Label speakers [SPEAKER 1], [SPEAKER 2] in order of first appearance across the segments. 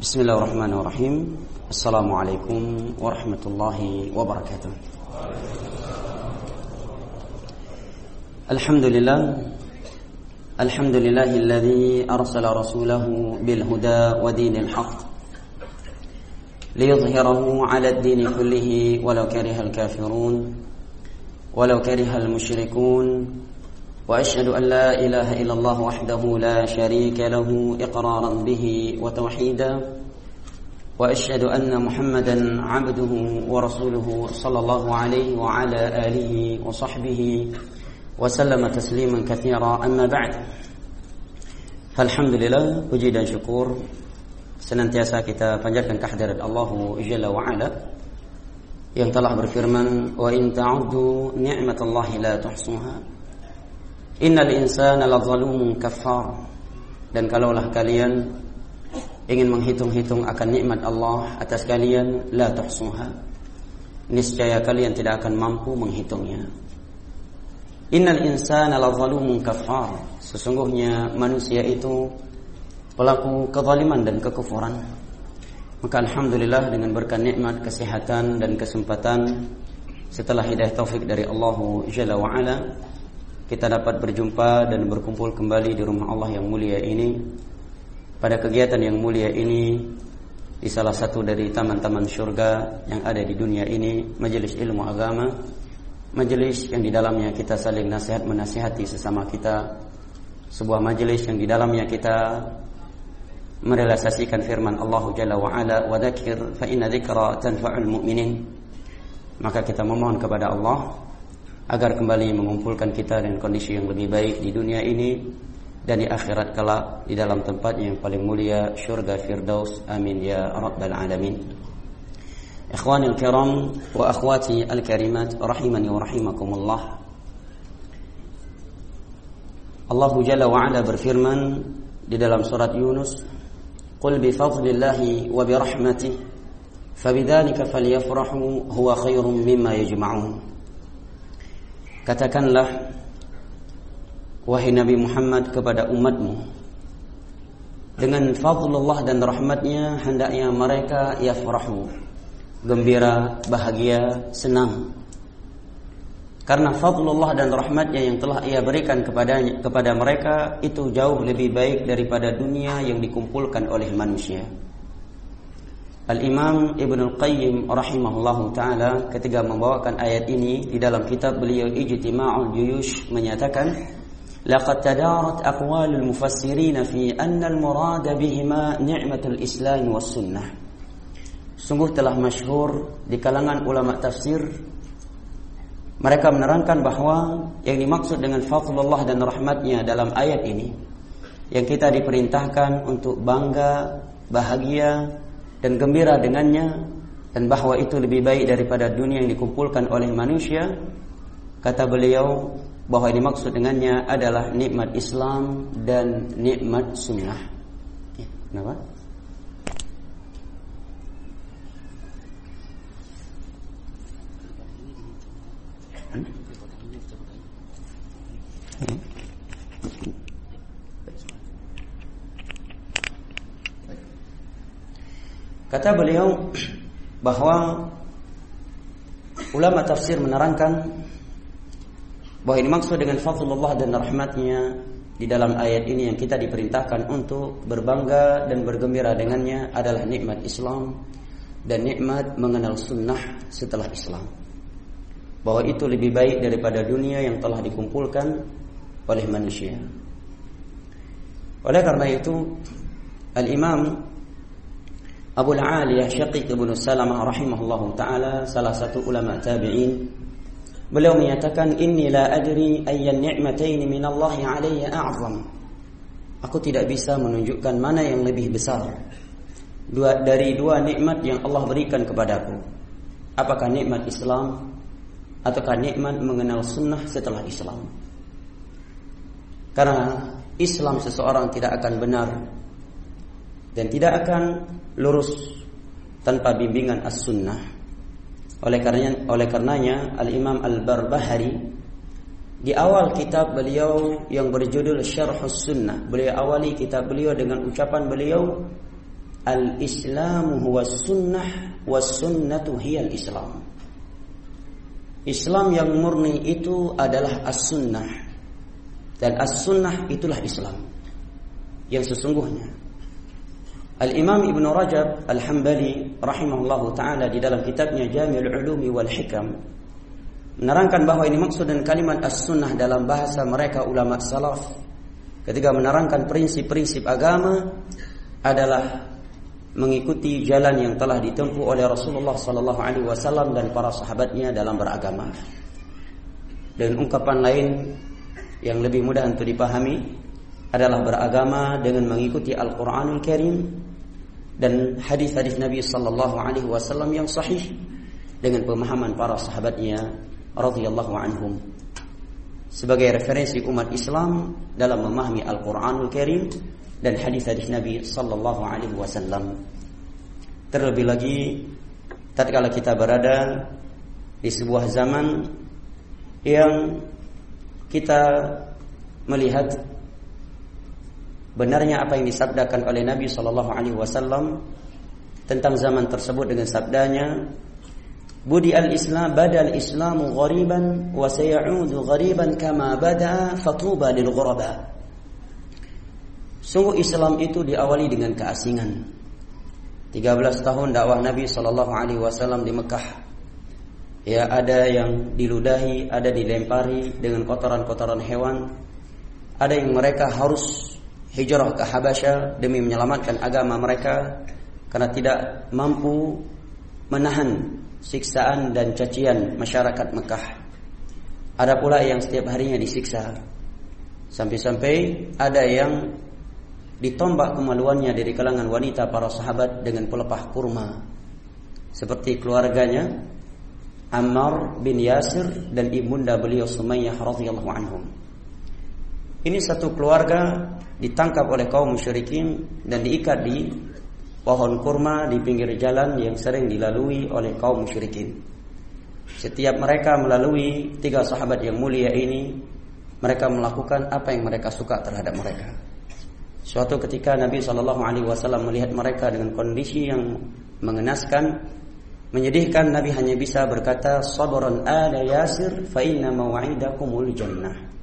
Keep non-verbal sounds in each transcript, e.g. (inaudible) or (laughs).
[SPEAKER 1] بسم الله الرحمن الرحيم السلام عليكم ورحمة الله وبركاته الحمد لله الحمد لله الذي أرسل رسوله بالهدى ودين الحق ليظهره على الدين كله ولو كره الكافرون ولو كره المشركون وأشهد أن لا إله إلا الله وحده لا شريك له إقرارا به وتوحيدا وأشهد أن محمدا عبده ورسوله صلى الله عليه وعلى آله وصحبه وسلم تسليما كثيرا. أما بعد فالحمد لله dan syukur senantiasa kita panjatkan kehadirat Allah Jalla wa Ala yang telah berfirman wa in ta'uddu ni'matallahi la tuhsuha. Innal insana lazalumun kafar Dan kalaulah kalian Ingin menghitung-hitung akan nikmat Allah Atas kalian La tuhsuha. Niscaya kalian tidak akan mampu menghitungnya. Innal insana lazalumun kafar Sesungguhnya manusia itu Pelaku kezaliman dan kekufuran. Maka Alhamdulillah dengan berkat nikmat kesehatan dan kesempatan Setelah hidayah taufik dari Allah Jalla wa'ala kita dapat berjumpa dan berkumpul kembali di rumah Allah yang mulia ini. Pada kegiatan yang mulia ini di salah satu dari taman-taman syurga yang ada di dunia ini majelis ilmu agama majelis yang di dalamnya kita saling nasihat menasihati sesama kita sebuah majelis yang di dalamnya kita merealisasikan firman Allah Jalla wa Ala wa dzakir fa inna dzikra tanfa'ul mu'minin. Maka kita memohon kepada Allah agar kembali mengumpulkan kita dengan kondisi yang lebih baik di dunia ini dan di akhirat kelak di dalam tempat yang paling mulia syurga firdaus. Amin ya rabbal alamin. Ikhwani al-kiram wa akhwati al-karimat rahimani wa rahimakumullah. Allah jalla wa ala berfirman di dalam surat Yunus qul bi fadlillahi wa bi rahmatihi fabidzalika falyafrahu huwa khairum mimma yajma'un Katakanlah Wahai Nabi Muhammad kepada umatmu Dengan fadlullah dan rahmatnya Hendaknya mereka yafrahu Gembira, bahagia, senang. Karena fadlullah dan rahmatnya yang telah ia berikan kepada, kepada mereka Itu jauh lebih baik daripada dunia yang dikumpulkan oleh manusia Al-Imam Ibn Al-Qayyim rahimahullahu ta'ala ketika membawakan ayat ini di dalam kitab beliau Ijtima'ul Juyush menyatakan Laqad tadarat aqwalul mufassirin fi anna al-murad bihima ni'matul Islam was sunnah. Sungguh telah masyhur di kalangan ulama tafsir mereka menerangkan bahawa yang dimaksud dengan fadlullah dan rahmatnya dalam ayat ini yang kita diperintahkan untuk bangga, bahagia dan gembira dengannya dan bahawa itu lebih baik daripada dunia yang dikumpulkan oleh manusia kata beliau bahawa yang dimaksud dengannya adalah nikmat Islam dan nikmat sunnah ya, kenapa? Hmm? Hmm? Kata beliau bahawa ulama tafsir menerangkan bahawa ini maksud dengan fadlullah dan rahmatnya di dalam ayat ini yang kita diperintahkan untuk berbangga dan bergembira dengannya adalah nikmat Islam dan nikmat mengenal sunnah setelah Islam. Bahawa itu lebih baik daripada dunia yang telah dikumpulkan oleh manusia. Oleh karena itu Al-Imam Abu Al-Aliyah Syaqiq ibn Salamah rahimahullah ta'ala Salah satu ulama tabi'in. Beliau menyatakan Inni la adri ayyan ni'mataini minallahi alaiya a'zam. Aku tidak bisa menunjukkan mana yang lebih besar dua, Dari dua nikmat yang Allah berikan kepadaku Apakah nikmat Islam Ataukah nikmat mengenal sunnah setelah Islam? Karena Islam seseorang tidak akan benar Dan tidak akan lurus tanpa bimbingan as-sunnah. Oleh karenanya, oleh karenanya Al-Imam Al-Barbahari di awal kitab beliau yang berjudul Syarh Sunnah, beliau awali kitab beliau dengan ucapan beliau al-Islamu huwa sunnah was sunnatu hiya al-Islam. Islam yang murni itu adalah as-sunnah dan as-sunnah itulah Islam yang sesungguhnya. Al-Imam Ibn Rajab Al-Hambali rahimahullahu taala di dalam kitabnya Jami'ul Ulumi wal Hikam menerangkan bahawa ini maksud dan kalimat as-sunnah dalam bahasa mereka ulama salaf ketika menerangkan prinsip-prinsip agama adalah mengikuti jalan yang telah ditempuh oleh Rasulullah sallallahu alaihi wasallam dan para sahabatnya dalam beragama. Dan ungkapan lain yang lebih mudah untuk dipahami adalah beragama dengan mengikuti Al-Qur'anul Karim dan hadis-hadis Nabi sallallahu alaihi wasallam yang sahih dengan pemahaman para sahabatnya radhiyallahu anhum sebagai referensi umat Islam dalam memahami Al-Qur'anul Karim dan hadis-hadis Nabi sallallahu alaihi wasallam. Terlebih lagi tatkala kita berada di sebuah zaman yang kita melihat benarnya apa yang disabdakan oleh Nabi sallallahu alaihi wasallam tentang zaman tersebut dengan sabdanya Budi al-Islam badal Islamu ghariban wa sayaudu ghariban kama bada fatuba lil ghuraba Sungguh Islam itu diawali dengan keasingan. 13 tahun dakwah Nabi sallallahu alaihi wasallam di Mekah. Ya ada yang diludahi, ada dilempari dengan kotoran-kotoran hewan. Ada yang mereka harus hijrah ke Habasyah demi menyelamatkan agama mereka karena tidak mampu menahan siksaan dan cacian masyarakat Mekah. Ada pula yang setiap harinya disiksa. Sampai-sampai ada yang ditombak kemaluannya dari kalangan wanita para sahabat dengan pelepah kurma seperti keluarganya Ammar bin Yasir dan ibunda beliau Sumayyah radhiyallahu anhum. Ini satu keluarga ditangkap oleh kaum musyrikin dan diikat di pohon kurma di pinggir jalan yang sering dilalui oleh kaum musyrikin. Setiap mereka melalui tiga sahabat yang mulia ini, mereka melakukan apa yang mereka suka terhadap mereka. Suatu ketika Nabi sallallahu alaihi wasallam melihat mereka dengan kondisi yang mengenaskan, menyedihkan, Nabi hanya bisa berkata, "Sabran ala Yasir fa inna maw'idakumul jannah."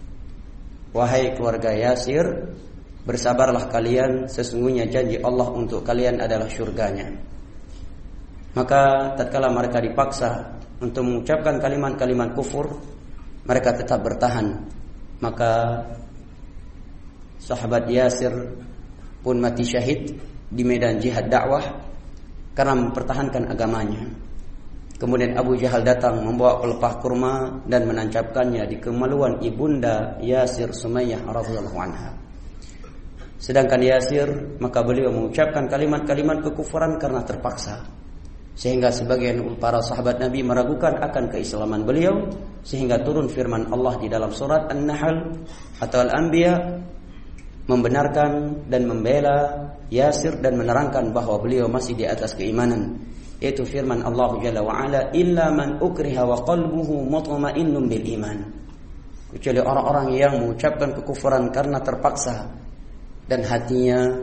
[SPEAKER 1] Wahai keluarga Yasir, bersabarlah kalian, sesungguhnya janji Allah untuk kalian adalah syurganya. Maka tatkala mereka dipaksa untuk mengucapkan kalimat-kalimat kufur, mereka tetap bertahan. Maka sahabat Yasir pun mati syahid di medan jihad dakwah karena mempertahankan agamanya. Kemudian Abu Jahal datang membawa pelepah kurma dan menancapkannya di kemaluan ibunda Yasir Sumayyah radhiyallahu anha. Sedangkan Yasir maka beliau mengucapkan kalimat-kalimat kekufuran karena terpaksa. Sehingga sebagian para sahabat Nabi meragukan akan keislaman beliau sehingga turun firman Allah di dalam surat An-Nahl atau Al-Anbiya membenarkan dan membela Yasir dan menerangkan bahawa beliau masih di atas keimanan yaitu firman Allah Jalla wa Ala illa man ukriha wa qalbuhu mutma'innun bil iman. Kecuali orang-orang yang mengucapkan kekufuran karena terpaksa dan hatinya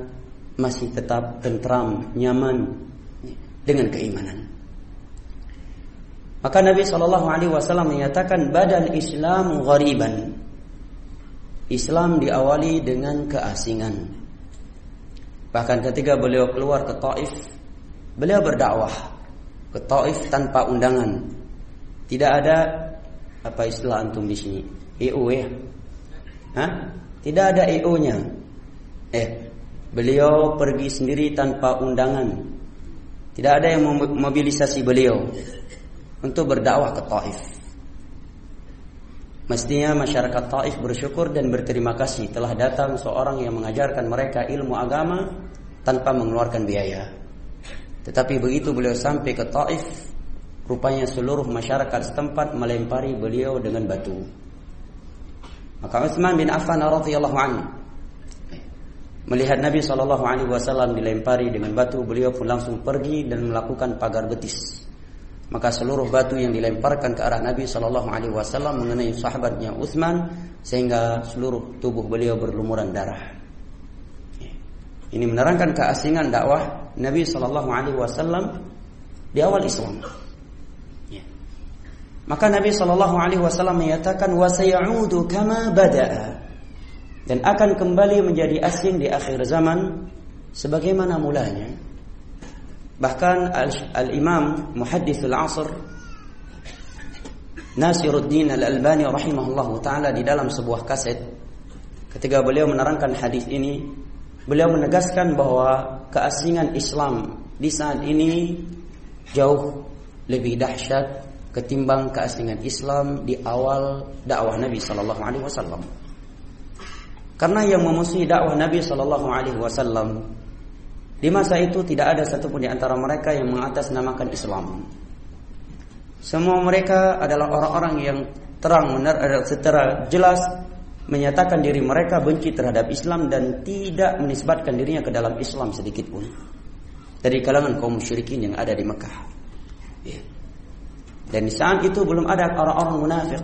[SPEAKER 1] masih tetap tentram nyaman dengan keimanan. Maka Nabi sallallahu alaihi wasallam menyatakan badal Islam ghariban. Islam diawali dengan keasingan. Bahkan ketika beliau keluar ke Taif, beliau berdakwah ke Taif tanpa undangan. Tidak ada apa istilah antum di sini? EO ya? Hah? Tidak ada EO-nya. Eh, beliau pergi sendiri tanpa undangan. Tidak ada yang memobilisasi beliau untuk berdakwah ke Taif. Mestinya masyarakat Taif bersyukur dan berterima kasih telah datang seorang yang mengajarkan mereka ilmu agama tanpa mengeluarkan biaya. Tetapi begitu beliau sampai ke Taif, rupanya seluruh masyarakat setempat melempari beliau dengan batu. Maka Utsman bin Affan radhiyallahu anhu melihat Nabi sallallahu alaihi wasallam dilempari dengan batu, beliau pun langsung pergi dan melakukan pagar betis maka seluruh batu yang dilemparkan ke arah Nabi sallallahu alaihi wasallam mengenai sahabatnya Utsman sehingga seluruh tubuh beliau berlumuran darah. Ini menerangkan keasingan dakwah Nabi sallallahu alaihi wasallam di awal Islam. Ya. Maka Nabi sallallahu alaihi wasallam menyatakan wa sayaudu kama bada'a dan akan kembali menjadi asing di akhir zaman sebagaimana mulanya. Bahkan Al-Imam Muhaddithul Asr Nasiruddin Al-Albani rahimahullahu taala di dalam sebuah kaset ketika beliau menerangkan hadis ini beliau menegaskan bahwa keasingan Islam di saat ini jauh lebih dahsyat ketimbang keasingan Islam di awal dakwah Nabi sallallahu alaihi wasallam. Karena yang memusuhi dakwah Nabi sallallahu alaihi wasallam di masa itu tidak ada satupun di antara mereka yang mengatasnamakan Islam. Semua mereka adalah orang-orang yang terang benar jelas menyatakan diri mereka benci terhadap Islam dan tidak menisbatkan dirinya ke dalam Islam sedikit pun. Dari kalangan kaum musyrikin yang ada di Mekah. Ya. Dan di saat itu belum ada orang-orang munafik.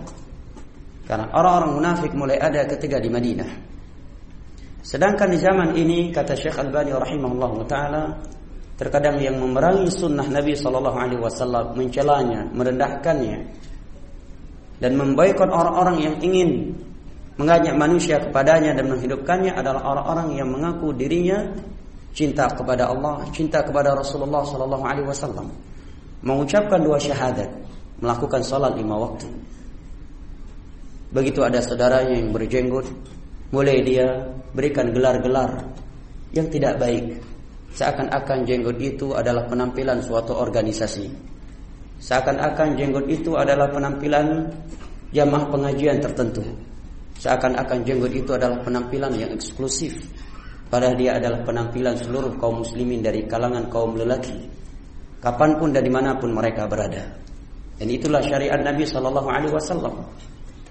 [SPEAKER 1] Karena orang-orang munafik mulai ada ketika di Madinah. Sedangkan di zaman ini kata Syekh Al-Bani rahimahullah taala Terkadang yang memerangi sunnah Nabi sallallahu alaihi wasallam mencelanya, merendahkannya dan memboikot orang-orang yang ingin mengajak manusia kepadanya dan menghidupkannya adalah orang-orang yang mengaku dirinya cinta kepada Allah, cinta kepada Rasulullah sallallahu alaihi wasallam. Mengucapkan dua syahadat, melakukan salat lima waktu. Begitu ada saudaranya yang berjenggot, mulai dia berikan gelar-gelar yang tidak baik Seakan-akan jenggot itu adalah penampilan suatu organisasi. Seakan-akan jenggot itu adalah penampilan jamaah pengajian tertentu. Seakan-akan jenggot itu adalah penampilan yang eksklusif. Padahal dia adalah penampilan seluruh kaum muslimin dari kalangan kaum lelaki. Kapanpun dan dimanapun mereka berada. Dan itulah syariat Nabi SAW.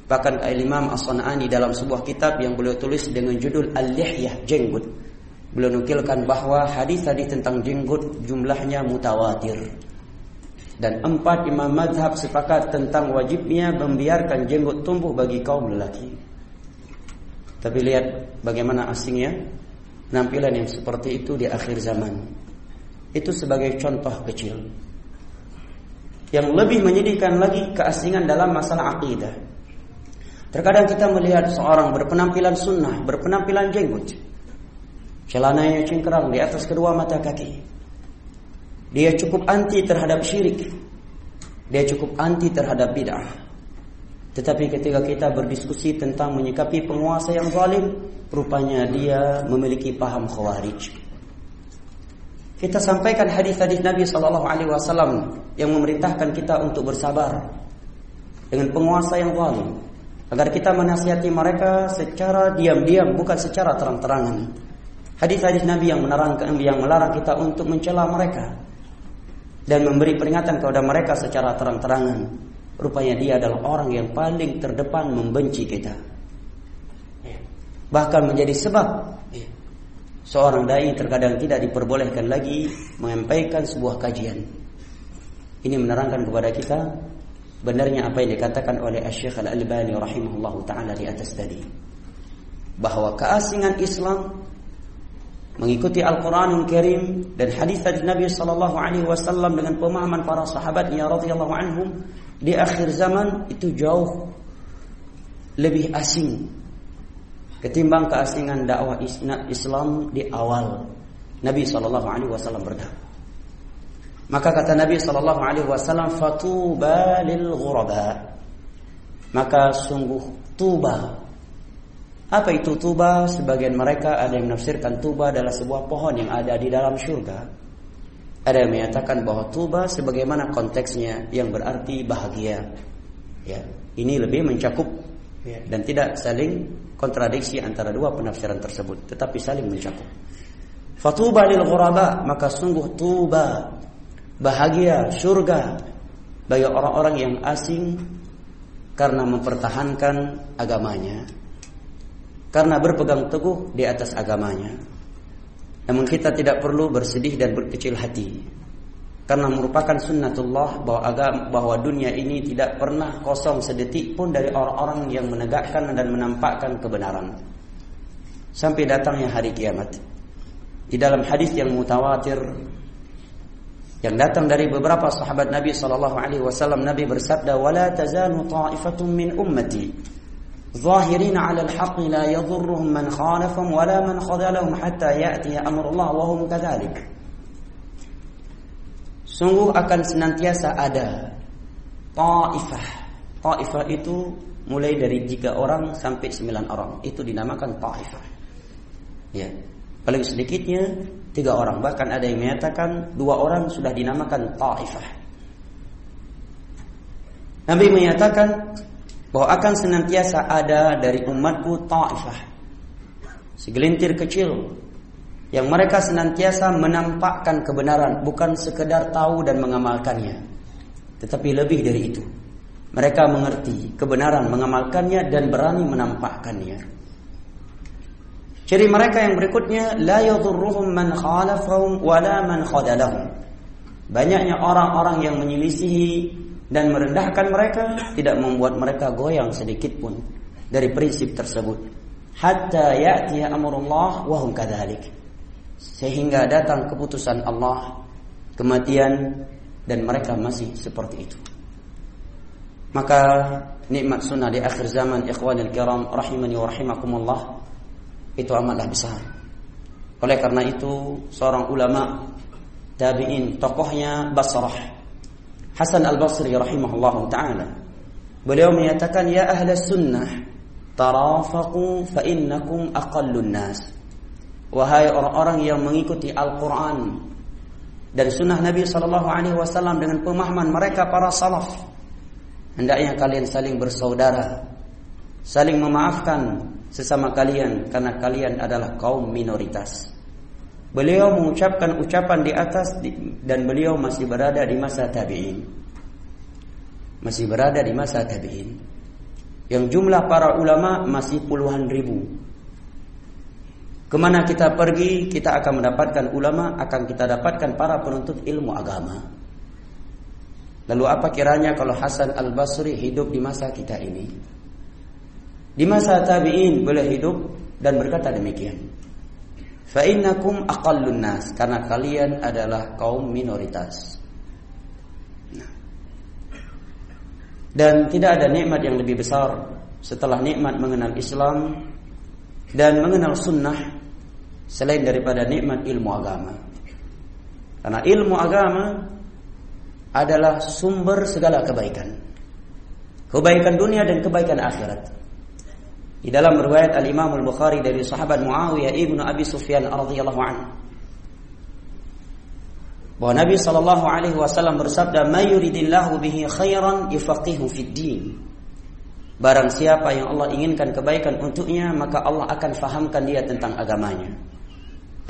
[SPEAKER 1] Bahkan Al-Imam As-San'ani dalam sebuah kitab yang beliau tulis dengan judul Al-Lihyah Jenggut. Beliau nukilkan bahawa hadis-hadis tentang jenggot jumlahnya mutawatir. Dan empat imam madhab sepakat tentang wajibnya membiarkan jenggot tumbuh bagi kaum lelaki. Tapi lihat bagaimana asingnya penampilan yang seperti itu di akhir zaman. Itu sebagai contoh kecil. Yang lebih menyedihkan lagi keasingan dalam masalah akidah. Terkadang kita melihat seorang berpenampilan sunnah, berpenampilan jenggot. Celananya cingkrang di atas kedua mata kaki. Dia cukup anti terhadap syirik. Dia cukup anti terhadap bid'ah. Tetapi ketika kita berdiskusi tentang menyikapi penguasa yang zalim, rupanya dia memiliki paham khawarij. Kita sampaikan hadis-hadis Nabi sallallahu alaihi wasallam yang memerintahkan kita untuk bersabar dengan penguasa yang zalim agar kita menasihati mereka secara diam-diam bukan secara terang-terangan. Hadis-hadis Nabi yang menerangkan yang melarang kita untuk mencela mereka dan memberi peringatan kepada mereka secara terang-terangan. Rupanya dia adalah orang yang paling terdepan membenci kita. Ya. Bahkan menjadi sebab ya, seorang dai terkadang tidak diperbolehkan lagi menyampaikan sebuah kajian. Ini menerangkan kepada kita benarnya apa yang dikatakan oleh Syekh Al-Albani rahimahullahu taala di atas tadi. Bahwa keasingan Islam mengikuti Al-Quranul Karim dan hadis dari Nabi sallallahu alaihi wasallam dengan pemahaman para sahabatnya radhiyallahu anhum di akhir zaman itu jauh lebih asing ketimbang keasingan dakwah Islam di awal Nabi sallallahu alaihi wasallam berdakwah. Maka kata Nabi sallallahu alaihi wasallam fatuba lil ghuraba. Maka sungguh tuba apa itu tuba? Sebagian mereka ada yang menafsirkan tuba adalah sebuah pohon yang ada di dalam syurga. Ada yang menyatakan bahwa tuba sebagaimana konteksnya yang berarti bahagia. Ya, ini lebih mencakup ya, dan tidak saling kontradiksi antara dua penafsiran tersebut, tetapi saling mencakup. Fatuba lil ghuraba, maka sungguh tuba bahagia syurga bagi orang-orang yang asing karena mempertahankan agamanya karena berpegang teguh di atas agamanya. Namun kita tidak perlu bersedih dan berkecil hati. Karena merupakan sunnatullah bahwa agama bahwa dunia ini tidak pernah kosong sedetik pun dari orang-orang yang menegakkan dan menampakkan kebenaran. Sampai datangnya hari kiamat. di dalam hadis yang mutawatir yang datang dari beberapa sahabat Nabi sallallahu alaihi wasallam Nabi bersabda wala tazalu ta'ifatun min ummati zahirin 'ala al-haqq la yadhurruhum man khalafahum wala man khadalahum hatta ya'ti amrullah wa hum kadzalik Sungguh akan senantiasa ada ta'ifah ta'ifah itu mulai dari tiga orang sampai sembilan orang. Itu dinamakan ta'ifah ya. Paling sedikitnya tiga orang. Bahkan ada yang menyatakan dua orang sudah dinamakan ta'ifah Nabi menyatakan bahwa akan senantiasa ada dari umatku ta'ifah. Segelintir kecil yang mereka senantiasa menampakkan kebenaran bukan sekedar tahu dan mengamalkannya. Tetapi lebih dari itu mereka mengerti kebenaran mengamalkannya dan berani menampakkannya. Ciri mereka yang berikutnya la yadhurruhum man khalafahum wala man khadalahum. Banyaknya orang-orang yang menyelisihi dan merendahkan mereka tidak membuat mereka goyang sedikit pun dari prinsip tersebut. Hatta ya'ti amrullah wa hum kadzalik. Sehingga datang keputusan Allah, kematian dan mereka masih seperti itu. Maka nikmat sunnah di akhir zaman ikhwanil kiram rahimani wa rahimakumullah itu amatlah besar. Oleh karena itu seorang ulama tabi'in tokohnya Basrah Hasan Al-Basri rahimahullah taala beliau menyatakan ya ahli sunnah tarafaqu fa innakum aqallun nas wahai orang-orang yang mengikuti Al-Qur'an dan sunnah Nabi sallallahu alaihi wasallam dengan pemahaman mereka para salaf hendaknya kalian saling bersaudara saling memaafkan sesama kalian karena kalian adalah kaum minoritas. Beliau mengucapkan ucapan di atas dan beliau masih berada di masa tabi'in. Masih berada di masa tabi'in. Yang jumlah para ulama masih puluhan ribu. Kemana kita pergi, kita akan mendapatkan ulama, akan kita dapatkan para penuntut ilmu agama. Lalu apa kiranya kalau Hasan Al-Basri hidup di masa kita ini? di masa tabi'in boleh hidup dan berkata demikian. Fa innakum aqallun nas karena kalian adalah kaum minoritas. Dan tidak ada nikmat yang lebih besar setelah nikmat mengenal Islam dan mengenal sunnah selain daripada nikmat ilmu agama. Karena ilmu agama adalah sumber segala kebaikan. Kebaikan dunia dan kebaikan akhirat. Di dalam riwayat Al-Imam Al-Bukhari dari sahabat Muawiyah ibnu Abi Sufyan radhiyallahu anhu bahwa Nabi sallallahu alaihi wasallam bersabda, "May yuridillahu bihi khairan yufaqihu fid din." Barang siapa yang Allah inginkan kebaikan untuknya, maka Allah akan fahamkan dia tentang agamanya.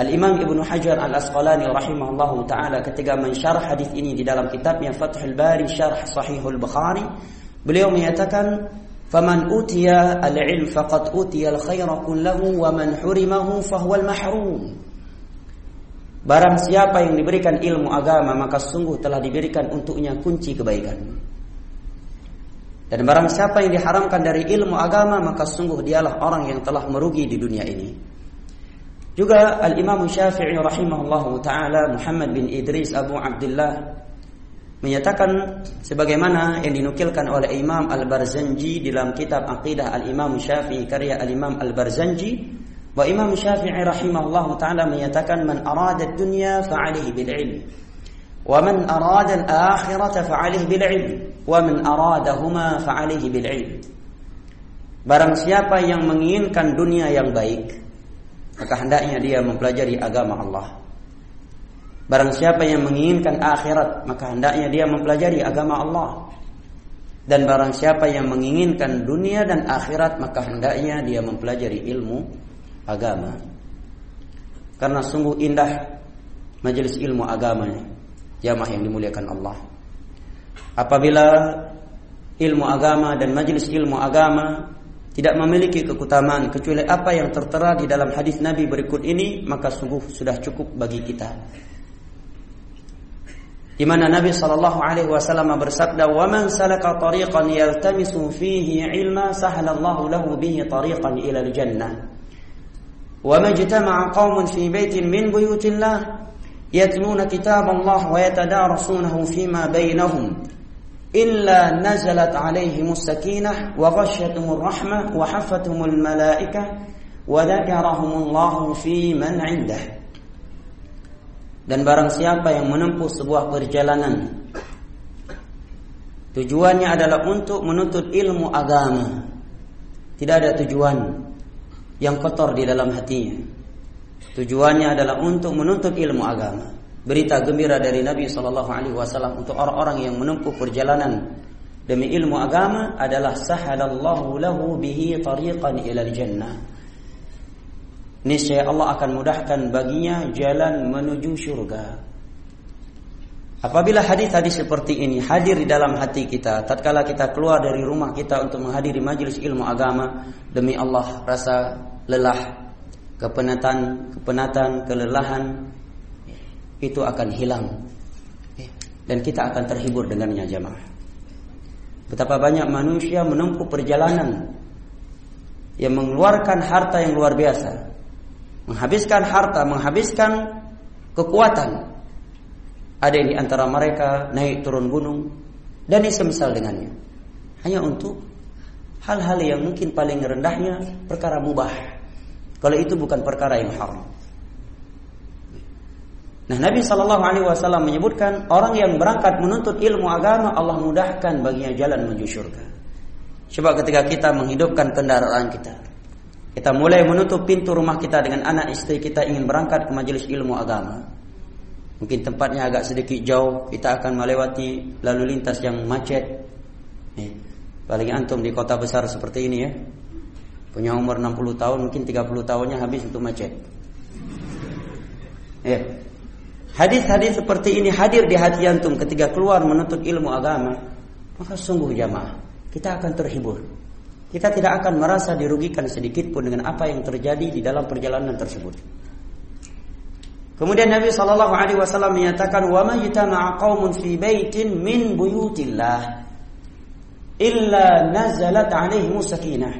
[SPEAKER 1] Al-Imam Ibnu Hajar Al-Asqalani rahimahullahu taala ketika mensyarah hadis ini di dalam kitabnya Fathul Bari Syarh Sahihul Bukhari, beliau menyatakan Utiya al-ilm faqad utiya al-khaira kullahu wa man hurimahu fahuwa al-mahrum. Barang siapa yang diberikan ilmu agama maka sungguh telah diberikan untuknya kunci kebaikan. Dan barang siapa yang diharamkan dari ilmu agama maka sungguh dialah orang yang telah merugi di dunia ini. Juga Al-Imam Syafi'i rahimahullahu taala Muhammad bin Idris Abu Abdullah menyatakan sebagaimana yang dinukilkan oleh Imam Al-Barzanji dalam kitab Aqidah Al-Imam Syafi'i karya Al-Imam Al-Barzanji. Wa Imam Syafi'i rahimahullahu taala menyatakan man arada ad-dunya fa'alihi bil ilm wa man arada al-akhirata fa'alihi bil ilm wa man aradahuma fa'alihi bil ilm. Barang siapa yang menginginkan dunia yang baik maka hendaknya dia mempelajari agama Allah Barang siapa yang menginginkan akhirat Maka hendaknya dia mempelajari agama Allah. Dan barang siapa yang menginginkan dunia dan akhirat Maka hendaknya dia mempelajari ilmu agama. Karena sungguh indah Majelis ilmu agama Jamaah yang dimuliakan Allah. Apabila ilmu agama dan majelis ilmu agama Tidak memiliki kekutamaan Kecuali apa yang tertera di dalam hadis Nabi berikut ini Maka sungguh sudah cukup bagi kita di mana Nabi sallallahu alaihi wasallam bersabda wa man salaka tariqan yaltamisu fihi ilma sahhalallahu lahu bihi tariqan ila al-jannah. وما اجتمع قوم في بيت من بيوت الله يتلون كتاب الله ويتدارسونه فيما بينهم إلا نزلت عليهم السكينة وغشتهم الرحمة وحفتهم الملائكة وذكرهم الله في من عنده dan barang siapa yang menempuh sebuah perjalanan tujuannya adalah untuk menuntut ilmu agama. Tidak ada tujuan yang kotor di dalam hatinya. Tujuannya adalah untuk menuntut ilmu agama. Berita gembira dari Nabi wasallam untuk orang-orang yang menempuh perjalanan demi ilmu agama adalah sahalallahu lahu bihi tariqan ila jannah Niscaya Allah akan mudahkan baginya jalan menuju syurga. Apabila hadis-hadis seperti ini hadir di dalam hati kita, tatkala kita keluar dari rumah kita untuk menghadiri majlis ilmu agama, demi Allah rasa lelah, kepenatan, kepenatan, kelelahan, itu akan hilang dan kita akan terhibur dengannya jamaah. Betapa banyak manusia menempuh perjalanan yang mengeluarkan harta yang luar biasa, menghabiskan harta, menghabiskan kekuatan. Ada yang di antara mereka naik turun gunung dan ini semisal dengannya. Hanya untuk hal-hal yang mungkin paling rendahnya perkara mubah. Kalau itu bukan perkara yang haram. Nah, Nabi sallallahu alaihi wasallam menyebutkan orang yang berangkat menuntut ilmu agama Allah mudahkan baginya jalan menuju surga. Coba ketika kita menghidupkan kendaraan kita, kita mulai menutup pintu rumah kita dengan anak istri kita ingin berangkat ke majelis ilmu agama. Mungkin tempatnya agak sedikit jauh, kita akan melewati lalu lintas yang macet. Eh, paling antum di kota besar seperti ini ya. Punya umur 60 tahun, mungkin 30 tahunnya habis untuk macet. Ya. Hadis-hadis seperti ini hadir di hati antum ketika keluar menuntut ilmu agama, maka sungguh jamaah kita akan terhibur. Kita tidak akan merasa dirugikan sedikit pun dengan apa yang terjadi di dalam perjalanan tersebut. Kemudian Nabi sallallahu alaihi wasallam menyatakan wa ma qaumun fi baitin min buyutillah illa nazalat sakinah.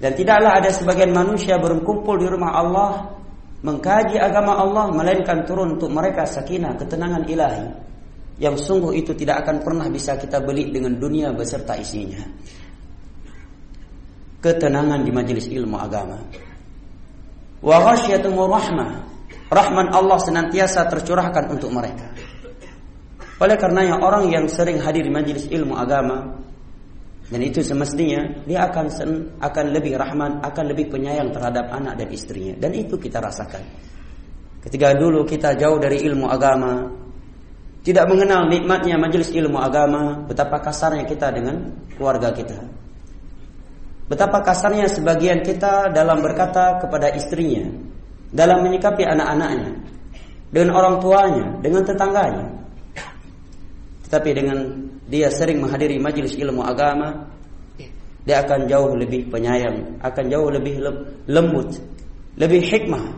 [SPEAKER 1] Dan tidaklah ada sebagian manusia berkumpul di rumah Allah mengkaji agama Allah melainkan turun untuk mereka sakinah ketenangan ilahi yang sungguh itu tidak akan pernah bisa kita beli dengan dunia beserta isinya ketenangan di majelis ilmu agama wa ghasyatumur rahmah rahman Allah senantiasa tercurahkan untuk mereka oleh karenanya orang yang sering hadir di majelis ilmu agama dan itu semestinya dia akan sen, akan lebih rahman, akan lebih penyayang terhadap anak dan istrinya. Dan itu kita rasakan. Ketika dulu kita jauh dari ilmu agama, tidak mengenal nikmatnya majelis ilmu agama, betapa kasarnya kita dengan keluarga kita. Betapa kasarnya sebagian kita dalam berkata kepada istrinya, dalam menyikapi anak-anaknya, dengan orang tuanya, dengan tetangganya. Tetapi dengan dia sering menghadiri majlis ilmu agama, dia akan jauh lebih penyayang, akan jauh lebih lembut, lebih hikmah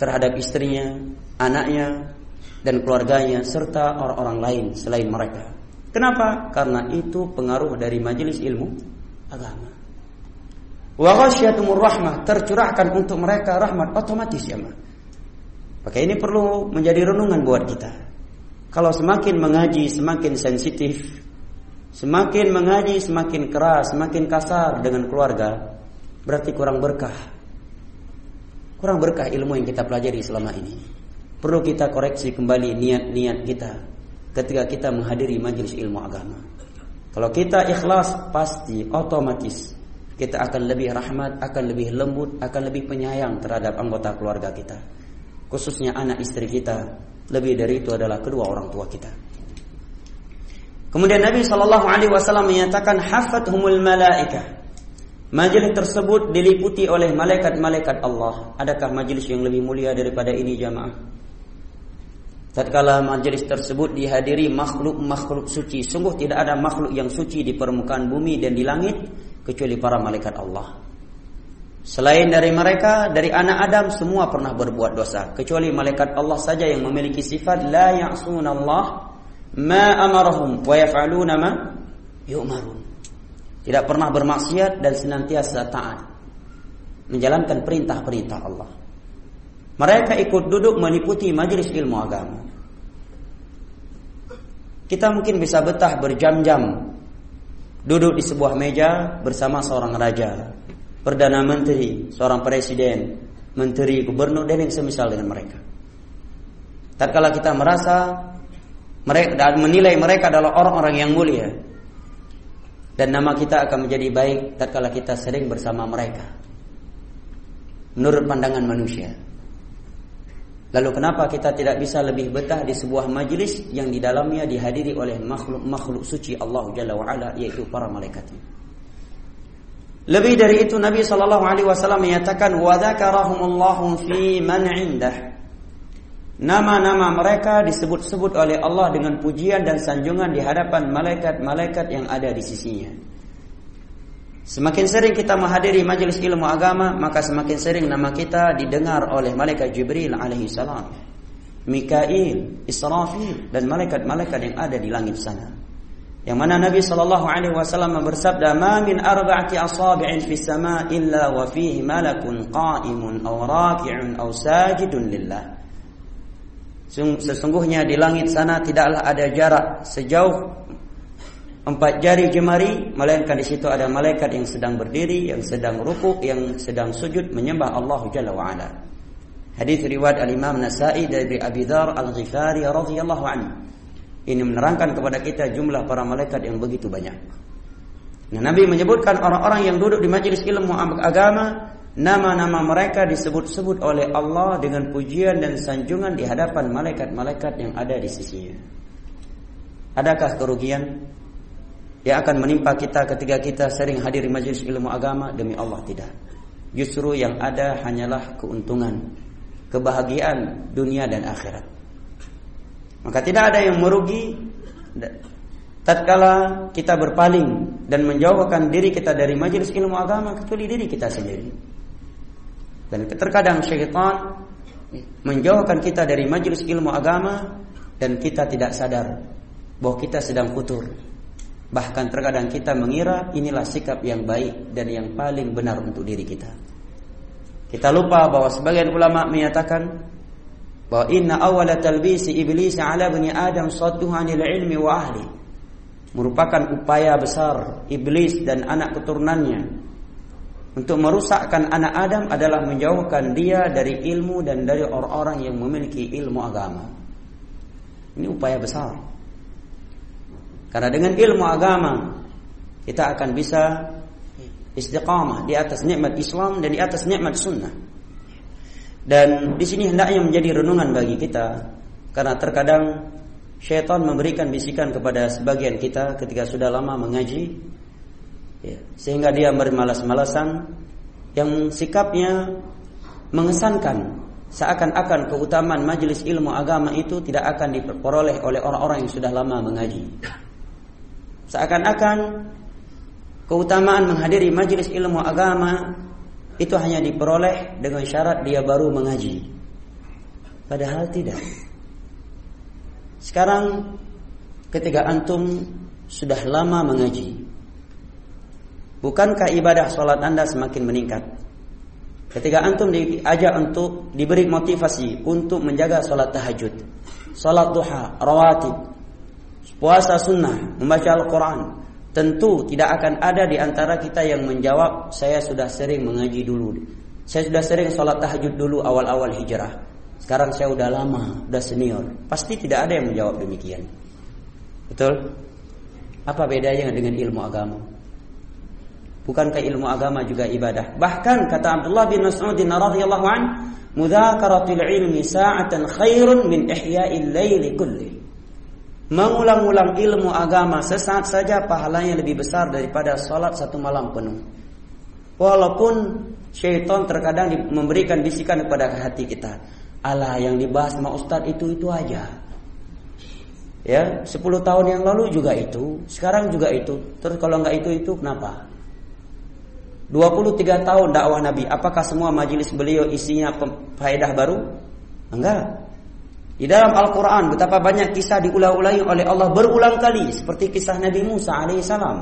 [SPEAKER 1] terhadap istrinya, anaknya, dan keluarganya serta orang-orang lain selain mereka. Kenapa? Karena itu pengaruh dari majlis ilmu agama. Wa ghasyatumur rahmah tercurahkan untuk mereka rahmat otomatis ya, Maka ini perlu menjadi renungan buat kita. Kalau semakin mengaji semakin sensitif, semakin mengaji semakin keras, semakin kasar dengan keluarga, berarti kurang berkah. Kurang berkah ilmu yang kita pelajari selama ini. Perlu kita koreksi kembali niat-niat kita ketika kita menghadiri majelis ilmu agama. Kalau kita ikhlas pasti otomatis kita akan lebih rahmat, akan lebih lembut, akan lebih penyayang terhadap anggota keluarga kita. Khususnya anak istri kita, lebih dari itu adalah kedua orang tua kita. Kemudian Nabi sallallahu alaihi wasallam menyatakan hafathumul malaika. Majlis tersebut diliputi oleh malaikat-malaikat Allah. Adakah majlis yang lebih mulia daripada ini jamaah? Tatkala majlis tersebut dihadiri makhluk-makhluk suci, sungguh tidak ada makhluk yang suci di permukaan bumi dan di langit kecuali para malaikat Allah. Selain dari mereka, dari anak Adam semua pernah berbuat dosa. Kecuali malaikat Allah saja yang memiliki sifat la ya'sun Allah ma amarahum wa yaf'aluna ma yu'marun. Tidak pernah bermaksiat dan senantiasa taat. menjalankan perintah-perintah Allah. Mereka ikut duduk meliputi majlis ilmu agama. Kita mungkin bisa betah berjam-jam duduk di sebuah meja bersama seorang raja, perdana menteri, seorang presiden, menteri, gubernur dan yang semisal dengan mereka. Tatkala kita merasa mereka dan menilai mereka adalah orang-orang yang mulia dan nama kita akan menjadi baik tatkala kita sering bersama mereka. Menurut pandangan manusia. Lalu kenapa kita tidak bisa lebih betah di sebuah majlis yang di dalamnya dihadiri oleh makhluk-makhluk suci Allah Jalla wa Ala yaitu para malaikat. Lebih dari itu Nabi sallallahu alaihi wasallam menyatakan wa dzakarahumullahu fi man 'indah. Nama-nama mereka disebut-sebut oleh Allah dengan pujian dan sanjungan di hadapan malaikat-malaikat yang ada di sisinya. Semakin sering kita menghadiri majlis ilmu agama, maka semakin sering nama kita didengar oleh malaikat Jibril alaihi salam, Mikail, Israfil dan malaikat-malaikat yang ada di langit sana. Yang mana Nabi wasallam bersabda, "Ma min arba'ati asabi'in fis sama' illa wa fihi malakun qa'imun aw raki'un aw sajidun lillah." Sesungguhnya di langit sana tidaklah ada jarak sejauh empat jari jemari, melainkan di situ ada malaikat yang sedang berdiri, yang sedang rukuk, yang sedang sujud menyembah Allah Jalla wa Ala. Hadis riwayat Al Imam Nasa'i dari Abi Dzar Al Ghifari radhiyallahu anhu. Ini menerangkan kepada kita jumlah para malaikat yang begitu banyak. Nah, Nabi menyebutkan orang-orang yang duduk di majlis ilmu agama Nama-nama mereka disebut-sebut oleh Allah dengan pujian dan sanjungan di hadapan malaikat-malaikat yang ada di sisinya. Adakah kerugian yang akan menimpa kita ketika kita sering hadir majlis ilmu agama? Demi Allah tidak. Justru yang ada hanyalah keuntungan, kebahagiaan dunia dan akhirat. Maka tidak ada yang merugi tatkala kita berpaling dan menjauhkan diri kita dari majlis ilmu agama kecuali diri kita sendiri. Dan terkadang syaitan menjauhkan kita dari majlis ilmu agama dan kita tidak sadar bahwa kita sedang futur. Bahkan terkadang kita mengira inilah sikap yang baik dan yang paling benar untuk diri kita. Kita lupa bahwa sebagian ulama menyatakan bahwa inna awwala talbisi iblis ala bani adam sadduhu anil ilmi wa ahli merupakan upaya besar iblis dan anak keturunannya untuk merusakkan anak Adam adalah menjauhkan dia dari ilmu dan dari orang-orang yang memiliki ilmu agama. Ini upaya besar. Karena dengan ilmu agama kita akan bisa istiqamah di atas nikmat Islam dan di atas nikmat sunnah. Dan di sini hendaknya menjadi renungan bagi kita karena terkadang syaitan memberikan bisikan kepada sebagian kita ketika sudah lama mengaji ya, sehingga dia bermalas-malasan yang sikapnya mengesankan seakan-akan keutamaan majelis ilmu agama itu tidak akan diperoleh oleh orang-orang yang sudah lama mengaji. Seakan-akan keutamaan menghadiri majelis ilmu agama itu hanya diperoleh dengan syarat dia baru mengaji. Padahal tidak. Sekarang ketika antum sudah lama mengaji, Bukankah ibadah solat anda semakin meningkat? Ketika antum diajak untuk diberi motivasi untuk menjaga solat tahajud, solat duha, rawatib, puasa sunnah, membaca Al-Quran, tentu tidak akan ada di antara kita yang menjawab, saya sudah sering mengaji dulu. Saya sudah sering solat tahajud dulu awal-awal hijrah. Sekarang saya sudah lama, sudah senior. Pasti tidak ada yang menjawab demikian. Betul? Apa bedanya dengan ilmu agama? Bukankah ilmu agama juga ibadah? Bahkan kata Abdullah bin Mas'ud radhiyallahu an, "Mudzakaratul ilmi sa'atan khairun min ihya'il laili kulli." Mengulang-ulang ilmu agama sesaat saja pahalanya lebih besar daripada salat satu malam penuh. Walaupun syaitan terkadang memberikan bisikan kepada hati kita, "Allah yang dibahas sama ustaz itu itu aja." Ya, 10 tahun yang lalu juga itu, sekarang juga itu. Terus kalau enggak itu itu kenapa? 23 tahun dakwah Nabi, apakah semua majelis beliau isinya faedah baru? Enggak. Di dalam Al-Quran betapa banyak kisah diulang-ulangi oleh Allah berulang kali seperti kisah Nabi Musa alaihissalam.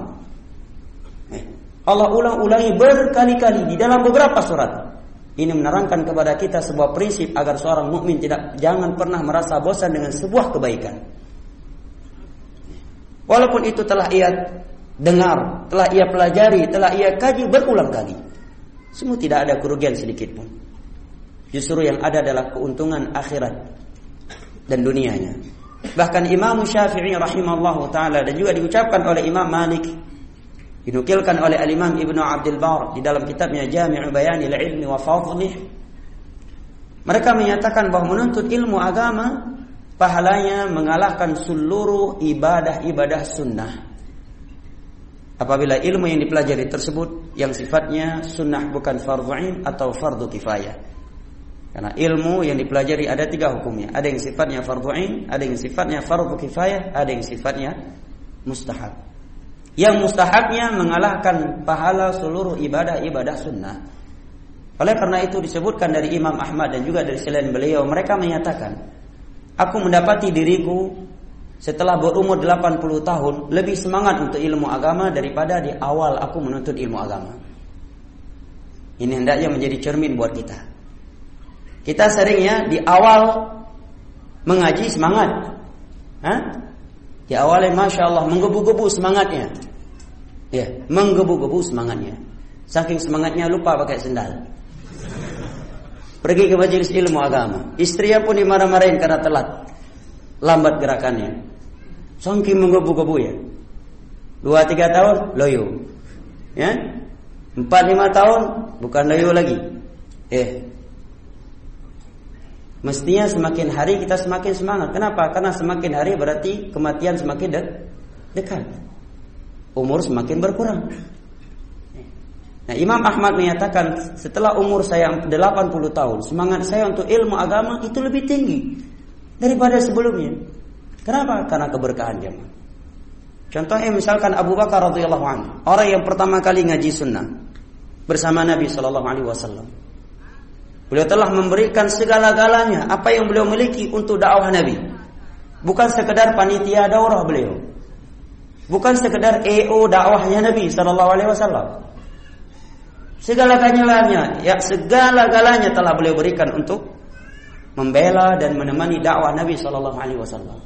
[SPEAKER 1] Eh,
[SPEAKER 2] Allah ulang-ulangi berkali-kali di dalam beberapa surat. Ini menerangkan kepada kita sebuah prinsip agar seorang mukmin tidak jangan pernah merasa bosan dengan sebuah kebaikan. Walaupun itu telah ia dengar, telah ia pelajari, telah ia kaji berulang kali. Semua tidak ada kerugian sedikit pun. Justru yang ada adalah keuntungan akhirat dan dunianya. Bahkan Imam Syafi'i rahimahullah taala dan juga diucapkan oleh Imam Malik dinukilkan oleh Al-Imam Ibnu Abdul Bar di dalam kitabnya Jami'u Bayanil Ilmi wa Fadlih mereka menyatakan bahawa menuntut ilmu agama pahalanya mengalahkan seluruh ibadah-ibadah sunnah. Apabila ilmu yang dipelajari tersebut yang sifatnya sunnah bukan fardhu atau fardhu kifayah karena ilmu yang dipelajari ada tiga hukumnya ada yang sifatnya fardhu ain ada yang sifatnya fardhu kifayah ada yang sifatnya mustahab yang mustahabnya mengalahkan pahala seluruh ibadah-ibadah sunnah. Oleh karena itu disebutkan dari Imam Ahmad dan juga dari selain beliau mereka menyatakan, aku mendapati diriku setelah berumur 80 tahun lebih semangat untuk ilmu agama daripada di awal aku menuntut ilmu agama. Ini hendaknya menjadi cermin buat kita. Kita seringnya di awal mengaji semangat. Hah? Di awalnya Masya Allah menggebu-gebu semangatnya. Ya, menggebu-gebu semangatnya. Saking semangatnya lupa pakai sendal. Pergi ke majelis ilmu agama. Istrinya pun dimarah-marahin karena telat. Lambat gerakannya. Saking menggebu-gebu ya. Dua tiga tahun, loyo. Ya, empat lima tahun, bukan loyo lagi. Eh, Mestinya semakin hari kita semakin semangat. Kenapa? Karena semakin hari berarti kematian semakin de dekat. Umur semakin berkurang. Nah, Imam Ahmad menyatakan setelah umur saya 80 tahun, semangat saya untuk ilmu agama itu lebih tinggi daripada sebelumnya. Kenapa? Karena keberkahan jemaah. Contohnya misalkan Abu Bakar radhiyallahu anhu, orang yang pertama kali ngaji sunnah bersama Nabi sallallahu alaihi wasallam. Beliau telah memberikan segala-galanya apa yang beliau miliki untuk dakwah Nabi. Bukan sekedar panitia daurah beliau. Bukan sekedar EO dakwahnya Nabi sallallahu alaihi wasallam. Segala-galanya, ya segala-galanya telah beliau berikan untuk membela dan menemani dakwah Nabi sallallahu alaihi wasallam.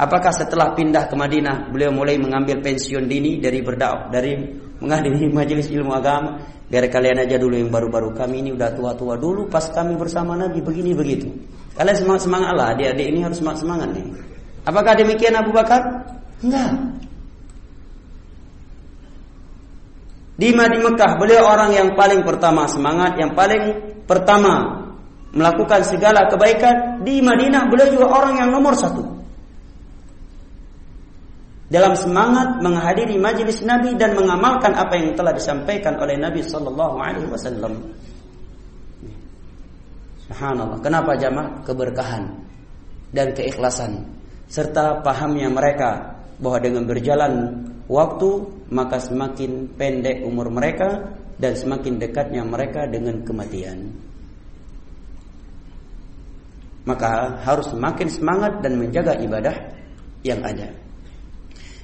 [SPEAKER 2] Apakah setelah pindah ke Madinah beliau mulai mengambil pensiun dini dari berdakwah dari menghadiri (laughs) majelis ilmu agama Biar kalian aja dulu yang baru-baru kami ini udah tua-tua dulu pas kami bersama Nabi begini begitu. Kalian semangat semangat lah, adik-adik ini harus semangat semangat nih. Apakah demikian Abu Bakar? Enggak. Di Mekah beliau orang yang paling pertama semangat, yang paling pertama melakukan segala kebaikan. Di Madinah beliau juga orang yang nomor satu dalam semangat menghadiri majlis Nabi dan mengamalkan apa yang telah disampaikan oleh Nabi sallallahu alaihi wasallam. Subhanallah. Kenapa jamaah? Keberkahan dan keikhlasan serta pahamnya mereka bahwa dengan berjalan waktu maka semakin pendek umur mereka dan semakin dekatnya mereka dengan kematian. Maka harus semakin semangat dan menjaga ibadah yang ada.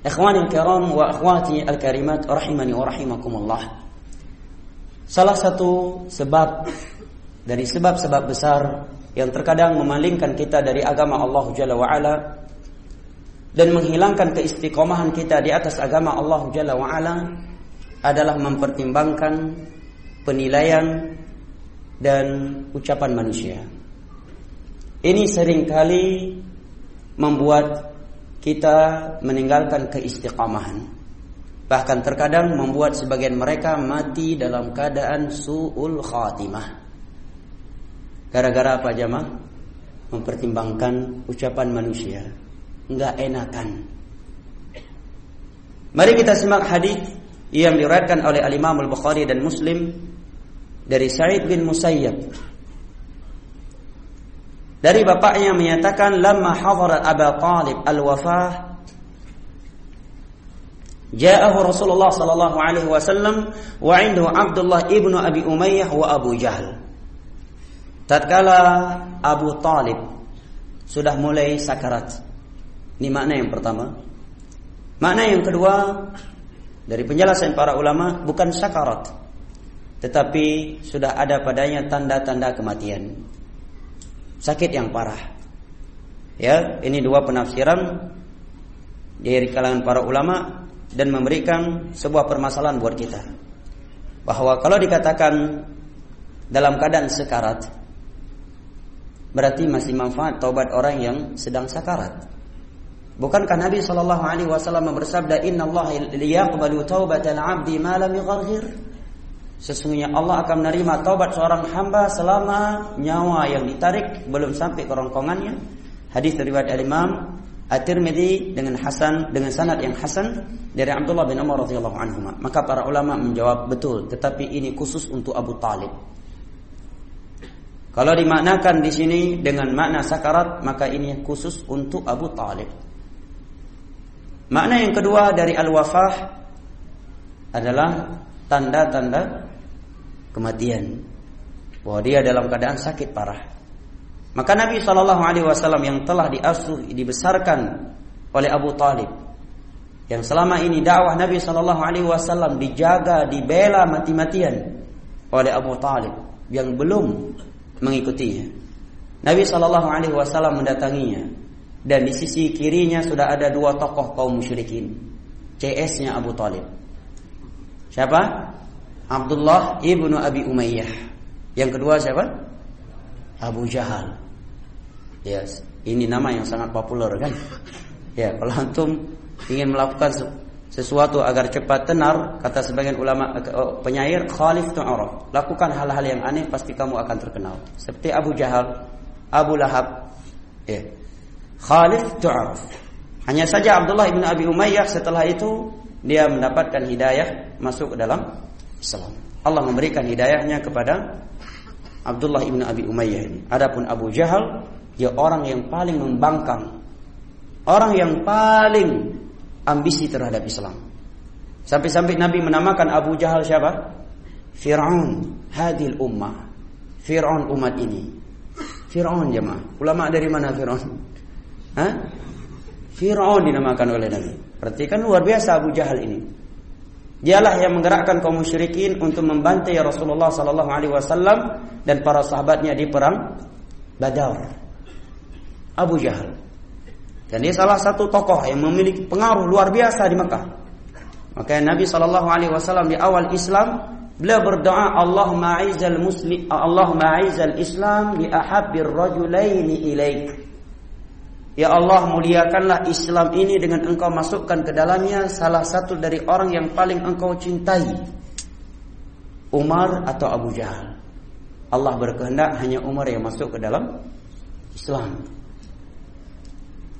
[SPEAKER 2] Ikhwani al-kiram wa akhwati al-karimat rahimani wa rahimakumullah. Salah satu sebab dari sebab-sebab besar yang terkadang memalingkan kita dari agama Allah Jalla wa ala dan menghilangkan keistiqomahan kita di atas agama Allah Jalla wa ala adalah mempertimbangkan penilaian dan ucapan manusia. Ini seringkali membuat kita meninggalkan keistiqamahan. Bahkan terkadang membuat sebagian mereka mati dalam keadaan su'ul khatimah. Gara-gara apa jamaah? Mempertimbangkan ucapan manusia. Enggak enakan. Mari kita simak hadis yang diriwayatkan oleh Al-Imam Al-Bukhari dan Muslim dari Sa'id bin Musayyab dari bapaknya menyatakan lamma hadarat Abu Talib al-wafah Ja'ahu Rasulullah sallallahu alaihi wasallam wa 'indahu Abdullah ibnu Abi Umayyah wa Abu Jahal. Tatkala Abu Talib sudah mulai sakarat. Ini makna yang pertama. Makna yang kedua, Dari penjelasan para ulama bukan sakarat. Tetapi sudah ada padanya tanda-tanda kematian. Sakit yang parah. Ya, ini dua penafsiran dari kalangan para ulama dan memberikan sebuah permasalahan buat kita. Bahwa kalau dikatakan dalam keadaan sekarat berarti masih manfaat taubat orang yang sedang sakarat. Bukankah Nabi sallallahu alaihi wasallam bersabda inna Allah liyaqbalu taubatal 'abdi ma lam yugharghir? Sesungguhnya Allah akan menerima taubat seorang hamba selama nyawa yang ditarik belum sampai kerongkongannya. Hadis riwayat Al-Imam At-Tirmidzi dengan Hasan dengan sanad yang hasan dari Abdullah bin Umar radhiyallahu anhu. Maka para ulama menjawab betul, tetapi ini khusus untuk Abu Talib. Kalau dimaknakan di sini dengan makna sakarat, maka ini khusus untuk Abu Talib. Makna yang kedua dari al-wafah adalah tanda-tanda kematian. Bahwa dia dalam keadaan sakit parah. Maka Nabi sallallahu alaihi wasallam yang telah diasuh dibesarkan oleh Abu Talib yang selama ini dakwah Nabi sallallahu alaihi wasallam dijaga, dibela mati-matian oleh Abu Talib yang belum mengikutinya. Nabi sallallahu alaihi wasallam mendatanginya dan di sisi kirinya sudah ada dua tokoh kaum musyrikin. CS-nya Abu Talib. Siapa? Abdullah ibnu Abi Umayyah. Yang kedua siapa? Abu Jahal. Yes, ini nama yang sangat populer kan? (laughs) Ya, kalau antum ingin melakukan sesuatu agar cepat tenar kata sebagian ulama oh, penyair khalif tu'araf lakukan hal-hal yang aneh pasti kamu akan terkenal seperti Abu Jahal Abu Lahab ya khalif tu'araf hanya saja Abdullah bin Abi Umayyah setelah itu dia mendapatkan hidayah masuk ke dalam Islam Allah memberikan hidayahnya kepada Abdullah bin Abi Umayyah ini adapun Abu Jahal dia orang yang paling membangkang orang yang paling ambisi terhadap Islam. Sampai-sampai Nabi menamakan Abu Jahal siapa? Fir'aun hadil ummah. Fir'aun umat ini. Fir'aun jemaah. Ulama dari mana Fir'aun? Hah? Fir'aun dinamakan oleh Nabi. Perhatikan luar biasa Abu Jahal ini. Dialah yang menggerakkan kaum musyrikin untuk membantai Rasulullah sallallahu alaihi wasallam dan para sahabatnya di perang Badar. Abu Jahal. Dan dia salah satu tokoh yang memiliki pengaruh luar biasa di Mekah. Maka Nabi sallallahu alaihi wasallam di awal Islam beliau berdoa Allahumma aizal muslim Allahumma aizal Islam li ahabbir rajulaini ilaik. Ya Allah muliakanlah Islam ini dengan engkau masukkan ke dalamnya salah satu dari orang yang paling engkau cintai. Umar atau Abu Jahal. Allah berkehendak hanya Umar yang masuk ke dalam Islam.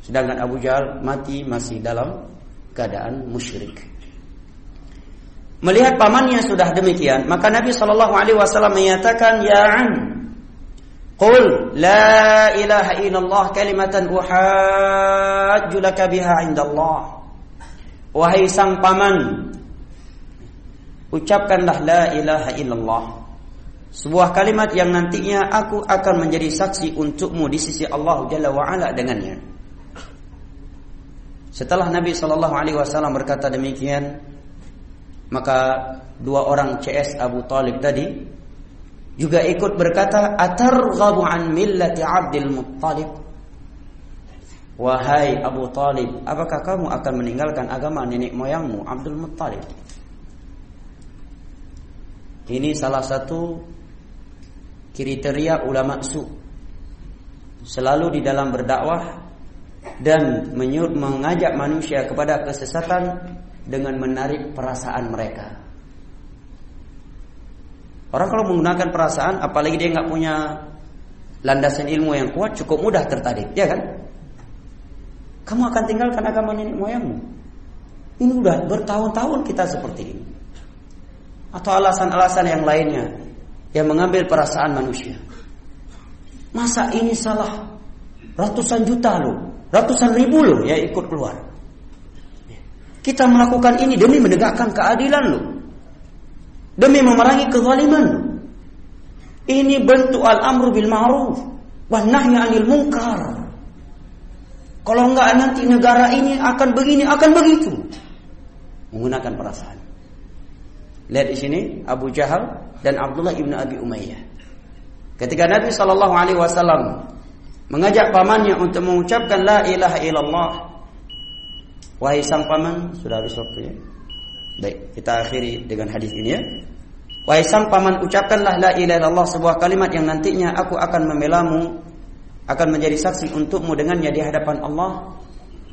[SPEAKER 2] Sedangkan Abu Jahal mati masih dalam keadaan musyrik. Melihat pamannya sudah demikian, maka Nabi sallallahu alaihi wasallam menyatakan, "Ya an, qul la ilaha illallah kalimatan uhajju laka biha indallah." Wahai sang paman, ucapkanlah la ilaha illallah. Sebuah kalimat yang nantinya aku akan menjadi saksi untukmu di sisi Allah Jalla wa ala dengannya. Setelah Nabi sallallahu alaihi wasallam berkata demikian, maka dua orang CS Abu Talib tadi juga ikut berkata, "Atarghabu an millati Abdul Muttalib?" Wahai Abu Talib, apakah kamu akan meninggalkan agama nenek moyangmu Abdul Muttalib? Ini salah satu kriteria ulama su. Selalu di dalam berdakwah dan mengajak manusia kepada kesesatan dengan menarik perasaan mereka. Orang kalau menggunakan perasaan, apalagi dia nggak punya landasan ilmu yang kuat, cukup mudah tertarik, ya kan? Kamu akan tinggalkan agama nenek moyangmu. Ini udah bertahun-tahun kita seperti ini. Atau alasan-alasan yang lainnya yang mengambil perasaan manusia. Masa ini salah ratusan juta loh Ratusan ribu loh yang ikut keluar. Kita melakukan ini demi menegakkan keadilan loh. Demi memerangi kezaliman. Ini bentuk al-amru bil ma'ruf wa nahyi 'anil munkar. Kalau enggak nanti negara ini akan begini, akan begitu. menggunakan perasaan. Lihat di sini Abu Jahal dan Abdullah ibn Abi Umayyah. Ketika Nabi sallallahu alaihi wasallam mengajak pamannya untuk mengucapkan la ilaha illallah, wahai sang paman, sudah habis waktunya. Baik, kita akhiri dengan hadis ini ya. Wahai sang paman, ucapkanlah la ilaha illallah sebuah kalimat yang nantinya aku akan membelamu, akan menjadi saksi untukmu dengannya di hadapan Allah.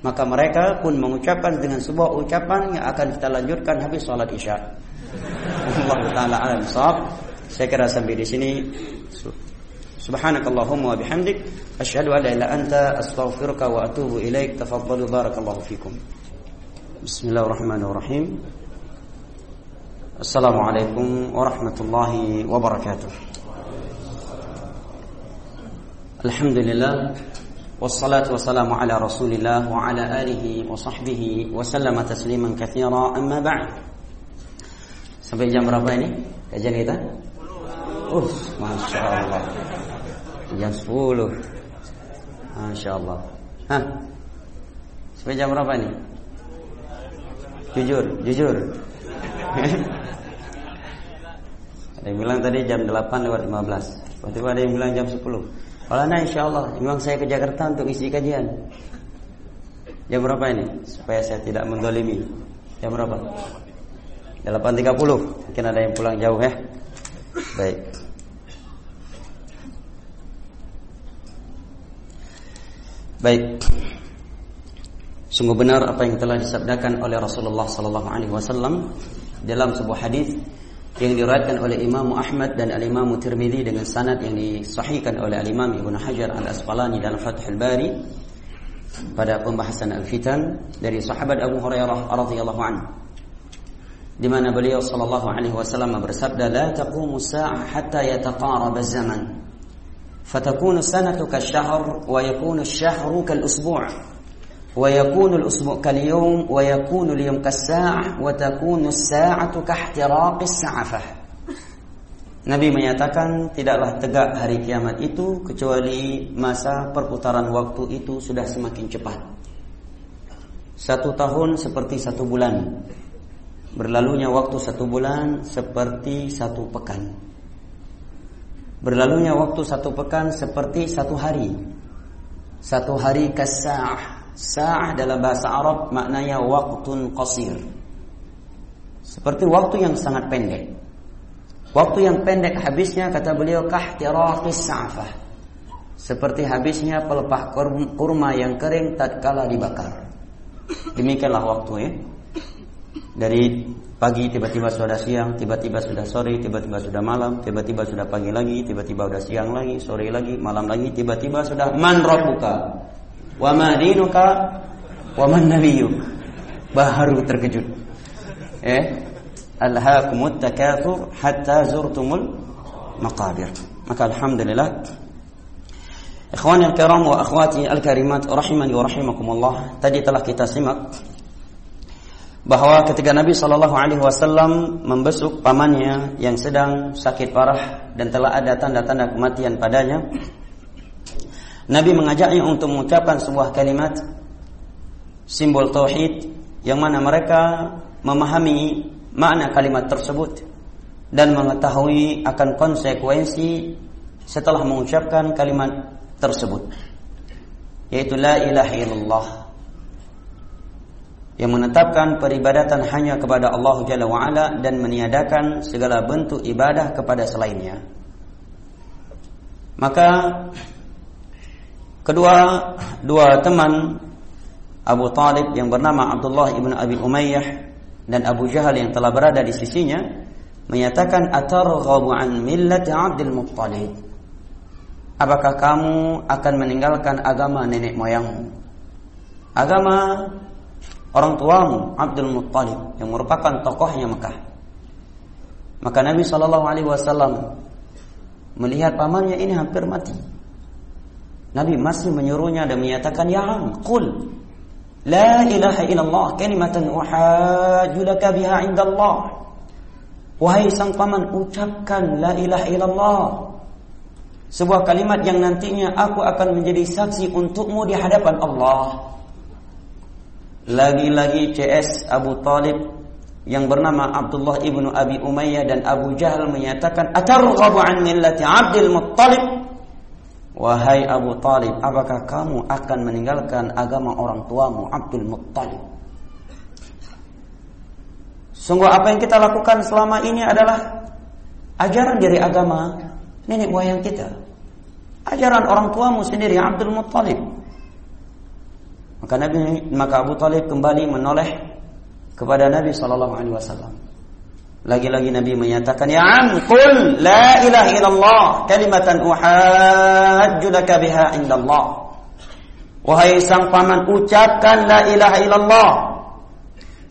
[SPEAKER 2] Maka mereka pun mengucapkan dengan sebuah ucapan yang akan kita lanjutkan habis salat Isya. Allah taala alam sahab. Saya kira sampai di sini. Subhanakallahumma wa bihamdik asyhadu an la ilaha anta astaghfiruka wa atubu ilaik. Tafaddalu barakallahu fikum. Bismillahirrahmanirrahim. Assalamualaikum warahmatullahi wabarakatuh. Alhamdulillah wassalatu wassalamu ala Rasulillah wa ala alihi wa sahbihi wa sallama tasliman katsira amma ba'd. Sampai jam berapa ini kajian kita? Uh, Masya Allah Jam 10 Masya Allah Hah? Sampai jam berapa ini? Jujur, jujur (laughs) Ada yang bilang tadi jam 8 lewat 15 Waktu itu ada yang bilang jam 10 Kalau nah insya Allah Memang saya ke Jakarta untuk isi kajian. Jam berapa ini? Supaya saya tidak mendolimi. Jam berapa? 8.30 Mungkin ada yang pulang jauh ya. Baik. Baik. Sungguh benar apa yang telah disabdakan oleh Rasulullah sallallahu alaihi wasallam dalam sebuah hadis yang diriwayatkan oleh Imam Ahmad dan Al-Imam Tirmizi dengan sanad yang disahihkan oleh Al-Imam Ibnu Hajar Al-Asqalani dalam Fathul Bari pada pembahasan al-fitan dari sahabat Abu Hurairah radhiyallahu anhu di mana beliau sallallahu alaihi wasallam bersabda la taqumu sa'ah hatta yataqarab az-zaman fatakunu sanatu kasyahr wa yakunu asy-syahru kal-usbu' ويكون الأسبوع كاليوم ويكون اليوم كالساعة وتكون الساعة كاحتراق السعفة Nabi menyatakan tidaklah tegak hari kiamat itu kecuali masa perputaran waktu itu sudah semakin cepat. Satu tahun seperti satu bulan. Berlalunya waktu satu bulan seperti satu pekan. Berlalunya waktu satu pekan seperti satu hari. Satu hari kasah Sa'ah dalam bahasa Arab maknanya waktun qasir. Seperti waktu yang sangat pendek. Waktu yang pendek habisnya kata beliau kahtiraqis sa'fah. Seperti habisnya pelepah kurma yang kering tatkala dibakar. Demikianlah waktu ya. Dari pagi tiba-tiba sudah siang, tiba-tiba sudah sore, tiba-tiba sudah malam, tiba-tiba sudah pagi lagi, tiba-tiba sudah siang lagi, sore lagi, malam lagi, tiba-tiba sudah man rabbuka Wa ma dinuka wa man nabiyyuk. Baru terkejut. Eh, alhaakumut takatsur hatta zurtumul maqabir. Maka alhamdulillah Ikhwani al-kiram wa akhwati al-karimat rahimani wa rahimakumullah. Tadi telah kita simak bahwa ketika Nabi sallallahu alaihi wasallam membesuk pamannya yang sedang sakit parah dan telah ada tanda-tanda kematian padanya, Nabi mengajaknya untuk mengucapkan sebuah kalimat simbol tauhid yang mana mereka memahami makna kalimat tersebut dan mengetahui akan konsekuensi setelah mengucapkan kalimat tersebut yaitu la ilaha illallah yang menetapkan peribadatan hanya kepada Allah Jalla wa ala dan meniadakan segala bentuk ibadah kepada selainnya. Maka Kedua dua teman Abu Talib yang bernama Abdullah ibn Abi Umayyah dan Abu Jahal yang telah berada di sisinya menyatakan atarghabu an millati Abdul Muttalib. Apakah kamu akan meninggalkan agama nenek moyangmu? Agama orang tuamu Abdul Muttalib yang merupakan tokohnya Mekah. Maka Nabi sallallahu alaihi wasallam melihat pamannya ini hampir mati. Nabi masih menyuruhnya dan menyatakan ya am qul la ilaha illallah kalimatan uhajju laka biha indallah. Wahai sang paman ucapkan la ilaha illallah. Sebuah kalimat yang nantinya aku akan menjadi saksi untukmu di hadapan Allah. Lagi-lagi CS Abu Talib yang bernama Abdullah ibnu Abi Umayyah dan Abu Jahal menyatakan atarghabu an millati Abdul Muttalib wahai Abu Talib apakah kamu akan meninggalkan agama orang tuamu Abdul Muttalib Sungguh apa yang kita lakukan selama ini adalah ajaran dari agama nenek moyang kita. Ajaran orang tuamu sendiri Abdul Muttalib. Maka Nabi maka Abu Talib kembali menoleh kepada Nabi sallallahu alaihi wasallam. Lagi-lagi Nabi menyatakan, "Ya am, qul la ilaha illallah kalimatan uhajju laka biha indallah." Wahai sang paman, ucapkan la ilaha illallah.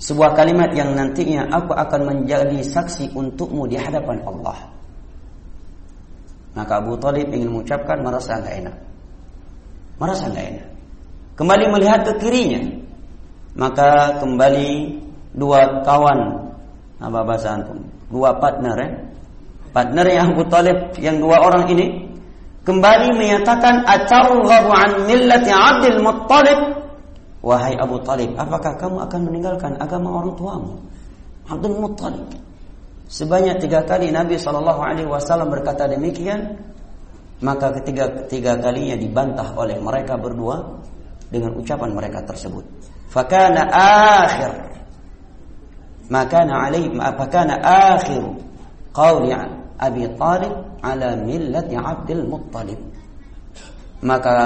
[SPEAKER 2] Sebuah kalimat yang nantinya aku akan menjadi saksi untukmu di hadapan Allah. Maka Abu Talib ingin mengucapkan merasa enggak enak. Merasa enggak enak. Kembali melihat ke kirinya. Maka kembali dua kawan apa bahasa antum dua partner eh? Partner yang Abu Talib yang dua orang ini kembali menyatakan atarghabu an millati Abdul Muttalib. Wahai Abu Talib apakah kamu akan meninggalkan agama orang tuamu? Abdul Muttalib. Sebanyak tiga kali Nabi wasallam berkata demikian maka ketiga ketiga kalinya dibantah oleh mereka berdua dengan ucapan mereka tersebut. Fakana akhir ما كان عليه ما فكان آخر قول أبي طالب على ملة عبد المطلب maka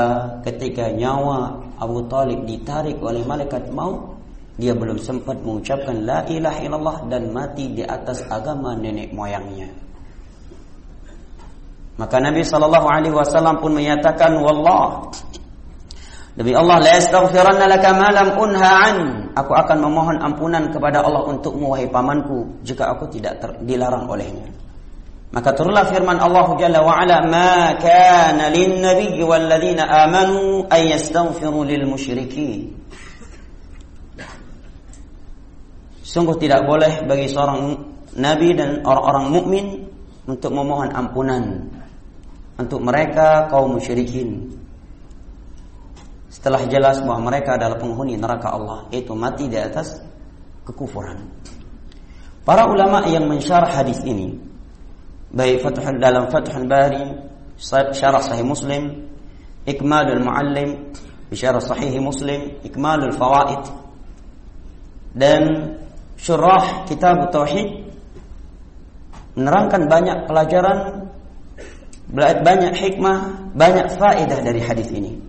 [SPEAKER 2] ketika nyawa Abu Talib ditarik oleh malaikat maut dia belum sempat mengucapkan la ilaha illallah dan mati di atas agama nenek moyangnya maka Nabi sallallahu alaihi wasallam pun menyatakan wallah Demi Allah la astaghfiranna laka ma lam unha an. Aku akan memohon ampunan kepada Allah untukmu wahai pamanku jika aku tidak dilarang olehnya. Maka turunlah firman Allah Jalla wa Ala, "Ma kana lin nabiyyi wal ladzina amanu ay yastaghfiru lil musyrikin." Sungguh tidak boleh bagi seorang nabi dan orang-orang mukmin untuk memohon ampunan untuk mereka kaum musyrikin setelah jelas bahawa mereka adalah penghuni neraka Allah yaitu mati di atas kekufuran. Para ulama yang mensyarah hadis ini baik Fathul dalam Fathul Bari, syarah Sahih Muslim, Ikmalul Muallim, syarah Sahih Muslim, Ikmalul Fawaid dan syurah Kitab Tauhid menerangkan banyak pelajaran banyak hikmah, banyak faedah dari hadis ini.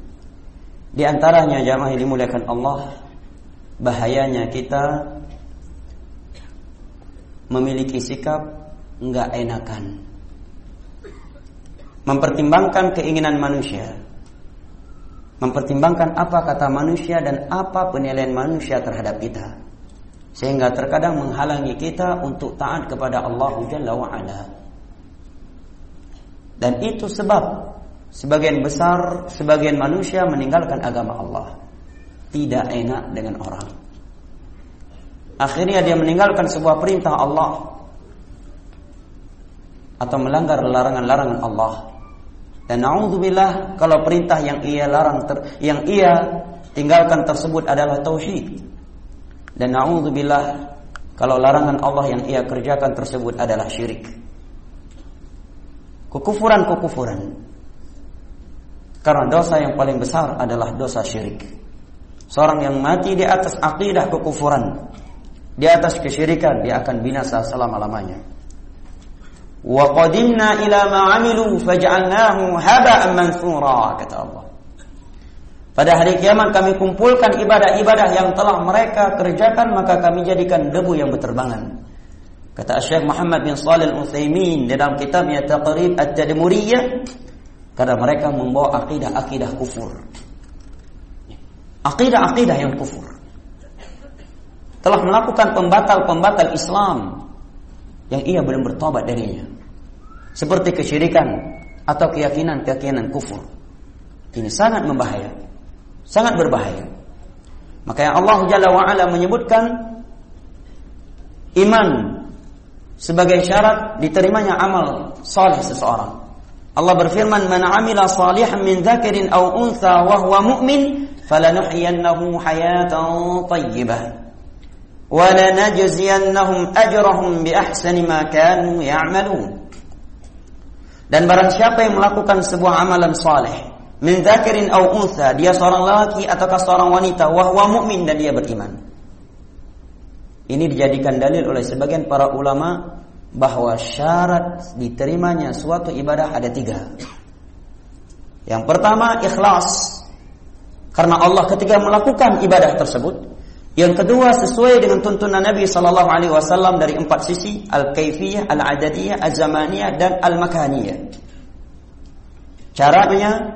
[SPEAKER 2] Di antaranya jamaah yang dimuliakan Allah Bahayanya kita Memiliki sikap Enggak enakan. Mempertimbangkan keinginan manusia. Mempertimbangkan apa kata manusia Dan apa penilaian manusia terhadap kita. Sehingga terkadang menghalangi kita Untuk taat kepada Allah Jalla wa'ala. Dan itu sebab Sebagian besar Sebagian manusia meninggalkan agama Allah. Tidak enak dengan orang. Akhirnya dia meninggalkan sebuah perintah Allah. Atau melanggar larangan-larangan Allah. Dan na'udzubillah Kalau perintah yang ia larang ter, Yang ia tinggalkan tersebut adalah tauhid. Dan na'udzubillah Kalau larangan Allah yang ia kerjakan tersebut adalah syirik. Kekufuran-kekufuran karena dosa yang paling besar adalah dosa syirik. Seorang yang mati di atas akidah kekufuran, di atas kesyirikan, dia akan binasa selama-lamanya. Wa qadimna ila ma 'amilu faj'alnahu haba'an mansura kata Allah. Pada hari kiamat kami kumpulkan ibadah-ibadah yang telah mereka kerjakan maka kami jadikan debu yang berterbangan. Kata Syekh Muhammad bin Shalih Al-Utsaimin dalam kitabnya Taqrib At-Tadmuriyah Karena mereka membawa akidah-akidah kufur. Akidah-akidah yang kufur. Telah melakukan pembatal-pembatal Islam yang ia belum bertobat darinya. Seperti kesyirikan atau keyakinan-keyakinan kufur. Ini sangat membahaya. Sangat berbahaya. Maka yang Allah Jalla wa'ala menyebutkan iman sebagai syarat diterimanya amal saleh seseorang. Allah berfirman man amila salihan min dzakarin aw untha wa huwa mu'min falanuhyiyannahu hayatan thayyibah wa lanajziyannahum ajrahum bi ahsani ma kanu ya'malun. Dan barang siapa yang melakukan sebuah amalan saleh min dzakarin aw untha dia seorang laki ataukah seorang wanita wa huwa mu'min dan dia beriman. Ini dijadikan dalil oleh sebagian para ulama bahwa syarat diterimanya suatu ibadah ada tiga yang pertama ikhlas karena Allah ketika melakukan ibadah tersebut yang kedua sesuai dengan tuntunan Nabi sallallahu alaihi wasallam dari empat sisi al-kaifiyah, al-adadiyah, az-zamaniyah dan al-makaniyah. Caranya,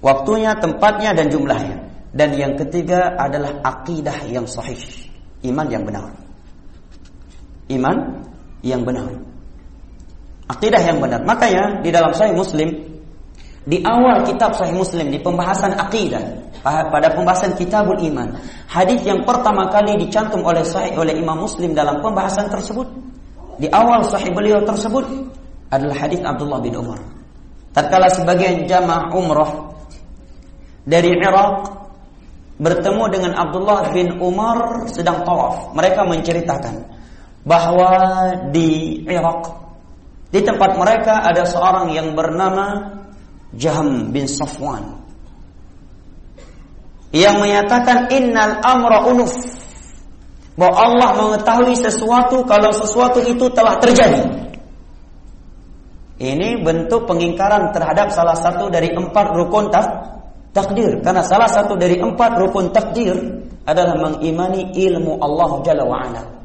[SPEAKER 2] waktunya, tempatnya dan jumlahnya. Dan yang ketiga adalah akidah yang sahih, iman yang benar. Iman yang benar. Akidah yang benar. Makanya di dalam Sahih Muslim di awal kitab Sahih Muslim di pembahasan akidah pada pembahasan Kitabul Iman. Hadis yang pertama kali dicantum oleh Sahih oleh Imam Muslim dalam pembahasan tersebut di awal Sahih beliau tersebut adalah hadis Abdullah bin Umar. Tatkala sebagian jamaah umrah dari Irak bertemu dengan Abdullah bin Umar sedang tawaf, mereka menceritakan bahwa di Irak di tempat mereka ada seorang yang bernama Jaham bin Safwan yang menyatakan innal amra unuf bahwa Allah mengetahui sesuatu kalau sesuatu itu telah terjadi. Ini bentuk pengingkaran terhadap salah satu dari empat rukun tak, takdir. Karena salah satu dari empat rukun takdir adalah mengimani ilmu Allah Jalla wa'ala.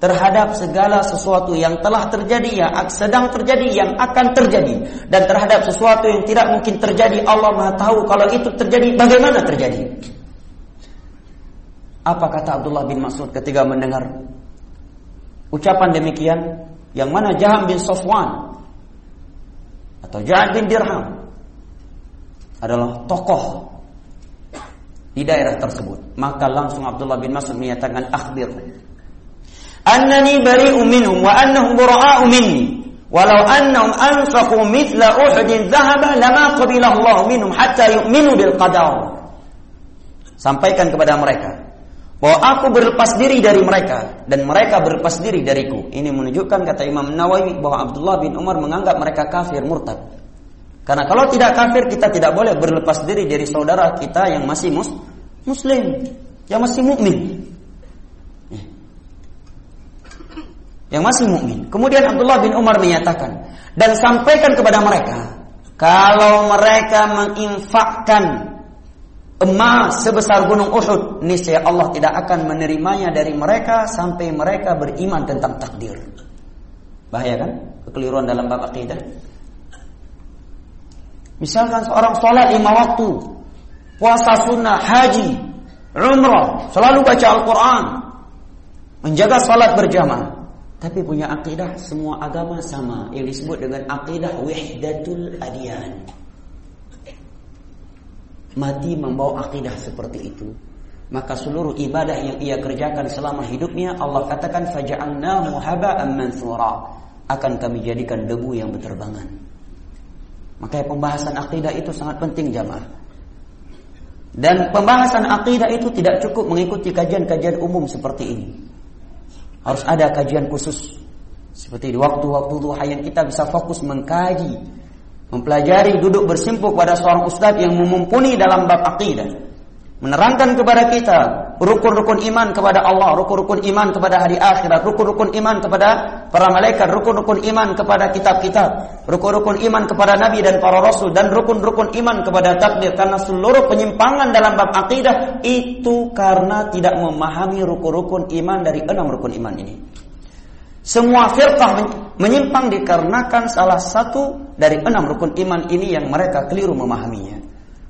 [SPEAKER 2] Terhadap segala sesuatu yang telah terjadi, yang sedang terjadi, yang akan terjadi. Dan terhadap sesuatu yang tidak mungkin terjadi, Allah maha tahu kalau itu terjadi, bagaimana terjadi. Apa kata Abdullah bin Mas'ud ketika mendengar ucapan demikian? Yang mana Jaham bin Safwan atau Ja'ad bin Dirham adalah tokoh di daerah tersebut. Maka langsung Abdullah bin Mas'ud menyatakan akhbir annani bari'un minhum wa annahum bura'a'u minni walau annahum anfaqu mithla uhudin dhahaba lama qabilahu Allah minhum hatta yu'minu bil qadar. Sampaikan kepada mereka bahwa aku berlepas diri dari mereka dan mereka berlepas diri dariku. Ini menunjukkan kata Imam Nawawi bahwa Abdullah bin Umar menganggap mereka kafir murtad. Karena kalau tidak kafir kita tidak boleh berlepas diri dari saudara kita yang masih mus muslim, yang masih mukmin. Yang masih mukmin. Kemudian Abdullah bin Umar menyatakan dan sampaikan kepada mereka kalau mereka menginfakkan emas sebesar gunung Uhud, niscaya Allah tidak akan menerimanya dari mereka sampai mereka beriman tentang takdir. Bahaya kan? Kekeliruan dalam bab akidah. Misalkan seorang sholat lima waktu, puasa sunnah, haji, umrah, selalu baca Al-Quran, menjaga sholat berjamaah, tapi punya akidah semua agama sama. Yang disebut dengan akidah wahdatul adiyan. Mati membawa akidah seperti itu. Maka seluruh ibadah yang ia kerjakan selama hidupnya Allah katakan faja'alnahu haba'an mansura. Akan kami jadikan debu yang berterbangan. Maka pembahasan akidah itu sangat penting jamaah. Dan pembahasan akidah itu tidak cukup mengikuti kajian-kajian umum seperti ini harus ada kajian khusus. Seperti di waktu-waktu duha yang kita bisa fokus mengkaji mempelajari duduk bersimpuh pada seorang ustaz yang mumpuni dalam bab akidah menerangkan kepada kita rukun-rukun iman kepada Allah rukun-rukun iman kepada hari akhirat rukun-rukun iman kepada para malaikat rukun-rukun iman kepada kitab-kitab rukun-rukun iman kepada nabi dan para rasul dan rukun-rukun iman kepada takdir karena seluruh penyimpangan dalam bab akidah itu karena tidak memahami rukun-rukun iman dari enam rukun iman ini semua firqah menyimpang dikarenakan salah satu dari enam rukun iman ini yang mereka keliru memahaminya.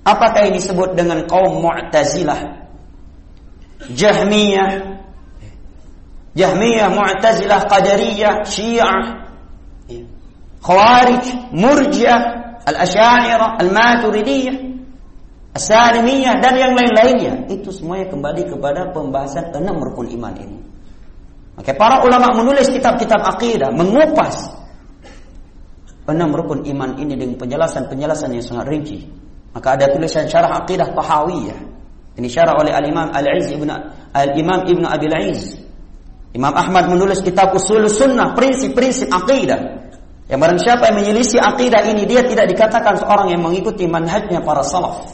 [SPEAKER 2] Apakah ini disebut dengan kaum Mu'tazilah? Jahmiyah, Jahmiyah, Mu'tazilah, Qadariyah, Syiah, Khawarij, Murji'ah, Al-Asy'ariyah, Al-Maturidiyah, As-Salimiyah dan yang lain-lainnya. Itu semuanya kembali kepada pembahasan enam rukun iman ini. Maka para ulama menulis kitab-kitab akidah mengupas enam rukun iman ini dengan penjelasan-penjelasan yang sangat rinci. Maka ada tulisan syarah akidah Tahawiyah. Ini syarah oleh Al-Imam Al-Izz Ibn Al-Imam Ibn Abi Al-Izz Imam Ahmad menulis kitab Usul Sunnah, prinsip-prinsip akidah. Yang barang siapa yang menyelisih akidah ini, dia tidak dikatakan seorang yang mengikuti manhajnya para salaf.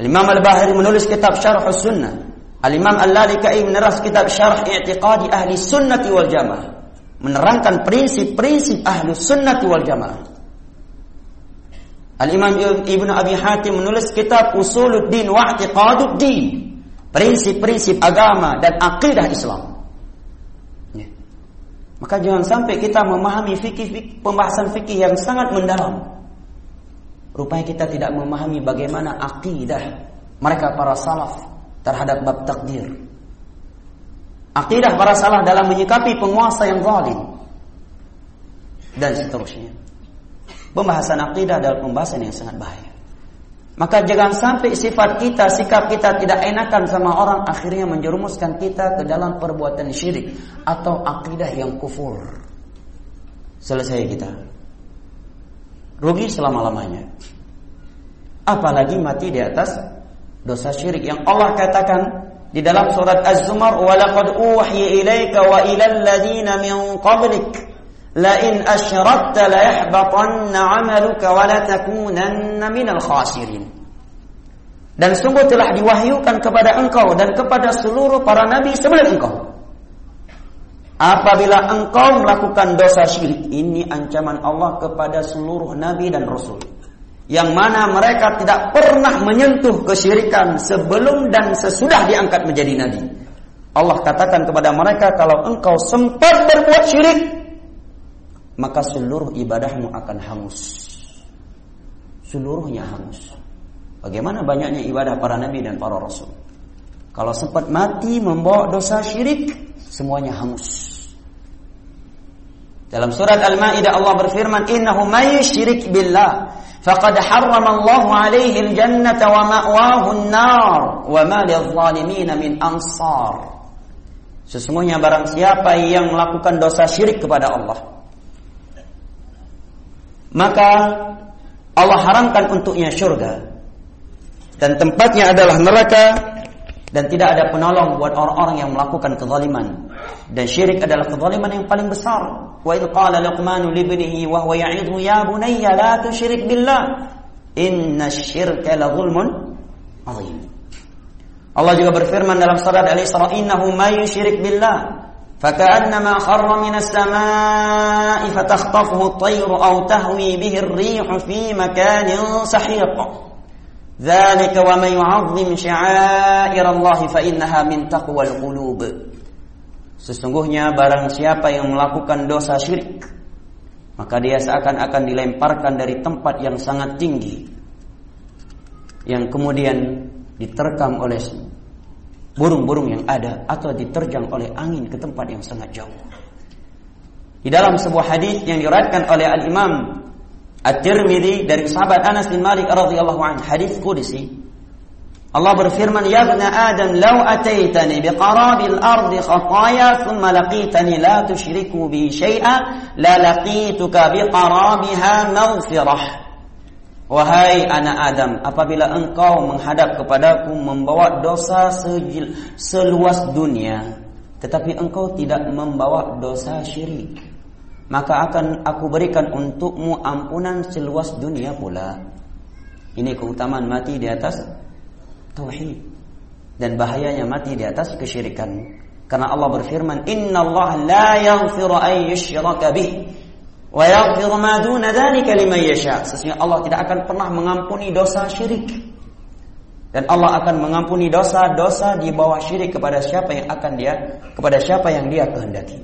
[SPEAKER 2] Imam Al-Bahri menulis kitab Syarh Sunnah. Al-Imam Al-Lalikai meneras kitab Syarh I'tiqadi Ahli Sunnati wal Jamaah. Menerangkan prinsip-prinsip Ahli Sunnati wal Jamaah. Al-Imam Ibn Abi Hatim menulis kitab Usuluddin wa I'tiqaduddin. Prinsip-prinsip agama dan akidah Islam. Ya. Maka jangan sampai kita memahami fikih pembahasan fikih yang sangat mendalam. Rupanya kita tidak memahami bagaimana akidah mereka para salaf terhadap bab takdir. Akidah para salaf dalam menyikapi penguasa yang zalim dan seterusnya. Pembahasan akidah adalah pembahasan yang sangat bahaya. Maka jangan sampai sifat kita, sikap kita tidak enakan sama orang akhirnya menjerumuskan kita ke dalam perbuatan syirik atau akidah yang kufur. Selesai kita. Rugi selama-lamanya. Apalagi mati di atas dosa syirik yang Allah katakan di dalam surat Az-Zumar wa laqad uhiya ilaika wa ilal ladina min qablik yahbatanna 'amaluka wa la takunanna minal khasirin dan sungguh telah diwahyukan kepada engkau dan kepada seluruh para nabi sebelum engkau. Apabila engkau melakukan dosa syirik ini ancaman Allah kepada seluruh nabi dan rasul. Yang mana mereka tidak pernah menyentuh kesyirikan sebelum dan sesudah diangkat menjadi nabi. Allah katakan kepada mereka kalau engkau sempat berbuat syirik maka seluruh ibadahmu akan hangus. Seluruhnya hangus. Bagaimana banyaknya ibadah para nabi dan para rasul? Kalau sempat mati membawa dosa syirik, semuanya hangus. Dalam surat Al-Maidah Allah berfirman, "Innahu may yusyrik billah faqad harrama Allahu 'alaihi al-jannata wa ma'wahu an-nar wa ma lidh-dhalimin min ansar." Sesungguhnya barang siapa yang melakukan dosa syirik kepada Allah, maka Allah haramkan untuknya syurga. Dan tempatnya adalah neraka dan tidak ada penolong buat orang-orang yang melakukan kezaliman. Dan syirik adalah kezaliman yang paling besar. Wa idh qala luqman li ibnihi wa huwa ya'idhu ya bunayya la tusyrik billah. Inna syirka la zulmun azim. Allah juga berfirman dalam surat Al-Isra innahu may yusyrik billah فكأنما خر من السماء فتخطفه الطير أو تهوي به الريح في مكان سحيق ذلك ومن يعظم شعائر الله فإنها من تقوى القلوب Sesungguhnya barang siapa yang melakukan dosa syirik Maka dia seakan-akan dilemparkan dari tempat yang sangat tinggi Yang kemudian diterkam oleh burung-burung yang ada atau diterjang oleh angin ke tempat yang sangat jauh. Di dalam sebuah hadis yang diriwayatkan oleh Al Imam At-Tirmidzi dari sahabat Anas bin Malik radhiyallahu anhu hadis qudsi Allah berfirman ya ibn Adam law ataitani biqarabil ardi khataya thumma laqitani la tusyriku bi syai'a la laqituka biqarabiha maghfirah Wahai anak Adam, apabila engkau menghadap kepadaku membawa dosa sejil, seluas dunia, tetapi engkau tidak membawa dosa syirik, maka akan aku berikan untukmu ampunan seluas dunia pula. Ini keutamaan mati di atas tauhid dan bahayanya mati di atas kesyirikan. Karena Allah berfirman, "Inna Allah la yaghfiru an yushraka bih." Wa yaghfiru ma duna dzalika liman yasha. Sesungguhnya Allah tidak akan pernah mengampuni dosa syirik. Dan Allah akan mengampuni dosa-dosa di bawah syirik kepada siapa yang akan dia kepada siapa yang dia kehendaki.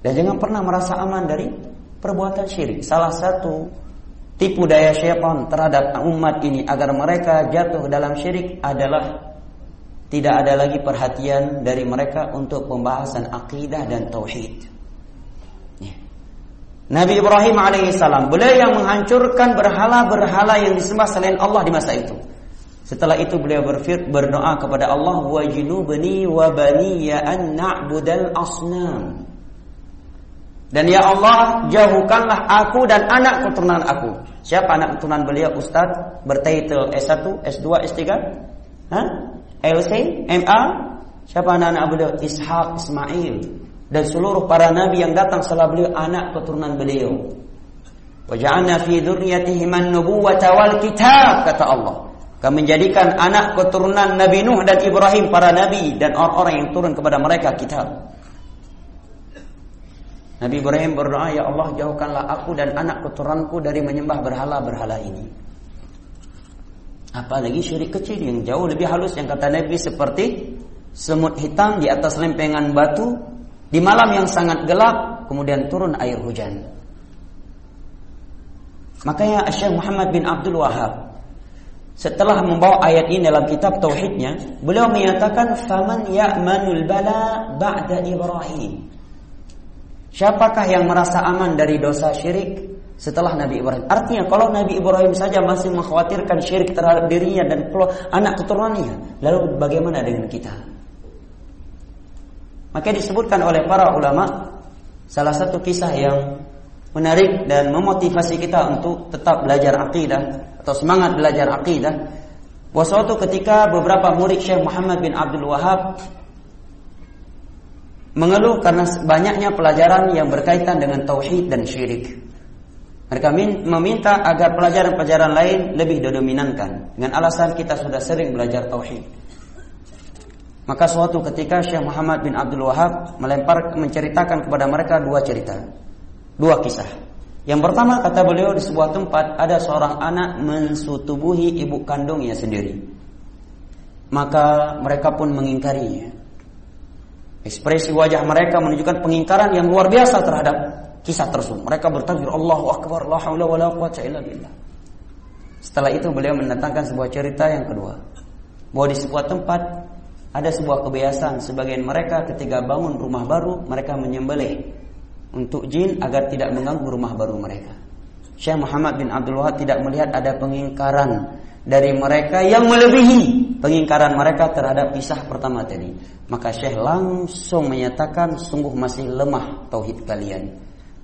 [SPEAKER 2] Dan jangan pernah merasa aman dari perbuatan syirik. Salah satu tipu daya syaitan terhadap umat ini agar mereka jatuh dalam syirik adalah tidak ada lagi perhatian dari mereka untuk pembahasan akidah dan tauhid. Nabi Ibrahim alaihissalam beliau yang menghancurkan berhala-berhala yang disembah selain Allah di masa itu. Setelah itu beliau berfir berdoa kepada Allah wa junubni wa bani ya an na'budal asnam. Dan ya Allah, jauhkanlah aku dan anak keturunan aku. Siapa anak keturunan beliau? Ustaz bertitel S1, S2, S3? Hah? LC, MA? Siapa anak-anak beliau? Ishaq, Ismail dan seluruh para nabi yang datang setelah beliau anak keturunan beliau. Waja'alna fi dzurriyyatihi man-nubuwwata wal kitab kata Allah. Kami menjadikan anak keturunan Nabi Nuh dan Ibrahim para nabi dan orang-orang yang turun kepada mereka kitab. Nabi Ibrahim berdoa, Ya Allah jauhkanlah aku dan anak keturunanku dari menyembah berhala-berhala ini. Apalagi syirik kecil yang jauh lebih halus yang kata Nabi seperti semut hitam di atas lempengan batu di malam yang sangat gelap kemudian turun air hujan. Makanya Syekh Muhammad bin Abdul Wahab setelah membawa ayat ini dalam kitab tauhidnya, beliau menyatakan faman ya'manul bala ba'da Ibrahim. Siapakah yang merasa aman dari dosa syirik setelah Nabi Ibrahim? Artinya kalau Nabi Ibrahim saja masih mengkhawatirkan syirik terhadap dirinya dan anak keturunannya, lalu bagaimana dengan kita? Maka disebutkan oleh para ulama salah satu kisah yang menarik dan memotivasi kita untuk tetap belajar akidah atau semangat belajar akidah. Bahwa suatu ketika beberapa murid Syekh Muhammad bin Abdul Wahab mengeluh karena banyaknya pelajaran yang berkaitan dengan tauhid dan syirik. Mereka meminta agar pelajaran-pelajaran lain lebih didominankan dengan alasan kita sudah sering belajar tauhid. Maka suatu ketika Syekh Muhammad bin Abdul Wahab melempar menceritakan kepada mereka dua cerita, dua kisah. Yang pertama kata beliau di sebuah tempat ada seorang anak mensutubuhi ibu kandungnya sendiri. Maka mereka pun mengingkarinya. Ekspresi wajah mereka menunjukkan pengingkaran yang luar biasa terhadap kisah tersebut. Mereka bertakbir Allahu Akbar, la haula wala quwata illa billah. Setelah itu beliau mendatangkan sebuah cerita yang kedua. Bahwa di sebuah tempat ada sebuah kebiasaan sebagian mereka ketika bangun rumah baru mereka menyembelih untuk jin agar tidak mengganggu rumah baru mereka. Syekh Muhammad bin Abdul Wahab tidak melihat ada pengingkaran dari mereka yang melebihi pengingkaran mereka terhadap kisah pertama tadi. Maka Syekh langsung menyatakan sungguh masih lemah tauhid kalian.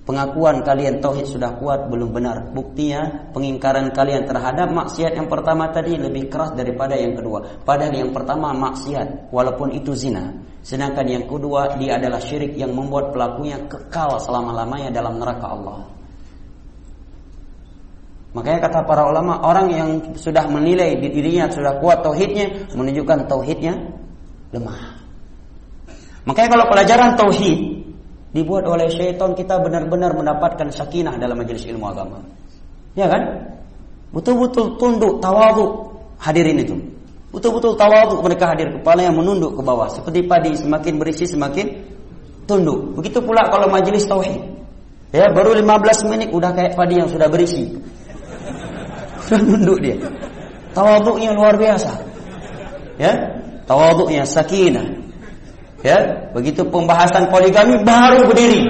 [SPEAKER 2] Pengakuan kalian tauhid sudah kuat belum benar. Buktinya pengingkaran kalian terhadap maksiat yang pertama tadi lebih keras daripada yang kedua. Padahal yang pertama maksiat walaupun itu zina. Sedangkan yang kedua dia adalah syirik yang membuat pelakunya kekal selama-lamanya dalam neraka Allah. Makanya kata para ulama, orang yang sudah menilai di dirinya sudah kuat tauhidnya, menunjukkan tauhidnya lemah. Makanya kalau pelajaran tauhid dibuat oleh syaitan, kita benar-benar mendapatkan sakinah dalam majelis ilmu agama. Ya kan? Betul-betul tunduk, tawadhu hadirin itu. Betul-betul tawadhu mereka hadir kepala yang menunduk ke bawah seperti padi semakin berisi semakin tunduk. Begitu pula kalau majelis tauhid. Ya, baru 15 menit udah kayak padi yang sudah berisi. (laughs) Sudah nunduk dia. Tawaduknya luar biasa. Ya, tawaduknya sakinah. Ya, begitu pembahasan poligami baru berdiri.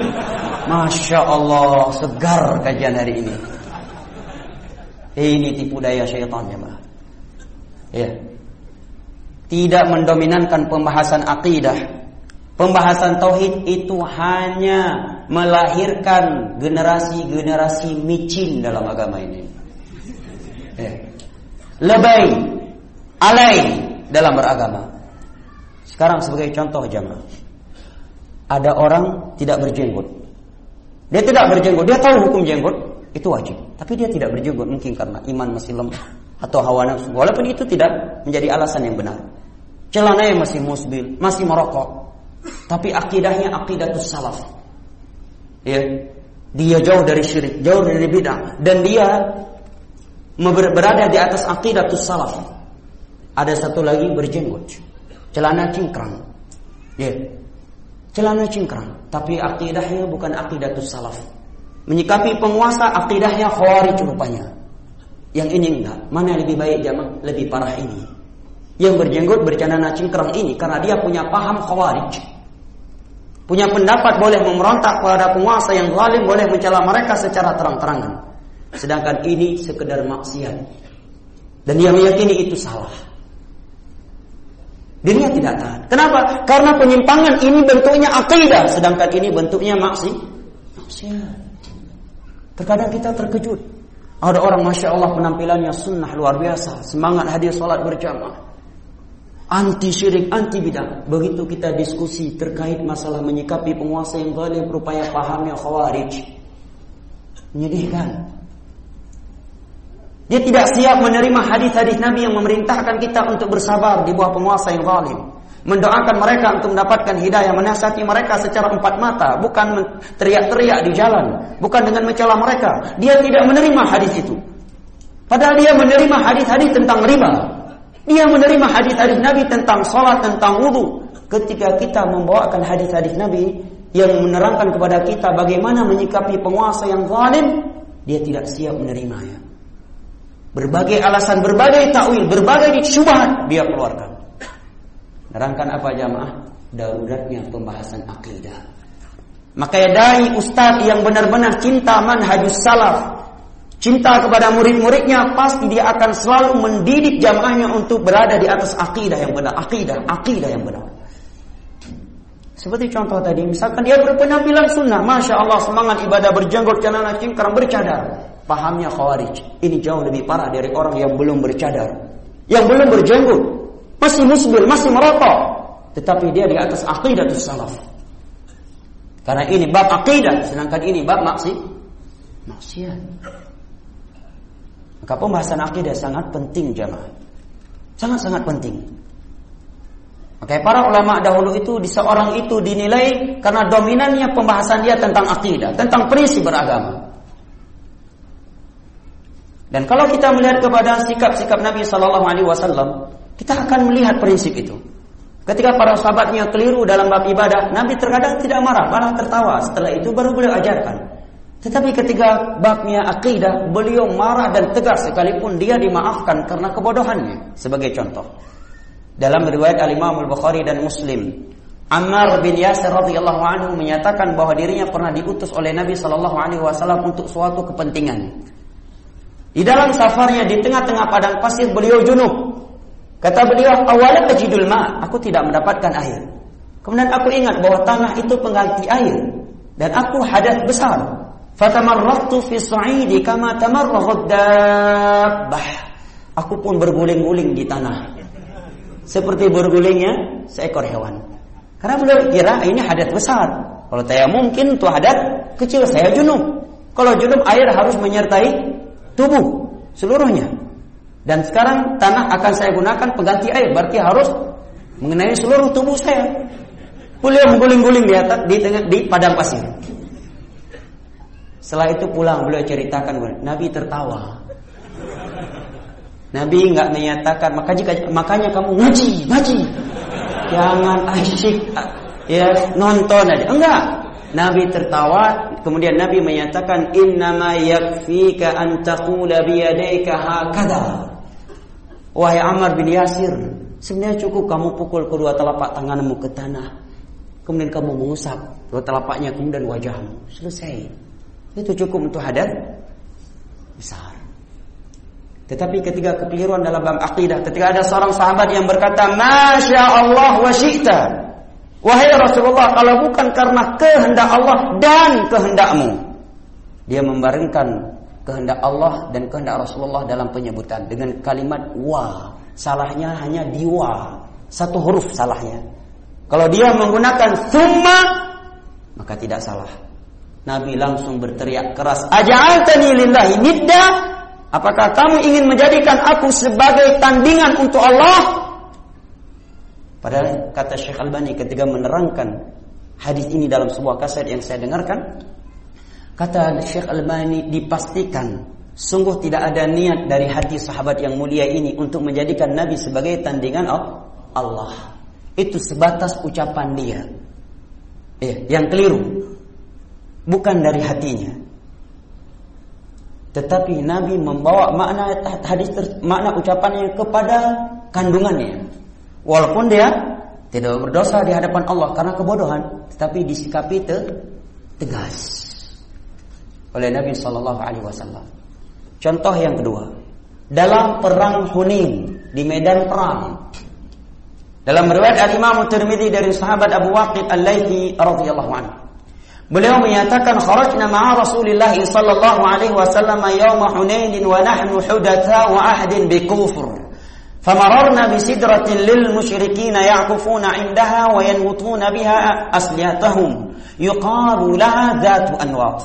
[SPEAKER 2] Masya Allah, segar kajian hari ini. Ini tipu daya syaitan ya, Mbak. Ya. Tidak mendominankan pembahasan akidah. Pembahasan tauhid itu hanya melahirkan generasi-generasi micin dalam agama ini. Eh. Lebay, alay dalam beragama. Sekarang sebagai contoh jamaah. Ada orang tidak berjenggot. Dia tidak berjenggot, dia tahu hukum jenggot itu wajib, tapi dia tidak berjenggot mungkin karena iman masih lemah atau hawa nafsu. Walaupun itu tidak menjadi alasan yang benar. Celananya masih musbil, masih merokok. Tapi akidahnya akidatus salaf. Ya. Dia jauh dari syirik, jauh dari bid'ah dan dia berada di atas aqidatus salaf. Ada satu lagi berjenggot. Celana cingkrang. Ya. Celana cingkrang, tapi akidahnya bukan akidatus salaf. Menyikapi penguasa akidahnya khawarij rupanya. Yang ini enggak. Mana lebih baik jamaah? Lebih parah ini. Yang berjenggot bercelana cingkrang ini karena dia punya paham khawarij. Punya pendapat boleh memberontak pada penguasa yang zalim, boleh mencela mereka secara terang-terangan. Sedangkan ini sekedar maksiat. Dan dia meyakini itu salah. Dirinya tidak tahan. Kenapa? Karena penyimpangan ini bentuknya akidah, sedangkan ini bentuknya maksi. Maksiat. Terkadang kita terkejut. Ada orang masya Allah penampilannya sunnah luar biasa, semangat hadir sholat berjamaah. anti syirik, anti bidah. Begitu kita diskusi terkait masalah menyikapi penguasa yang zalim berupaya pahamnya khawarij. Menyedihkan. Dia tidak siap menerima hadis-hadis Nabi yang memerintahkan kita untuk bersabar di bawah penguasa yang zalim. Mendoakan mereka untuk mendapatkan hidayah, menasihati mereka secara empat mata, bukan teriak-teriak di jalan, bukan dengan mencela mereka. Dia tidak menerima hadis itu. Padahal dia menerima hadis-hadis tentang riba, dia menerima hadis-hadis Nabi tentang salat, tentang wudu. Ketika kita membawakan hadis-hadis Nabi yang menerangkan kepada kita bagaimana menyikapi penguasa yang zalim, dia tidak siap menerimanya. Berbagai alasan, berbagai takwil, berbagai syubhat dia keluarkan. Nerangkan apa jamaah? Daruratnya pembahasan akidah. Maka ya dai ustaz yang benar-benar cinta manhajus salaf, cinta kepada murid-muridnya pasti dia akan selalu mendidik jamaahnya untuk berada di atas akidah yang benar akidah akidah yang benar seperti contoh tadi misalkan dia berpenampilan sunnah masya Allah semangat ibadah berjenggot celana cingkrang bercadar pahamnya khawarij ini jauh lebih parah dari orang yang belum bercadar yang belum berjenggot masih musbil masih merokok tetapi dia di atas akidah itu salaf karena ini bab akidah sedangkan ini bab maksiat maksiat maka pembahasan akidah sangat penting jamaah. Sangat-sangat penting. Maka para ulama dahulu itu di seorang itu dinilai karena dominannya pembahasan dia tentang akidah, tentang prinsip beragama. Dan kalau kita melihat kepada sikap-sikap Nabi Sallallahu Alaihi Wasallam, kita akan melihat prinsip itu. Ketika para sahabatnya keliru dalam bab ibadah, Nabi terkadang tidak marah, malah tertawa. Setelah itu baru beliau ajarkan. Tetapi ketika babnya akidah, beliau marah dan tegas sekalipun dia dimaafkan karena kebodohannya. Sebagai contoh. Dalam riwayat Al-Imam Al-Bukhari dan Muslim, Ammar bin Yasir radhiyallahu anhu menyatakan bahwa dirinya pernah diutus oleh Nabi sallallahu alaihi wasallam untuk suatu kepentingan. Di dalam safarnya di tengah-tengah padang pasir beliau junub. Kata beliau, "Awalan tajidul ma?" Aku tidak mendapatkan air. Kemudian aku ingat bahwa tanah itu pengganti air dan aku hadas besar. Fatamarratu fi sa'idi kama tamarrahud dabbah. Aku pun berguling-guling di tanah. Seperti bergulingnya seekor hewan. Karena beliau kira ini hadat besar. Kalau saya mungkin itu hadat kecil, saya junub. Kalau junub air harus menyertai tubuh seluruhnya. Dan sekarang tanah akan saya gunakan pengganti air, berarti harus mengenai seluruh tubuh saya. Beliau mengguling-guling di atas di, di padang pasir. Setelah itu pulang beliau ceritakan Nabi tertawa. Nabi enggak menyatakan makanya makanya kamu ngaji, ngaji. Jangan asyik ya nonton aja. Enggak. Nabi tertawa, kemudian Nabi menyatakan innama yakfika an taqula bi yadayka hakadha. Wahai Ammar bin Yasir, sebenarnya cukup kamu pukul kedua telapak tanganmu ke tanah. Kemudian kamu mengusap kedua telapaknya kemudian wajahmu. Selesai. Itu cukup untuk hadat besar. Tetapi ketika kekeliruan dalam bab akidah, ketika ada seorang sahabat yang berkata, "Masya Allah wa syi'ta." Wahai Rasulullah, kalau bukan karena kehendak Allah dan kehendakmu, dia membaringkan kehendak Allah dan kehendak Rasulullah dalam penyebutan dengan kalimat wa. Salahnya hanya di wa. Satu huruf salahnya. Kalau dia menggunakan summa, maka tidak salah. Nabi langsung berteriak keras, "Aja'altani lillahi nidda?" Apakah kamu ingin menjadikan aku sebagai tandingan untuk Allah? Padahal kata Syekh Albani ketika menerangkan hadis ini dalam sebuah kaset yang saya dengarkan, kata Syekh Albani dipastikan sungguh tidak ada niat dari hati sahabat yang mulia ini untuk menjadikan Nabi sebagai tandingan Allah. Itu sebatas ucapan dia. Eh, yang keliru bukan dari hatinya. Tetapi Nabi membawa makna hadis makna ucapannya kepada kandungannya. Walaupun dia tidak berdosa di hadapan Allah karena kebodohan, tetapi disikapi te tegas oleh Nabi sallallahu alaihi wasallam. Contoh yang kedua, dalam perang Hunain di medan perang. Dalam riwayat Al-Imam Tirmizi dari sahabat Abu Waqid Al-Laitsi radhiyallahu anhu. Beliau menyatakan kharajna ma'a Rasulillah sallallahu alaihi wasallam yaum Hunain wa nahnu hudatha wa ahdin bi kufr. فمررنا بسدرة للمشركين يعكفون عندها وينوطون بها أسلحتهم. يقال لها ذات أنواط.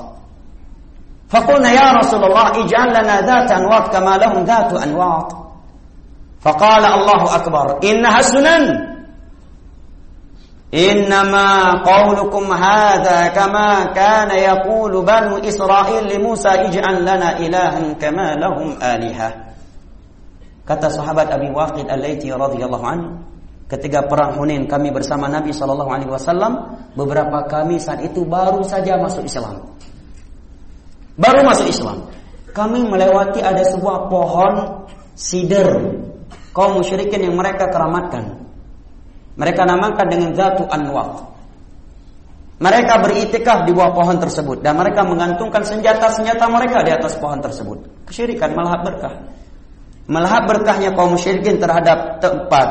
[SPEAKER 2] فقلنا يا رسول الله اجعل لنا ذات أنواط كما لهم ذات أنواط. فقال الله أكبر إنها سنن إنما قولكم هذا كما كان يقول بنو إسرائيل لموسى اجعل لنا إلها كما لهم آلهة. Kata sahabat Abi Waqid Al-Laiti radhiyallahu an, ketika perang Hunain kami bersama Nabi sallallahu alaihi wasallam, beberapa kami saat itu baru saja masuk Islam. Baru masuk Islam. Kami melewati ada sebuah pohon sider kaum musyrikin yang mereka keramatkan. Mereka namakan dengan Zatu Anwar. Mereka beritikaf di bawah pohon tersebut dan mereka menggantungkan senjata-senjata mereka di atas pohon tersebut. Kesyirikan malah berkah. Melahap berkahnya kaum musyrikin terhadap tempat,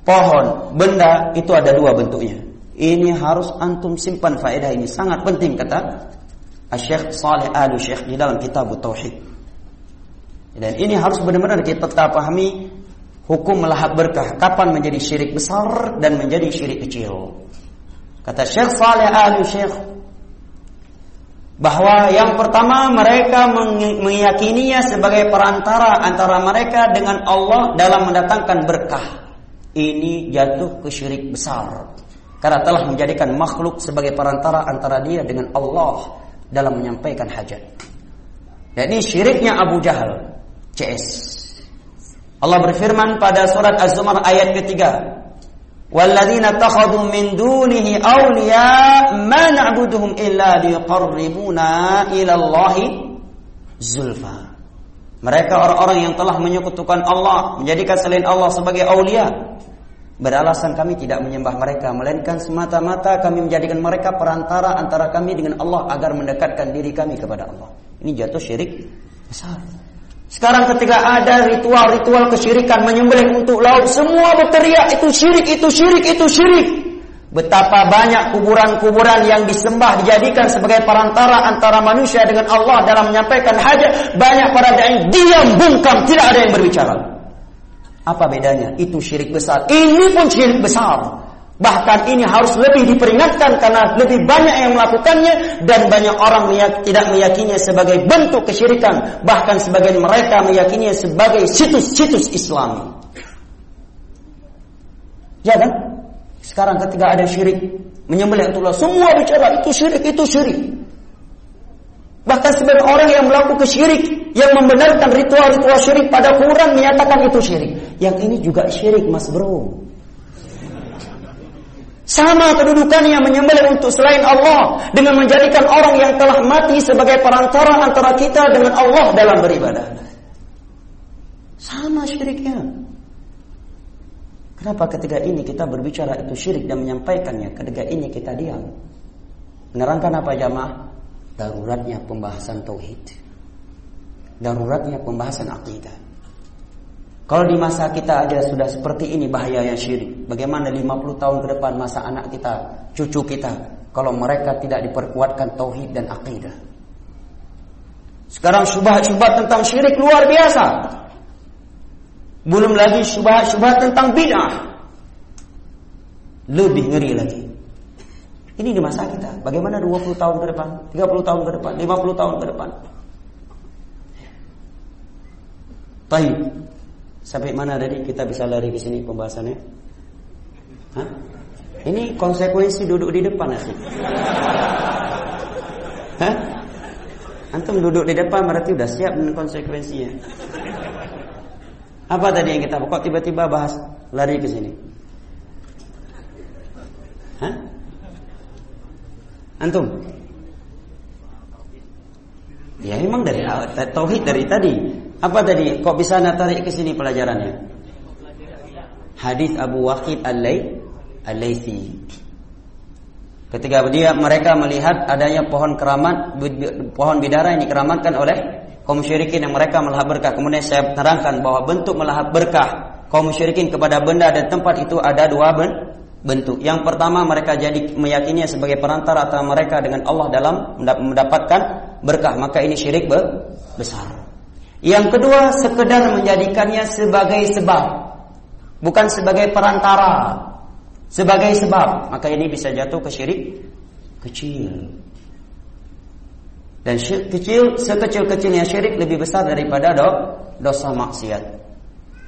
[SPEAKER 2] pohon, benda itu ada dua bentuknya. Ini harus antum simpan faedah ini sangat penting kata Syekh Saleh Al Syekh di dalam kitab Tauhid. Dan ini harus benar-benar kita pahami hukum melahap berkah kapan menjadi syirik besar dan menjadi syirik kecil. Kata Syekh Saleh Al Syekh bahwa yang pertama mereka meyakininya sebagai perantara antara mereka dengan Allah dalam mendatangkan berkah. Ini jatuh ke syirik besar. Karena telah menjadikan makhluk sebagai perantara antara dia dengan Allah dalam menyampaikan hajat. Dan ini syiriknya Abu Jahal. CS. Allah berfirman pada surat Az-Zumar ayat ketiga. والذين اتخذوا من دونه أولياء ما نعبدهم إلا ليقربونا إلى الله زلفا Mereka orang-orang yang telah menyekutukan Allah, menjadikan selain Allah sebagai aulia. Beralasan kami tidak menyembah mereka, melainkan semata-mata kami menjadikan mereka perantara antara kami dengan Allah agar mendekatkan diri kami kepada Allah. Ini jatuh syirik besar. Sekarang ketika ada ritual-ritual kesyirikan menyembelih untuk laut, semua berteriak itu syirik, itu syirik, itu syirik. Betapa banyak kuburan-kuburan yang disembah dijadikan sebagai perantara antara manusia dengan Allah dalam menyampaikan hajat. Banyak para dai diam bungkam, tidak ada yang berbicara. Apa bedanya? Itu syirik besar. Ini pun syirik besar. Bahkan ini harus lebih diperingatkan karena lebih banyak yang melakukannya dan banyak orang tidak meyakininya sebagai bentuk kesyirikan. Bahkan sebagian mereka meyakininya sebagai situs-situs Islam. Ya kan? Sekarang ketika ada syirik menyembelih Allah, semua bicara itu syirik, itu syirik. Bahkan sebagian orang yang melakukan syirik, yang membenarkan ritual-ritual syirik pada Quran menyatakan itu syirik. Yang ini juga syirik, Mas Bro. Sama kedudukannya menyembelih untuk selain Allah dengan menjadikan orang yang telah mati sebagai perantara antara kita dengan Allah dalam beribadah. Sama syiriknya. Kenapa ketika ini kita berbicara itu syirik dan menyampaikannya, ketika ini kita diam? Menerangkan apa jamaah? Daruratnya pembahasan tauhid. Daruratnya pembahasan akidah. Kalau di masa kita aja sudah seperti ini bahayanya syirik. Bagaimana 50 tahun ke depan masa anak kita, cucu kita. Kalau mereka tidak diperkuatkan tauhid dan akidah. Sekarang syubhat-syubhat tentang syirik luar biasa. Belum lagi syubhat-syubhat tentang bid'ah. Lebih ngeri lagi. Ini di masa kita. Bagaimana 20 tahun ke depan, 30 tahun ke depan, 50 tahun ke depan. Baik. Sampai mana tadi kita bisa lari ke sini pembahasannya? Hah? Ini konsekuensi duduk di depan asik. (laughs) Hah? Antum duduk di depan berarti sudah siap dengan konsekuensinya. Apa tadi yang kita kok tiba-tiba bahas lari ke sini? Hah? Antum? Ya memang dari tauhid dari tadi. Apa tadi? Kok bisa nak tarik ke sini pelajarannya? Hadis Abu Waqid Al-Laitsi. Ketika dia mereka melihat adanya pohon keramat, pohon bidara yang dikeramatkan oleh kaum musyrikin yang mereka melahap berkah. Kemudian saya terangkan bahwa bentuk melahap berkah kaum musyrikin kepada benda dan tempat itu ada dua bentuk. Yang pertama mereka jadi meyakininya sebagai perantara antara mereka dengan Allah dalam mendapatkan berkah. Maka ini syirik besar. Yang kedua sekedar menjadikannya sebagai sebab bukan sebagai perantara, sebagai sebab, maka ini bisa jatuh ke syirik kecil. Dan syirik kecil, sekecil-kecilnya syirik lebih besar daripada do, dosa maksiat.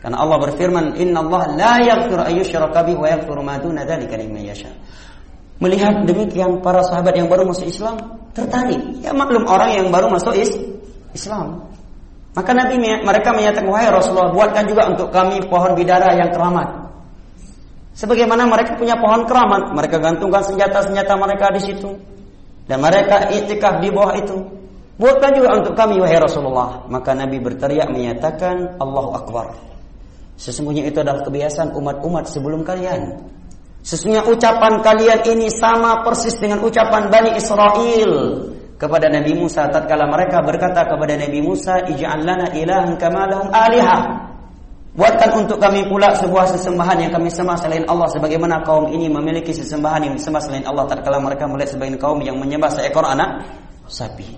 [SPEAKER 2] Karena Allah berfirman, Inna Allah la yaghfiru ayyushraka bihi wa yaghfiru ma duna dzalika liman yasha. Melihat demikian para sahabat yang baru masuk Islam tertarik. Ya maklum orang yang baru masuk is Islam. Maka Nabi mereka menyatakan, wahai Rasulullah, buatkan juga untuk kami pohon bidara yang keramat. Sebagaimana mereka punya pohon keramat, mereka gantungkan senjata-senjata mereka di situ. Dan mereka itikaf di bawah itu. Buatkan juga untuk kami wahai Rasulullah. Maka Nabi berteriak menyatakan Allahu Akbar. Sesungguhnya itu adalah kebiasaan umat-umat sebelum kalian. Sesungguhnya ucapan kalian ini sama persis dengan ucapan Bani Israel kepada Nabi Musa tatkala mereka berkata kepada Nabi Musa ij'al lana ilahan kama lahum alihah Buatkan untuk kami pula sebuah sesembahan yang kami sembah selain Allah sebagaimana kaum ini memiliki sesembahan yang disembah selain Allah tatkala mereka melihat sebagian kaum yang menyembah seekor anak sapi.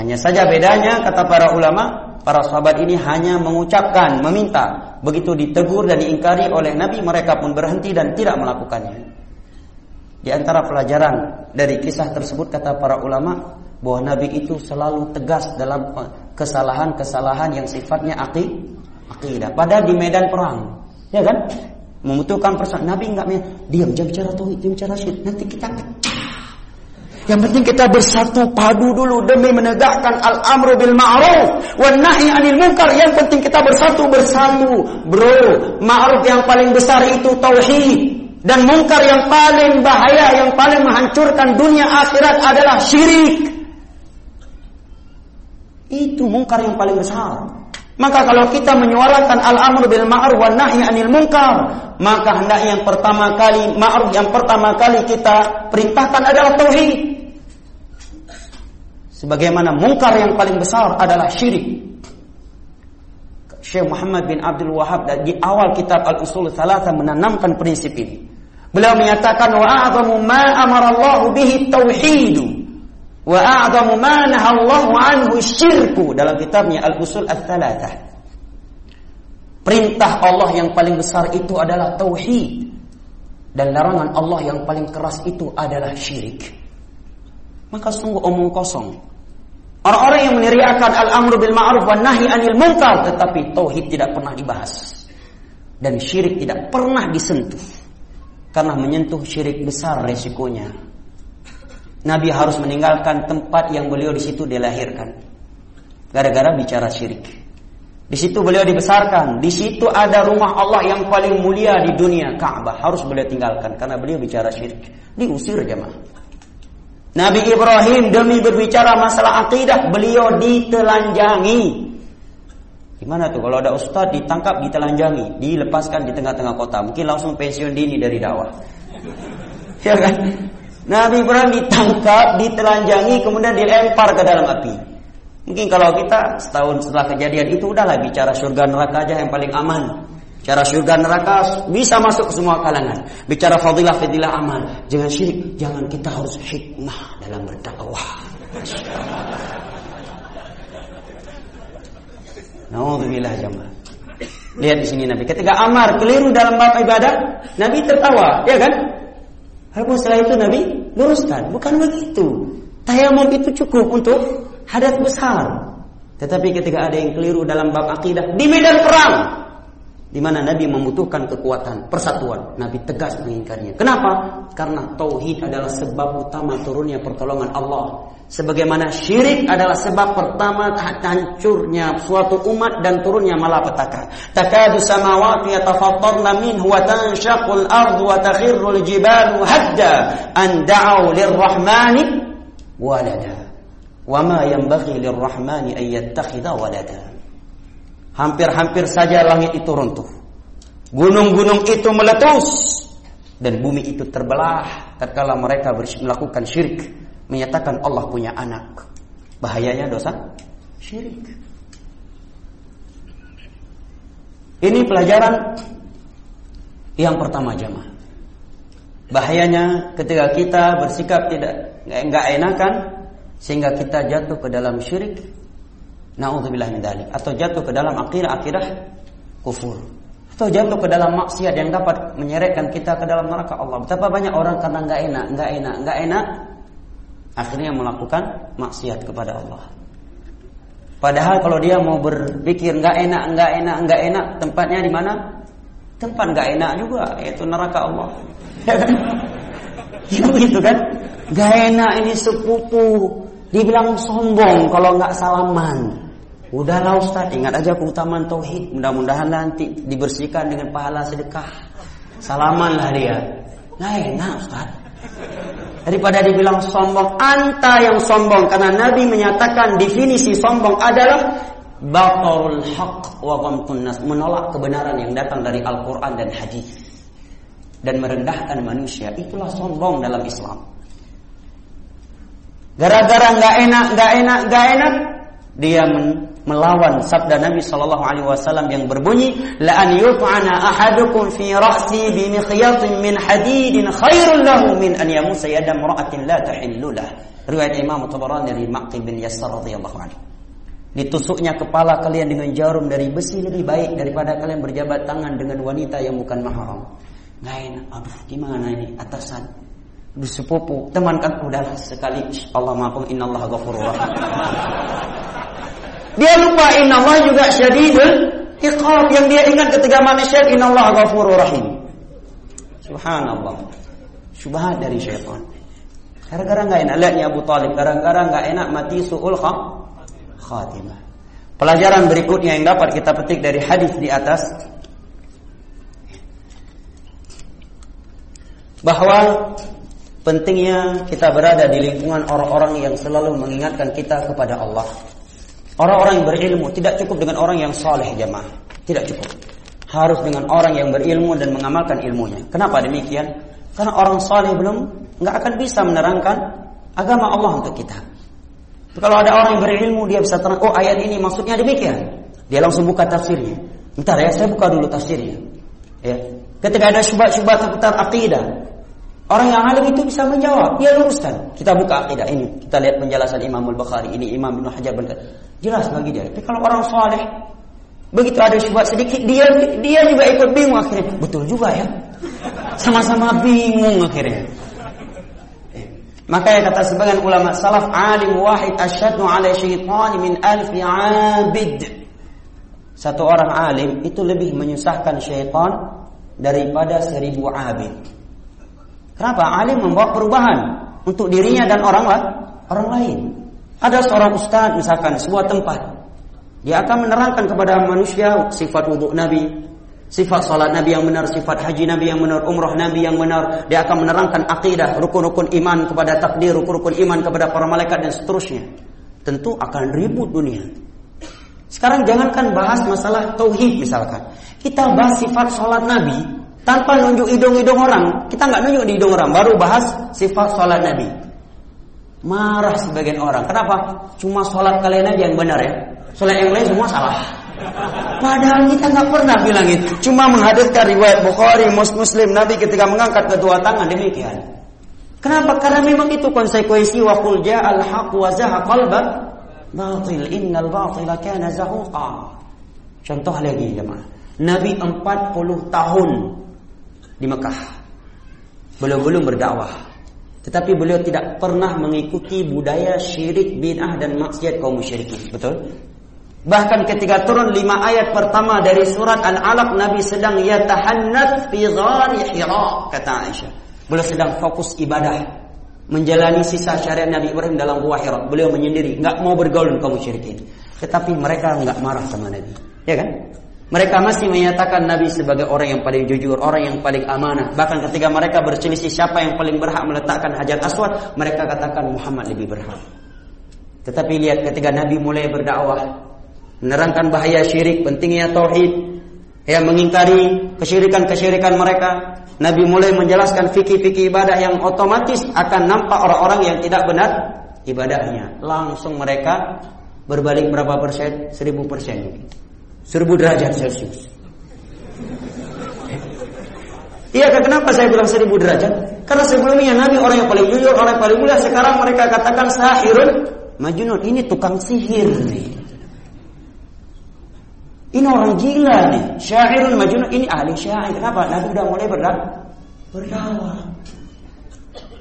[SPEAKER 2] Hanya saja bedanya kata para ulama, para sahabat ini hanya mengucapkan, meminta. Begitu ditegur dan diingkari oleh Nabi, mereka pun berhenti dan tidak melakukannya. Di antara pelajaran dari kisah tersebut kata para ulama bahwa Nabi itu selalu tegas dalam kesalahan-kesalahan yang sifatnya akid akidah. Padahal di medan perang, ya kan? Membutuhkan persoalan. Nabi enggak diam, jangan bicara tauhid, jangan bicara syirik. Nanti kita pecah. Yang penting kita bersatu padu dulu demi menegakkan al-amru bil ma'ruf wan nahi 'anil munkar. Yang penting kita bersatu bersatu. Bro, ma'ruf yang paling besar itu tauhid. Dan mungkar yang paling bahaya, yang paling menghancurkan dunia akhirat adalah syirik. Itu mungkar yang paling besar. Maka kalau kita menyuarakan al-amr bil ma'ruf wan nahi 'anil munkar, maka hendaknya yang pertama kali ma'ruf yang pertama kali kita perintahkan adalah tauhid. Sebagaimana mungkar yang paling besar adalah syirik. Syekh Muhammad bin Abdul Wahab di awal kitab Al-Usul Thalatha menanamkan prinsip ini. Beliau menyatakan wa a'zamu ma amara Allah bihi tauhid Wa a'zamu ma nahallahu anhu syirku dalam kitabnya Al-Usul Ats-Tsalatsah. Perintah Allah yang paling besar itu adalah tauhid dan larangan Allah yang paling keras itu adalah syirik. Maka sungguh omong kosong. Orang-orang yang meneriakan al-amru bil ma'ruf wan nahi 'anil munkar tetapi tauhid tidak pernah dibahas dan syirik tidak pernah disentuh. Karena menyentuh syirik besar resikonya. Nabi harus meninggalkan tempat yang beliau di situ dilahirkan. Gara-gara bicara syirik. Di situ beliau dibesarkan. Di situ ada rumah Allah yang paling mulia di dunia, Ka'bah. Harus beliau tinggalkan karena beliau bicara syirik. Diusir jemaah. Nabi Ibrahim demi berbicara masalah akidah, beliau ditelanjangi. Gimana tuh kalau ada ustaz ditangkap ditelanjangi, dilepaskan di tengah-tengah kota, mungkin langsung pensiun dini dari dakwah. (laughs) Ya kan? Nabi Ibrahim ditangkap, ditelanjangi, kemudian dilempar ke dalam api. Mungkin kalau kita setahun setelah kejadian itu udahlah bicara surga neraka aja yang paling aman. Bicara surga neraka bisa masuk semua kalangan. Bicara fadilah fadilah amal. Jangan syirik, jangan kita harus hikmah dalam berdakwah. Nauzubillah jamaah. Lihat di sini Nabi. Ketika Amar keliru dalam bab ibadah, Nabi tertawa, ya kan? Lalu setelah itu Nabi luruskan, bukan begitu. Tayamum itu cukup untuk hadat besar. Tetapi ketika ada yang keliru dalam bab akidah di medan perang, di mana Nabi membutuhkan kekuatan persatuan, Nabi tegas mengingkarinya. Kenapa? Karena tauhid adalah sebab utama turunnya pertolongan Allah. Sebagaimana syirik adalah sebab pertama hancurnya suatu umat dan turunnya malapetaka. Takadu samawati yatafattarna minhu wa tanshaqqul ardu wa takhirrul jibalu hadda an da'u lirrahmani walada. Wa ma yanbaghi lirrahmani an yattakhidha walada. Hampir-hampir saja langit itu runtuh. Gunung-gunung itu meletus dan bumi itu terbelah tatkala mereka melakukan syirik menyatakan Allah punya anak. Bahayanya dosa syirik. Ini pelajaran yang pertama jamaah. Bahayanya ketika kita bersikap tidak enggak enakan sehingga kita jatuh ke dalam syirik. Nauzubillah min dzalik atau jatuh ke dalam akidah-akidah kufur. atau jatuh ke dalam maksiat yang dapat menyeretkan kita ke dalam neraka Allah. Betapa banyak orang karena enggak enak, enggak enak, enggak enak akhirnya melakukan maksiat kepada Allah. Padahal kalau dia mau berpikir enggak enak, enggak enak, enggak enak, tempatnya di mana? Tempat enggak enak juga, yaitu neraka Allah. Ya (laughs) begitu kan? Enggak enak ini sepupu, dibilang sombong kalau enggak salaman. Udahlah Ustaz, ingat aja keutamaan tauhid. Mudah-mudahan nanti dibersihkan dengan pahala sedekah. Salamanlah dia. Nah enak Ustaz. Daripada dibilang sombong, anta yang sombong karena Nabi menyatakan definisi sombong adalah batarul haq wa ghamtun nas, menolak kebenaran yang datang dari Al-Qur'an dan hadis dan merendahkan manusia. Itulah sombong dalam Islam. Gara-gara nggak enak, nggak enak, nggak enak, dia melawan sabda Nabi sallallahu alaihi wasallam yang berbunyi la an yut'ana ahadukum fi ra'si bi mikhyatin min hadidin khairul lahu min an yamusa yada imra'atin la tahillu lah. Riwayat Imam Tabarani dari Maqil bin Yasar radhiyallahu anhu. Ditusuknya kepala kalian dengan jarum dari besi lebih baik daripada kalian berjabat tangan dengan wanita yang bukan mahram. Lain aduh gimana ini? Atasan. Aduh sepupu. Teman kan udahlah sekali. Allah maafkan innallaha ghafurur rahim (laughs) Dia lupa inna Allah juga syadidul iqab yang dia ingat ketika manusia inna Allah ghafurur rahim. Subhanallah. Syubhat dari syaitan. Gara-gara enggak enak lihatnya Abu Talib, gara-gara enggak enak mati suul khatimah. Pelajaran berikutnya yang dapat kita petik dari hadis di atas bahwa pentingnya kita berada di lingkungan orang-orang yang selalu mengingatkan kita kepada Allah. Orang-orang yang berilmu tidak cukup dengan orang yang soleh jemaah. Tidak cukup. Harus dengan orang yang berilmu dan mengamalkan ilmunya. Kenapa demikian? Karena orang soleh belum nggak akan bisa menerangkan agama Allah untuk kita. Kalau ada orang yang berilmu dia bisa terang, oh ayat ini maksudnya demikian. Dia langsung buka tafsirnya. Bentar ya, saya buka dulu tafsirnya. Ya. Ketika ada syubhat-syubhat seputar akidah, orang yang alim itu bisa menjawab, dia luruskan. Kita buka akidah ini, kita lihat penjelasan Imam Al-Bukhari, ini Imam Ibn Hajar berkata, Jelas bagi dia. Tapi kalau orang soleh, begitu ada syubhat sedikit, dia dia juga ikut bingung akhirnya. Betul juga ya. Sama-sama bingung akhirnya. Eh, maka yang kata sebagian ulama salaf alim wahid asyaddu ala syaitani min alfi abid. Satu orang alim itu lebih menyusahkan syaitan daripada seribu abid. Kenapa? Alim membawa perubahan untuk dirinya dan orang orang lain. Ada seorang ustaz misalkan sebuah tempat. Dia akan menerangkan kepada manusia sifat wudhu Nabi, sifat salat Nabi yang benar, sifat haji Nabi yang benar, umrah Nabi yang benar. Dia akan menerangkan akidah, rukun-rukun iman kepada takdir, rukun-rukun iman kepada para malaikat dan seterusnya. Tentu akan ribut dunia. Sekarang jangankan bahas masalah tauhid misalkan. Kita bahas sifat salat Nabi tanpa nunjuk hidung-hidung orang. Kita nggak nunjuk di hidung orang, baru bahas sifat salat Nabi. Marah sebagian orang. Kenapa? Cuma sholat kalian aja yang benar ya. Sholat yang lain semua salah. Padahal kita nggak pernah bilang itu. Cuma menghadirkan riwayat Bukhari, Muslim, Nabi ketika mengangkat kedua tangan demikian. Kenapa? Karena memang itu konsekuensi wa qul ja'al haq wa qalba batil innal batila kana zahuqa. Contoh lagi jemaah. Nabi 40 tahun di Mekah. Belum-belum berdakwah. Tetapi beliau tidak pernah mengikuti budaya syirik, bid'ah dan maksiat kaum musyrikin. Betul? Bahkan ketika turun lima ayat pertama dari surat Al-Alaq Nabi sedang yatahannats fi ghari Hira kata Aisyah. Beliau sedang fokus ibadah menjalani sisa syariat Nabi Ibrahim dalam gua Hira. Beliau menyendiri, enggak mau bergaul dengan kaum musyrikin. Tetapi mereka enggak marah sama Nabi. Ya kan? Mereka masih menyatakan Nabi sebagai orang yang paling jujur, orang yang paling amanah. Bahkan ketika mereka berselisih siapa yang paling berhak meletakkan hajar aswad, mereka katakan Muhammad lebih berhak. Tetapi lihat ketika Nabi mulai berdakwah, menerangkan bahaya syirik, pentingnya tauhid, yang mengingkari kesyirikan-kesyirikan mereka, Nabi mulai menjelaskan fikih-fikih ibadah yang otomatis akan nampak orang-orang yang tidak benar ibadahnya. Langsung mereka berbalik berapa persen? Seribu persen Seribu derajat Celcius. Iya, kenapa saya bilang seribu derajat? Karena sebelumnya Nabi orang yang paling jujur, orang yang paling mulia. Sekarang mereka katakan sahirun majnun. Ini tukang sihir nih. Ini orang gila nih. Syairun majnun ini ahli syair. Kenapa? Nabi udah mulai berdakwah. Berdakwah.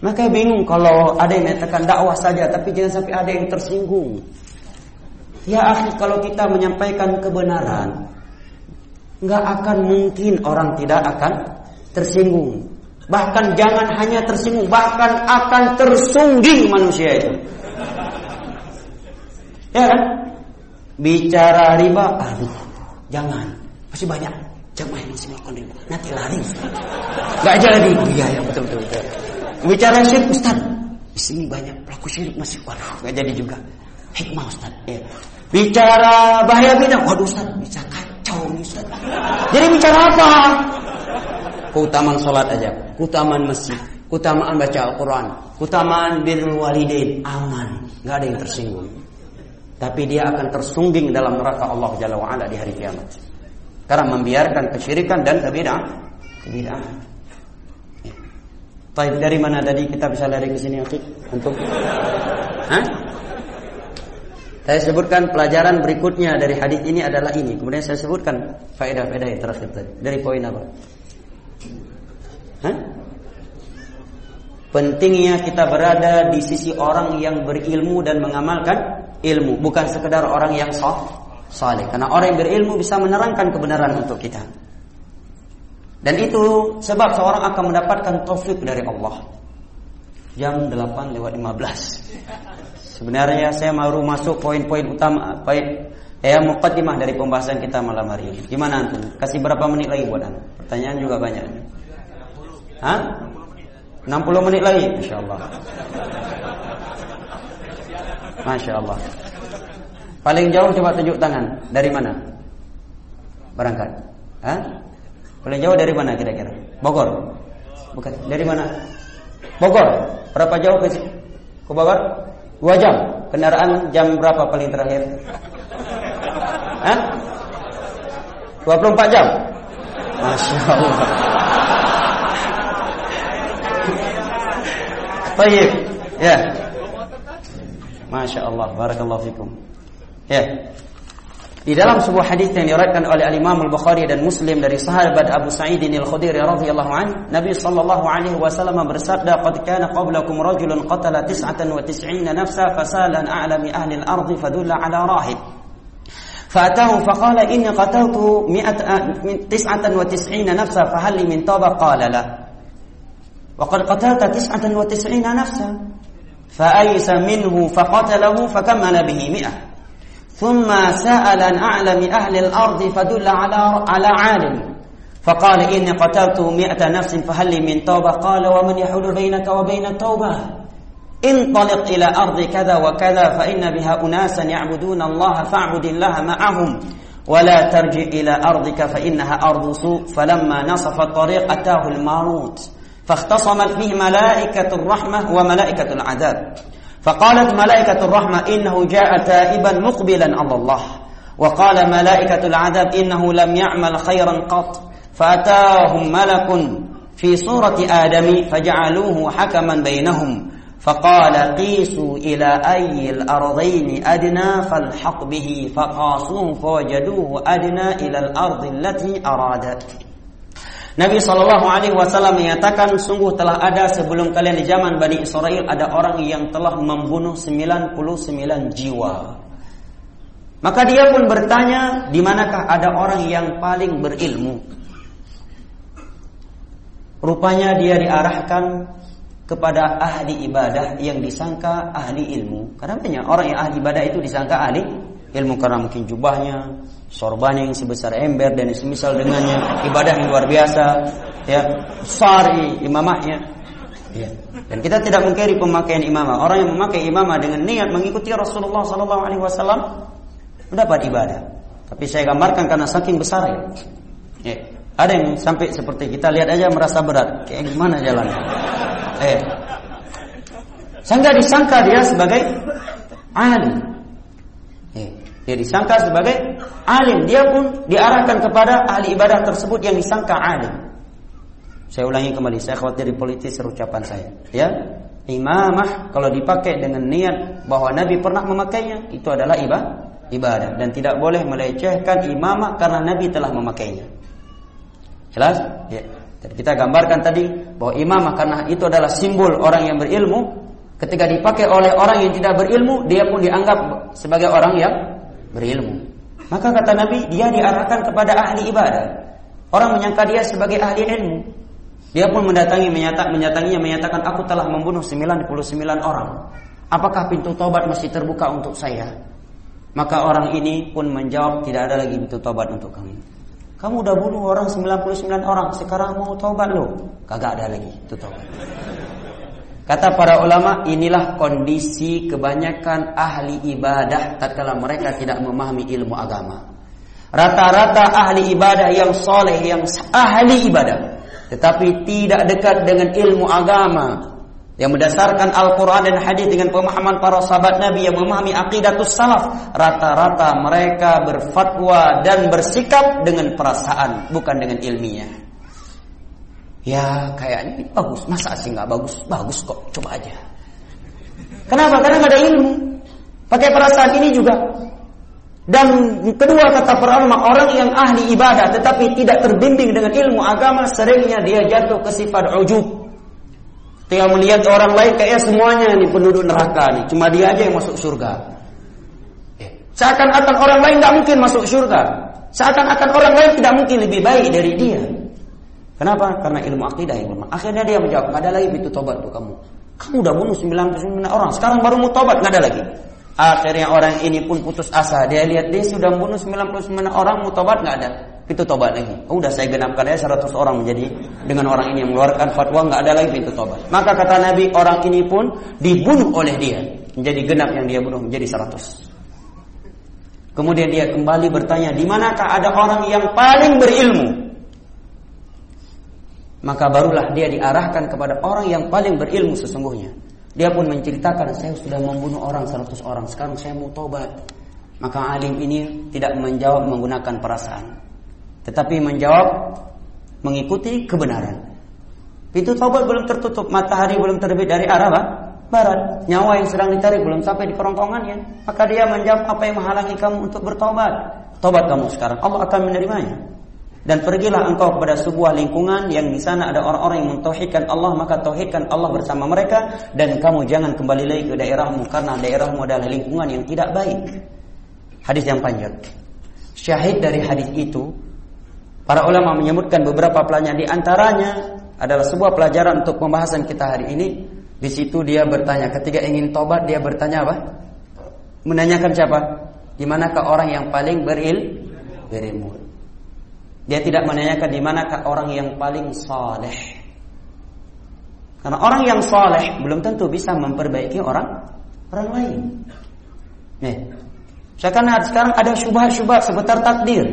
[SPEAKER 2] Maka bingung kalau ada yang mengatakan dakwah saja tapi jangan sampai ada yang tersinggung. Ya akhi kalau kita menyampaikan kebenaran nggak akan mungkin orang tidak akan tersinggung. Bahkan jangan hanya tersinggung, bahkan akan tersungging manusia itu. Ya kan? Bicara riba, aduh, jangan. Masih banyak jamaah yang masih melakukan riba. Nanti lari. Gak jadi. Oh, iya, ya, betul, betul, betul. Bicara syirik Ustaz Di sini banyak pelaku syirik masih Waduh gak jadi juga Hikmah Ustaz? Ya. Bicara bahaya bidang Waduh Ustaz bisa kacau nih Ustaz. Jadi bicara apa? Keutamaan sholat aja. Keutamaan masjid. Keutamaan baca Al-Quran. Keutamaan birrul walidain. Aman. Gak ada yang tersinggung. Tapi dia akan tersungging dalam neraka Allah Jalla wa'ala di hari kiamat. Karena membiarkan kesyirikan dan kebidaan Kebidaan. Taib dari mana tadi kita bisa lari ke sini Akhi? Untuk Hah? Saya sebutkan pelajaran berikutnya dari hadis ini adalah ini. Kemudian saya sebutkan faedah-faedah yang terakhir tadi. Dari poin apa? Hah? Pentingnya kita berada di sisi orang yang berilmu dan mengamalkan ilmu, bukan sekedar orang yang sah, saleh. Karena orang yang berilmu bisa menerangkan kebenaran untuk kita. Dan itu sebab seorang akan mendapatkan taufik dari Allah. Jam 8 lewat 15. Sebenarnya saya baru masuk poin-poin utama, poin ya mukaddimah dari pembahasan kita malam hari ini. Gimana antum? Kasih berapa menit lagi buat anda? Pertanyaan juga banyak. Hah? 60 menit lagi, Masya Allah. Masya Allah. Paling jauh coba tunjuk tangan. Dari mana? Berangkat. Hah? Paling jauh dari mana kira-kira? Bogor. Bukan. Dari mana? Bogor. Berapa jauh ke ke Bogor? Dua jam. Kendaraan jam berapa paling terakhir? Hah? 24 jam. Masya Allah. Baik. Ya. Masya Allah. Barakallahu fikum. Ya. Di dalam sebuah hadis yang diriwayatkan oleh Al-Imam Al-Bukhari dan Muslim dari sahabat Abu Sa'id Al-Khudri radhiyallahu an, Nabi sallallahu alaihi wasallam bersabda, "Qad kana qablakum rajulun qatala 99 nafsa fasalan a'lami ahli al-ardh fadulla ala rahib." فأتاه فقال إني قتلت مئة تسعة وتسعين نفسا فهل لي من توبة قال لا وقد قتلت تسعة وتسعين نفسا فأيس منه فقتله فكمل به مئة ثم سأل عن أعلم أهل الأرض فدل على على عالم. فقال إني قتلت مئة نفس فهل لي من توبة؟ قال ومن يحول بينك وبين التوبة؟ انطلق إلى أرض كذا وكذا فإن بها أناسا يعبدون الله فاعبد الله معهم ولا ترجع إلى أرضك فإنها أرض سوء. فلما نصف الطريق أتاه الماروت فاختصمت فيه ملائكة الرحمة وملائكة العذاب. فقالت ملائكة الرحمة إنه جاء تائبا مقبلا على الله. وقال ملائكة العذاب إنه لم يعمل خيرا قط. فأتاهم ملك في صورة آدم فجعلوه حكما بينهم. فقال قيسوا إلى أي الأرضين أدنى فالحق به. فقاسوه فوجدوه أدنى إلى الأرض التي أرادت Nabi Shallallahu Alaihi Wasallam menyatakan sungguh telah ada sebelum kalian di zaman Bani Israel ada orang yang telah membunuh 99 jiwa. Maka dia pun bertanya, di manakah ada orang yang paling berilmu? Rupanya dia diarahkan kepada ahli ibadah yang disangka ahli ilmu. Karena banyak orang yang ahli ibadah itu disangka ahli ilmu karena mungkin jubahnya, sorban yang sebesar ember dan semisal dengannya. Ibadah yang luar biasa ya. Besar imamahnya. Ya dan kita tidak mengkiri pemakaian imamah. Orang yang memakai imamah dengan niat mengikuti Rasulullah sallallahu alaihi wasallam mendapat ibadah. Tapi saya gambarkan karena saking besar ya, ya. ada yang sampai seperti kita lihat aja merasa berat. Kayak gimana jalannya? Eh. Sehingga disangka dia sebagai alim dia disangka sebagai alim. Dia pun diarahkan kepada ahli ibadah tersebut yang disangka alim. Saya ulangi kembali, saya khawatir politis ucapan saya. Ya, imamah kalau dipakai dengan niat bahwa Nabi pernah memakainya, itu adalah ibadah. ibadah dan tidak boleh melecehkan imamah karena Nabi telah memakainya. Jelas? Ya. Jadi kita gambarkan tadi bahwa imamah karena itu adalah simbol orang yang berilmu. Ketika dipakai oleh orang yang tidak berilmu, dia pun dianggap sebagai orang yang berilmu. Maka kata Nabi, dia diarahkan kepada ahli ibadah. Orang menyangka dia sebagai ahli ilmu. Dia pun mendatangi menyata, menyatanginya menyatakan aku telah membunuh 99 orang. Apakah pintu tobat masih terbuka untuk saya? Maka orang ini pun menjawab tidak ada lagi pintu tobat untuk kami. Kamu udah bunuh orang 99 orang, sekarang mau tobat lo? Kagak ada lagi itu tobat. Kata para ulama, inilah kondisi kebanyakan ahli ibadah tatkala mereka tidak memahami ilmu agama. Rata-rata ahli ibadah yang soleh, yang ahli ibadah tetapi tidak dekat dengan ilmu agama yang berdasarkan Al-Quran dan Hadis dengan pemahaman para sahabat Nabi yang memahami akidatus salaf rata-rata mereka berfatwa dan bersikap dengan perasaan bukan dengan ilmiah ya kayaknya ini bagus masa sih nggak bagus bagus kok coba aja kenapa karena nggak ada ilmu pakai perasaan ini juga dan kedua kata para orang yang ahli ibadah tetapi tidak terbimbing dengan ilmu agama seringnya dia jatuh ke sifat ujub. Dia melihat orang lain kayak semuanya nih penduduk neraka nih, cuma dia aja yang masuk surga. Eh, seakan-akan orang lain tidak mungkin masuk surga. Seakan-akan orang lain tidak mungkin lebih baik dari dia. Kenapa? Karena ilmu akidah yang lemah. Akhirnya dia menjawab, nggak ada lagi pintu tobat untuk kamu. Kamu udah bunuh 99 orang, sekarang baru mau tobat, nggak ada lagi. Akhirnya orang ini pun putus asa. Dia lihat dia sudah membunuh 99 orang, mau tobat nggak ada. Pintu tobat lagi. Oh, udah saya genapkan ya 100 orang menjadi dengan orang ini yang mengeluarkan fatwa nggak ada lagi pintu tobat. Maka kata Nabi orang ini pun dibunuh oleh dia. Menjadi genap yang dia bunuh menjadi 100. Kemudian dia kembali bertanya, di manakah ada orang yang paling berilmu? Maka barulah dia diarahkan kepada orang yang paling berilmu sesungguhnya. Dia pun menceritakan saya sudah membunuh orang 100 orang, sekarang saya mau tobat. Maka alim ini tidak menjawab menggunakan perasaan, tetapi menjawab mengikuti kebenaran. Pintu tobat belum tertutup, matahari belum terbit dari arah barat, nyawa yang sedang ditarik belum sampai di kerongkongannya. Maka dia menjawab apa yang menghalangi kamu untuk bertobat? Tobat kamu sekarang, Allah akan menerimanya. Dan pergilah engkau kepada sebuah lingkungan yang di sana ada orang-orang yang mentauhidkan Allah, maka tauhidkan Allah bersama mereka dan kamu jangan kembali lagi ke daerahmu karena daerahmu adalah lingkungan yang tidak baik. Hadis yang panjang. Syahid dari hadis itu para ulama menyebutkan beberapa pelajaran di antaranya adalah sebuah pelajaran untuk pembahasan kita hari ini. Di situ dia bertanya ketika ingin tobat dia bertanya apa? Menanyakan siapa? Di manakah orang yang paling beril berilmu? Dia tidak menanyakan di manakah orang yang paling saleh. Karena orang yang saleh belum tentu bisa memperbaiki orang orang lain. Nih. Sekarang sekarang ada syubhat-syubhat seputar takdir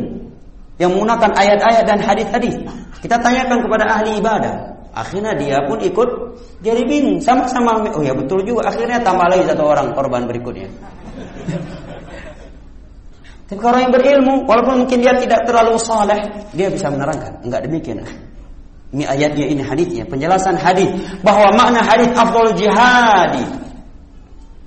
[SPEAKER 2] yang menggunakan ayat-ayat dan hadis-hadis. Kita tanyakan kepada ahli ibadah. Akhirnya dia pun ikut jadi bingung sama-sama oh ya betul juga akhirnya tambah lagi satu orang korban berikutnya tapi orang yang berilmu, walaupun mungkin dia tidak terlalu saleh, dia bisa menerangkan. Enggak demikian. Ini ayatnya, ini hadisnya. Penjelasan hadis bahwa makna hadis afdal jihadi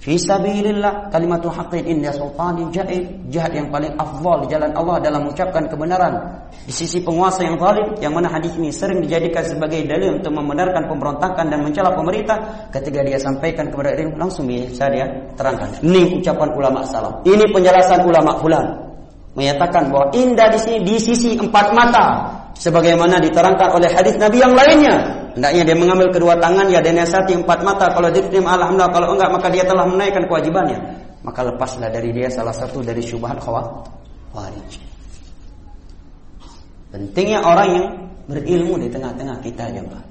[SPEAKER 2] Fi sabilillah kalimatu haqqin inda sultanin jahil Jihad yang paling afdal di jalan Allah dalam mengucapkan kebenaran. Di sisi penguasa yang zalim Yang mana hadis ini sering dijadikan sebagai dalil Untuk membenarkan pemberontakan dan mencela pemerintah Ketika dia sampaikan kepada ilmu Langsung bisa dia terangkan. Ini ucapan ulama salam Ini penjelasan ulama fulan. Menyatakan bahwa indah di sini di sisi empat mata Sebagaimana diterangkan oleh hadis Nabi yang lainnya Hendaknya dia mengambil kedua tangan ya dan yasati empat mata. Kalau diterima alhamdulillah, kalau enggak maka dia telah menaikkan kewajibannya. Maka lepaslah dari dia salah satu dari syubhat khawarij. Pentingnya orang yang berilmu di tengah-tengah kita jemaah.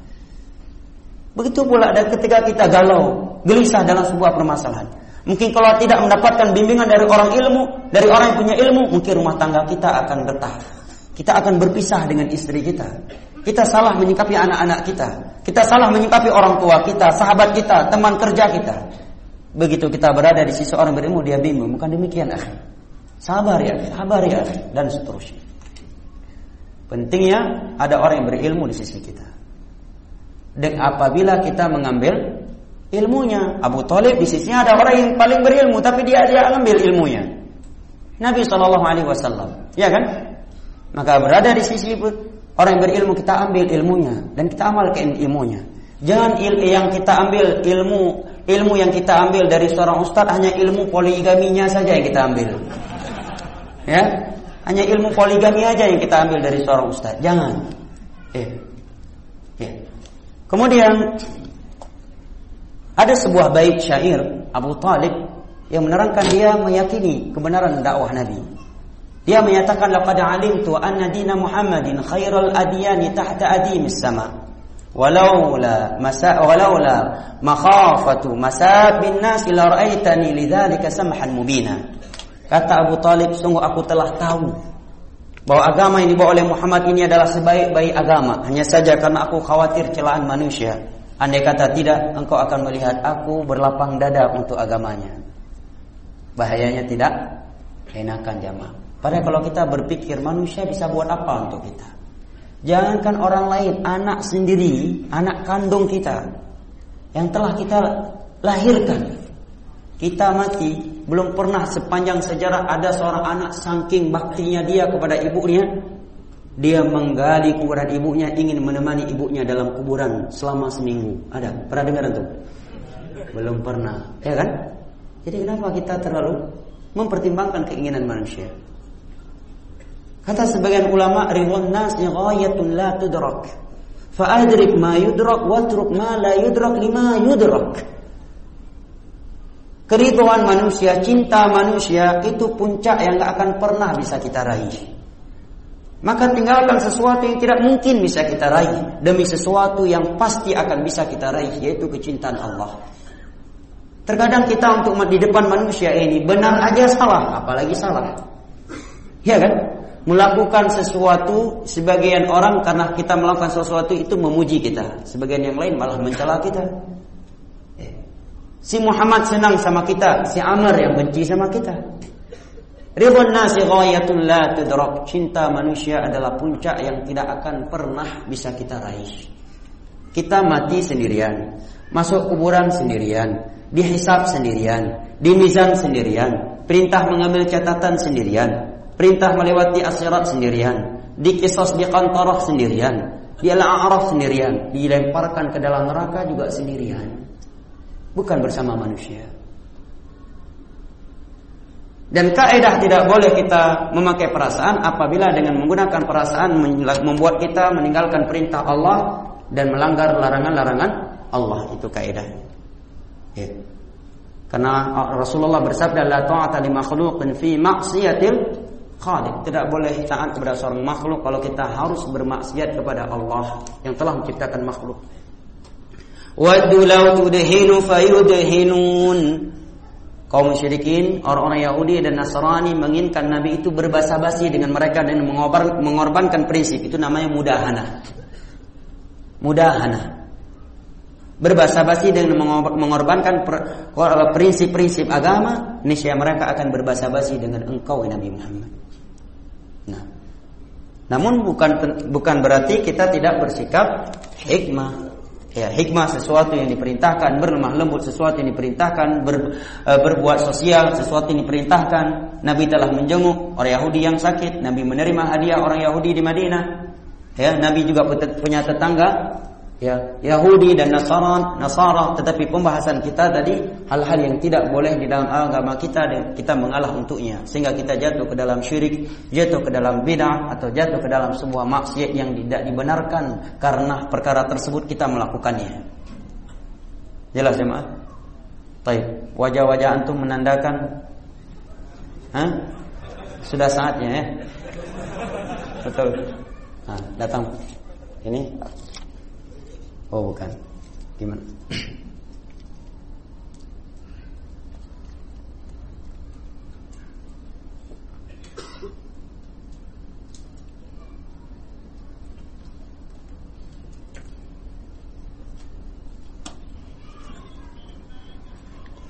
[SPEAKER 2] Begitu pula dan ketika kita galau, gelisah dalam sebuah permasalahan. Mungkin kalau tidak mendapatkan bimbingan dari orang ilmu, dari orang yang punya ilmu, mungkin rumah tangga kita akan retak. Kita akan berpisah dengan istri kita. Kita salah menyikapi anak-anak kita. Kita salah menyikapi orang tua kita, sahabat kita, teman kerja kita. Begitu kita berada di sisi orang berilmu, dia bingung. Bukan demikian, akhi. Sabar ya, sabar ya, dan seterusnya. Pentingnya ada orang yang berilmu di sisi kita. Dan apabila kita mengambil ilmunya, Abu Talib di sisinya ada orang yang paling berilmu, tapi dia dia ambil ilmunya. Nabi Shallallahu Alaihi Wasallam, ya kan? Maka berada di sisi orang yang berilmu kita ambil ilmunya dan kita amalkan ilmunya. Jangan il yang kita ambil ilmu ilmu yang kita ambil dari seorang ustaz hanya ilmu poligaminya saja yang kita ambil. Ya, hanya ilmu poligami aja yang kita ambil dari seorang ustaz. Jangan. Eh. Ya. Kemudian ada sebuah bait syair Abu Talib yang menerangkan dia meyakini kebenaran dakwah Nabi. Dia menyatakan laqad alimtu anna dina Muhammadin khairal adyani tahta adimis sama. Walaula masa walaula makhafatu masabin nas la ra'aitani lidzalika samhan mubina. Kata Abu Talib, sungguh aku telah tahu bahwa agama yang dibawa oleh Muhammad ini adalah sebaik-baik agama. Hanya saja karena aku khawatir celaan manusia. Andai kata tidak, engkau akan melihat aku berlapang dada untuk agamanya. Bahayanya tidak enakan jamaah. Padahal kalau kita berpikir manusia bisa buat apa untuk kita? Jangankan orang lain, anak sendiri, anak kandung kita yang telah kita lahirkan. Kita mati, belum pernah sepanjang sejarah ada seorang anak saking baktinya dia kepada ibunya, dia menggali kuburan ibunya ingin menemani ibunya dalam kuburan selama seminggu. Ada? Pernah dengar itu? Belum pernah. Ya kan? Jadi kenapa kita terlalu mempertimbangkan keinginan manusia? Kata sebagian ulama, ridwan nas ghayatun la tudrak. Fa'adrik ma yudrak watruk ma la yudrak lima yudrak. Keriduan manusia, cinta manusia itu puncak yang gak akan pernah bisa kita raih. Maka tinggalkan sesuatu yang tidak mungkin bisa kita raih demi sesuatu yang pasti akan bisa kita raih yaitu kecintaan Allah. Terkadang kita untuk di depan manusia ini benar aja salah, apalagi salah. Ya kan? Melakukan sesuatu sebagian orang karena kita melakukan sesuatu itu memuji kita, sebagian yang lain malah mencela kita. Eh, si Muhammad senang sama kita, si Amr yang benci sama kita. Ridwan nasi ghayatul la tudrak. Cinta manusia adalah puncak yang tidak akan pernah bisa kita raih. Kita mati sendirian, masuk kuburan sendirian, dihisab sendirian, dimizan sendirian, perintah mengambil catatan sendirian, perintah melewati akhirat sendirian, dikisos di kantorah sendirian, di al-a'raf sendirian, dilemparkan ke dalam neraka juga sendirian. Bukan bersama manusia. Dan kaidah tidak boleh kita memakai perasaan apabila dengan menggunakan perasaan membuat kita meninggalkan perintah Allah dan melanggar larangan-larangan Allah itu kaidah. Ya. Karena Rasulullah bersabda la ta'ata li makhluqin fi ma'siyatil khaliq. Tidak boleh taat kepada seorang makhluk kalau kita harus bermaksiat kepada Allah yang telah menciptakan makhluk. Waddu law tudhinu fayudhinun kaum musyrikin, orang-orang Yahudi dan Nasrani menginginkan Nabi itu berbahasa basi dengan mereka dan mengorbankan prinsip itu namanya mudahana. Mudahana. Berbahasa basi dengan mengorbankan prinsip-prinsip agama, niscaya mereka akan berbahasa basi dengan engkau Nabi Muhammad. Nah, namun bukan bukan berarti kita tidak bersikap hikmah Ya, hikmah sesuatu yang diperintahkan, berlemah lembut sesuatu yang diperintahkan, ber, e, berbuat sosial sesuatu yang diperintahkan. Nabi telah menjenguk orang Yahudi yang sakit, Nabi menerima hadiah orang Yahudi di Madinah. Ya, Nabi juga punya tetangga ya Yahudi dan Nasara Nasara tetapi pembahasan kita tadi hal-hal yang tidak boleh di dalam agama kita kita mengalah untuknya. Sehingga kita jatuh ke dalam syirik jatuh ke dalam bid'ah atau jatuh ke dalam sebuah maksiat yang tidak dibenarkan karena perkara tersebut kita melakukannya. Jelas ya maaf Baik, wajah-wajah antum menandakan Hah? Sudah saatnya ya Betul. Nah, Datang. Ini Oh bukan. Gimana?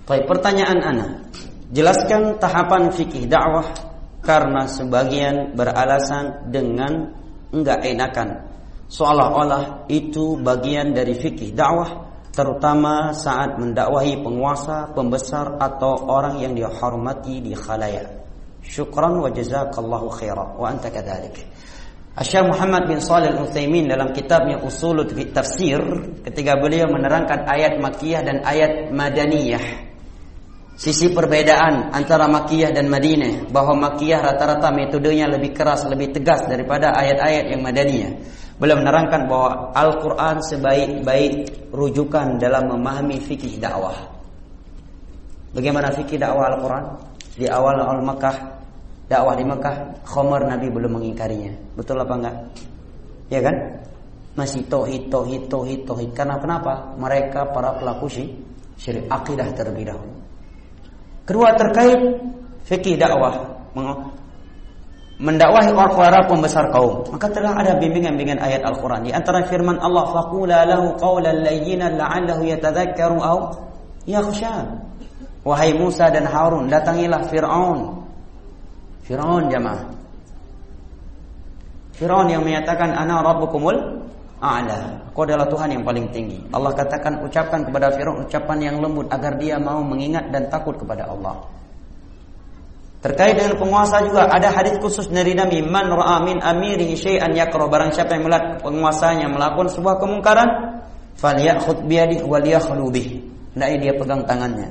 [SPEAKER 2] Baik, pertanyaan ana. Jelaskan tahapan fikih dakwah karena sebagian beralasan dengan enggak enakan seolah-olah itu bagian dari fikih dakwah terutama saat mendakwahi penguasa, pembesar atau orang yang dihormati di khalayak. Syukran wa jazakallahu khaira wa anta kadzalik. Syekh Muhammad bin Shalih Al-Utsaimin dalam kitabnya Usulut Tafsir ketika beliau menerangkan ayat Makkiyah dan ayat Madaniyah sisi perbedaan antara Makkiyah dan Madinah bahwa Makkiyah rata-rata metodenya lebih keras lebih tegas daripada ayat-ayat yang Madaniyah beliau menerangkan bahwa Al-Qur'an sebaik-baik rujukan dalam memahami fikih dakwah. Bagaimana fikih dakwah Al-Qur'an? Di awal Al-Makkah dakwah di Mekah khamar Nabi belum mengingkarinya. Betul apa enggak? Ya kan? Masih tauhid tauhid tauhid tauhid. Karena kenapa? Mereka para pelaku syirik akidah terlebih dahulu. Kedua terkait fikih dakwah mendakwahi para pembesar kaum maka telah ada bimbingan-bimbingan ayat Al-Qur'an di antara firman Allah faqula lahu qawlan layyinan la'allahu yatadhakkaru aw yakhsha wahai Musa dan Harun datangilah Firaun Firaun jamaah. Firaun yang menyatakan ana rabbukumul a'la. Kau adalah Tuhan yang paling tinggi. Allah katakan ucapkan kepada Firaun ucapan yang lembut agar dia mau mengingat dan takut kepada Allah. Terkait dengan penguasa juga ada hadis khusus dari Nabi man ra'a min amirihi syai'an yakra barang siapa yang melihat penguasanya melakukan sebuah kemungkaran falyakhud biyadihi wal yakhlu bih. Hendaknya dia pegang tangannya.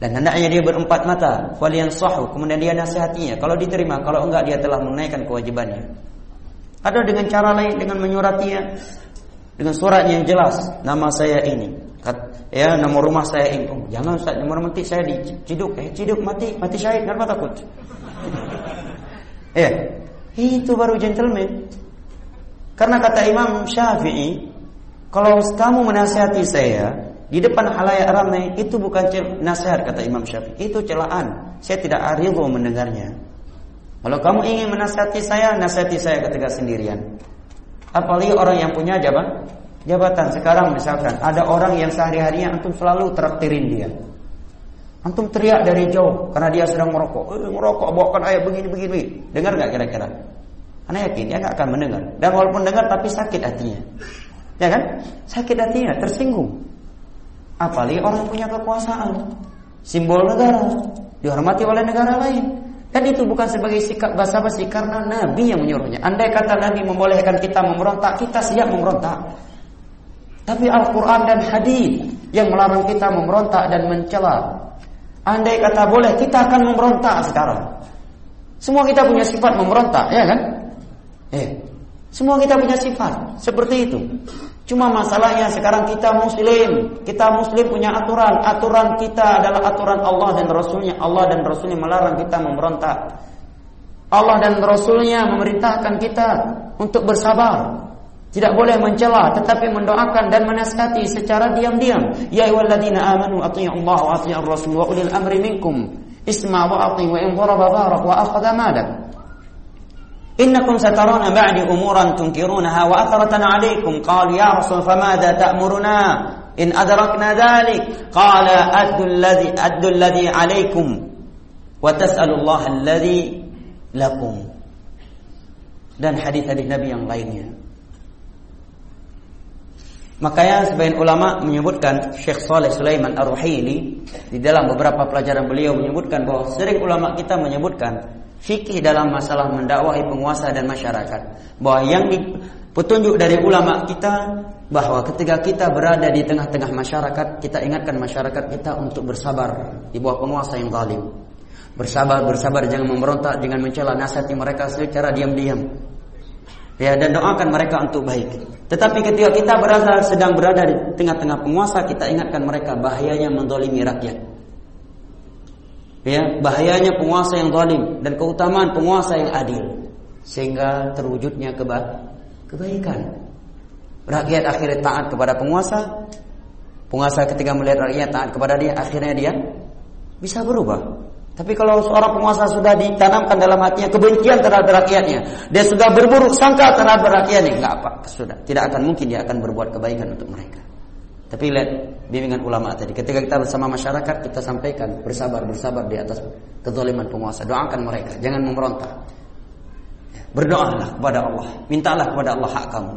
[SPEAKER 2] Dan hendaknya dia berempat mata walian sahu kemudian dia nasihatinya. Kalau diterima kalau enggak dia telah menunaikan kewajibannya. Atau dengan cara lain dengan menyuratinya dengan surat yang jelas nama saya ini ya nama rumah saya ini oh, jangan Ustaz nama mati saya diciduk eh ciduk mati mati syahid kenapa takut ya itu baru gentleman karena kata Imam Syafi'i kalau kamu menasihati saya di depan halayak ramai itu bukan nasihat kata Imam Syafi'i, itu celaan. Saya tidak ridho mendengarnya. Kalau kamu ingin menasihati saya, nasihati saya ketika sendirian. Apalagi orang yang punya jabatan. Jabatan sekarang misalkan ada orang yang sehari-harinya antum selalu traktirin dia. Antum teriak dari jauh karena dia sedang merokok. Eh, merokok bawakan ayat begini-begini. Dengar nggak kira-kira? Anda yakin dia nggak akan mendengar. Dan walaupun dengar tapi sakit hatinya. Ya kan? Sakit hatinya, tersinggung. Apalagi orang punya kekuasaan, simbol negara, dihormati oleh negara lain. Dan itu bukan sebagai sikap basa-basi karena Nabi yang menyuruhnya. Andai kata Nabi membolehkan kita memberontak, kita siap memberontak. Tapi Al-Quran dan Hadis yang melarang kita memberontak dan mencela. Andai kata boleh, kita akan memberontak sekarang. Semua kita punya sifat memberontak, ya kan? Eh, semua kita punya sifat seperti itu. Cuma masalahnya sekarang kita muslim Kita muslim punya aturan Aturan kita adalah aturan Allah dan Rasulnya Allah dan Rasulnya melarang kita memberontak Allah dan Rasulnya memerintahkan kita Untuk bersabar tidak boleh mencela tetapi mendoakan dan menasihati secara diam-diam. Ya ayyuhalladzina amanu athi'u Allah wa athi'ur rasul wa ulil amri minkum. Isma' wa athi wa in daraba barak wa akhadha malak. Innakum satarawna ba'di umuran tunkirunaha wa atharatan 'alaykum. Qalu ya rasul famada ta'muruna? In adrakna dhalik. Qala addu alladhi addu alladhi 'alaykum wa tas'alu Allah alladhi lakum. Dan hadis-hadis Nabi yang lainnya. Makanya sebagian ulama menyebutkan Syekh Saleh Sulaiman Ar-Ruhaili di dalam beberapa pelajaran beliau menyebutkan bahwa sering ulama kita menyebutkan fikih dalam masalah mendakwahi penguasa dan masyarakat. Bahwa yang petunjuk dari ulama kita bahwa ketika kita berada di tengah-tengah masyarakat kita ingatkan masyarakat kita untuk bersabar di bawah penguasa yang zalim. Bersabar bersabar jangan memberontak jangan mencela nasihati mereka secara diam-diam ya dan doakan mereka untuk baik. Tetapi ketika kita berada sedang berada di tengah-tengah penguasa kita ingatkan mereka bahayanya mendolimi rakyat. Ya bahayanya penguasa yang zalim dan keutamaan penguasa yang adil. Sehingga terwujudnya keba kebaikan. Rakyat akhirnya taat kepada penguasa. Penguasa ketika melihat rakyat taat kepada dia akhirnya dia bisa berubah tapi kalau seorang penguasa sudah ditanamkan dalam hatinya kebencian terhadap rakyatnya dia sudah berburuk sangka terhadap rakyatnya enggak apa sudah tidak akan mungkin dia akan berbuat kebaikan untuk mereka tapi lihat bimbingan ulama tadi. Ketika kita bersama masyarakat, kita sampaikan bersabar, bersabar di atas kezaliman penguasa. Doakan mereka, jangan memberontak. Berdoalah kepada Allah, mintalah kepada Allah hak kamu.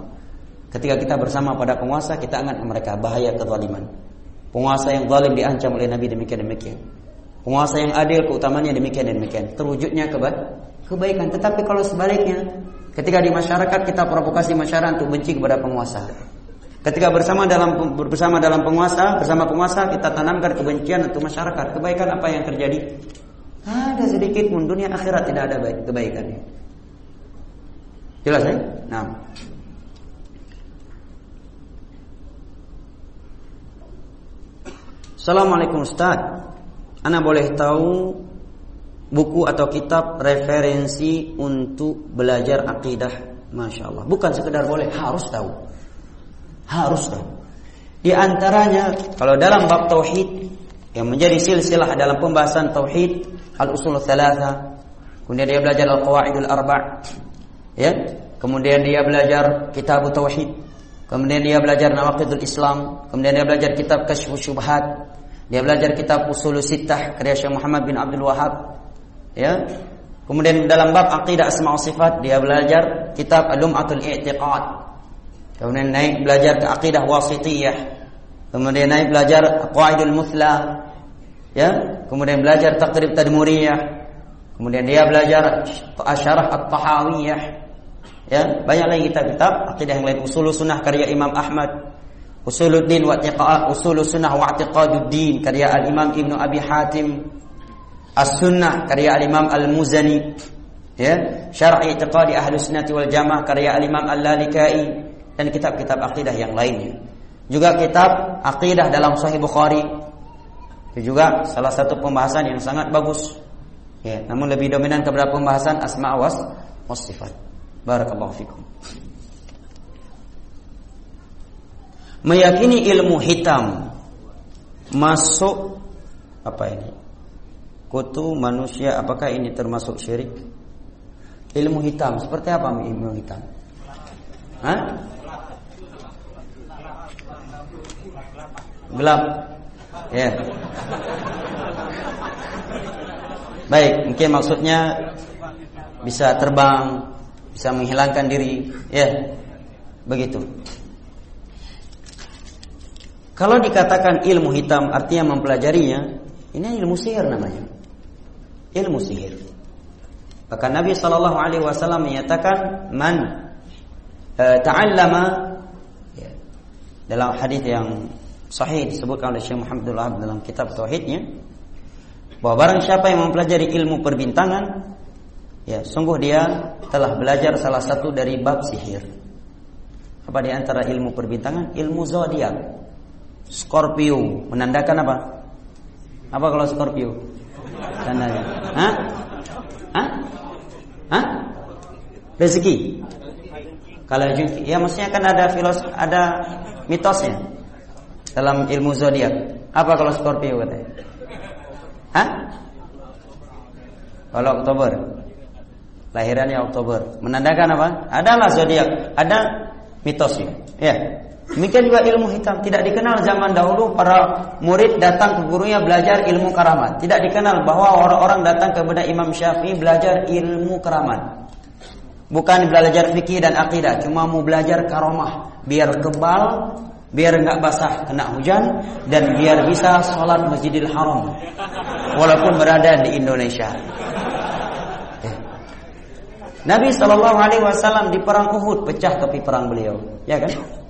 [SPEAKER 2] Ketika kita bersama pada penguasa, kita ingat mereka bahaya kezaliman. Penguasa yang zalim diancam oleh Nabi demikian demikian. Penguasa yang adil keutamanya demikian dan demikian. Terwujudnya keba kebaikan. Tetapi kalau sebaliknya, ketika di masyarakat kita provokasi masyarakat untuk benci kepada penguasa. Ketika bersama dalam bersama dalam penguasa, bersama penguasa kita tanamkan kebencian untuk masyarakat. Kebaikan apa yang terjadi? Ada sedikit pun dunia akhirat tidak ada baik kebaikannya. Jelas ya? Nah. Assalamualaikum Ustaz. Anda boleh tahu buku atau kitab referensi untuk belajar akidah, masya Allah. Bukan sekedar boleh, harus tahu, harus tahu. Di antaranya, kalau dalam bab tauhid yang menjadi silsilah dalam pembahasan tauhid al-usul thalatha, kemudian dia belajar al-qawaidul arba', ya, kemudian dia belajar kitab tauhid, kemudian dia belajar nawaqidul Islam, kemudian dia belajar kitab kasyfus syubhat, dia belajar kitab Usul Sittah karya Syekh Muhammad bin Abdul Wahab. Ya. Kemudian dalam bab akidah asma wa sifat dia belajar kitab Al-Lum'atul I'tiqad. Kemudian naik belajar ke akidah wasitiyah. Kemudian naik belajar Qawaidul Muthla. Ya. Kemudian belajar Taqrib Tadmuriyah. Kemudian dia belajar Asyarah At-Tahawiyah. Ya, banyak lagi kitab-kitab akidah yang lain Usul Sunnah karya Imam Ahmad. Usuluddin wa Tiqa'ah Usul Sunnah wa I'tiqaduddin karya Al-Imam Ibnu Abi Hatim. As-Sunnah karya Al-Imam Al-Muzani. Ya Syarh I'tiqadi Ahli Sunnah wal Jamaah karya Al-Imam Al-Lalikai dan kitab-kitab akidah yang lainnya. Juga kitab akidah dalam Sahih Bukhari. Itu juga salah satu pembahasan yang sangat bagus. Ya namun lebih dominan kepada pembahasan asma was sifat. Barakallahu fikum meyakini ilmu hitam masuk apa ini? Kutu manusia apakah ini termasuk syirik? Ilmu hitam seperti apa ilmu hitam? Hah? Gelap. Ya. Yeah. Baik, mungkin maksudnya bisa terbang, bisa menghilangkan diri, ya. Yeah. Begitu. Kalau dikatakan ilmu hitam artinya mempelajarinya, ini ilmu sihir namanya. Ilmu sihir. Bahkan Nabi sallallahu alaihi wasallam menyatakan man uh, ta'allama ya, dalam hadis yang sahih disebutkan oleh Syekh Muhammad Wahab dalam kitab tauhidnya bahwa barang siapa yang mempelajari ilmu perbintangan ya sungguh dia telah belajar salah satu dari bab sihir. Apa di antara ilmu perbintangan? Ilmu zodiak. Scorpio menandakan apa? Apa kalau Scorpio? Tandanya. Hah? Hah? Hah? Rezeki. Kalau jengki, ya maksudnya kan ada filos, ada mitosnya dalam ilmu zodiak. Apa kalau Scorpio katanya? Hah? Kalau Oktober, lahirannya Oktober, menandakan apa? Adalah zodiak, ada mitosnya. Ya, Demikian juga ilmu hitam tidak dikenal zaman dahulu para murid datang ke gurunya belajar ilmu keramat. Tidak dikenal bahwa orang-orang datang kepada Imam Syafi'i belajar ilmu keramat. Bukan belajar fikih dan akidah, cuma mau belajar karamah biar kebal, biar enggak basah kena hujan dan biar bisa sholat Masjidil Haram walaupun berada di Indonesia. Nabi Wasallam di perang Uhud pecah tepi perang beliau, ya kan?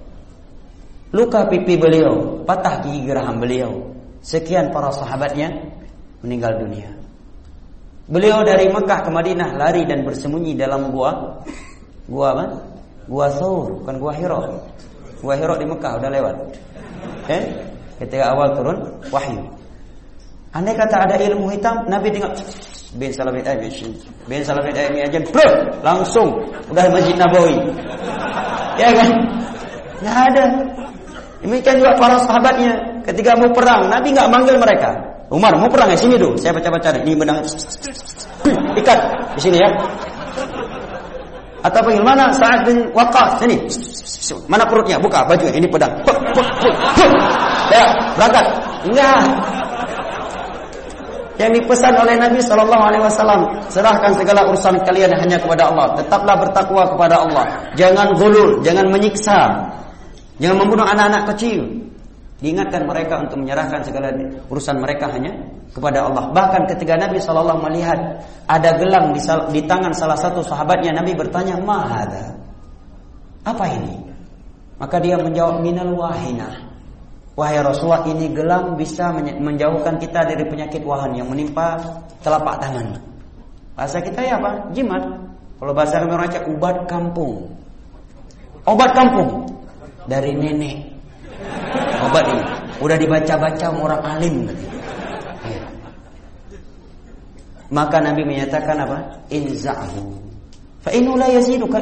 [SPEAKER 2] Luka pipi beliau, patah gigi geraham beliau. Sekian para sahabatnya meninggal dunia. Beliau dari Mekah ke Madinah lari dan bersembunyi dalam gua. Gua apa? Gua Thawr, bukan gua Hira. Gua Hira di Mekah udah lewat. Eh? Ketika awal turun wahyu. Andai kata ada ilmu hitam, Nabi tengok bin Salamit Aimi bin Salamit Aimi aja bro, langsung udah Masjid Nabawi. Ya kan? Enggak ada. Demikian juga para sahabatnya ketika mau perang, Nabi nggak manggil mereka. Umar mau perang ya sini dulu. Saya baca-baca ini benang (laughs) ikat di sini ya. Atau panggil mana saat bin Waqqas sini. Mana perutnya? Buka baju ini pedang. Ya, berangkat. Enggak. Yang dipesan oleh Nabi Shallallahu Alaihi Wasallam serahkan segala urusan kalian hanya kepada Allah. Tetaplah bertakwa kepada Allah. Jangan gulul, jangan menyiksa, Jangan membunuh anak-anak kecil. Diingatkan mereka untuk menyerahkan segala urusan mereka hanya kepada Allah. Bahkan ketika Nabi SAW melihat ada gelang di, di tangan salah satu sahabatnya, Nabi bertanya, Mahada. Apa ini? Maka dia menjawab, Minal wahina. Wahai Rasulullah, ini gelang bisa menjauhkan kita dari penyakit wahan yang menimpa telapak tangan. Bahasa kita ya apa? Jimat. Kalau bahasa orang ubat kampung. Obat kampung. Dari nenek Obat ini udah dibaca-baca orang alim. Ya. Maka Nabi menyatakan apa? Inzahu. Fa inna la yaziduka.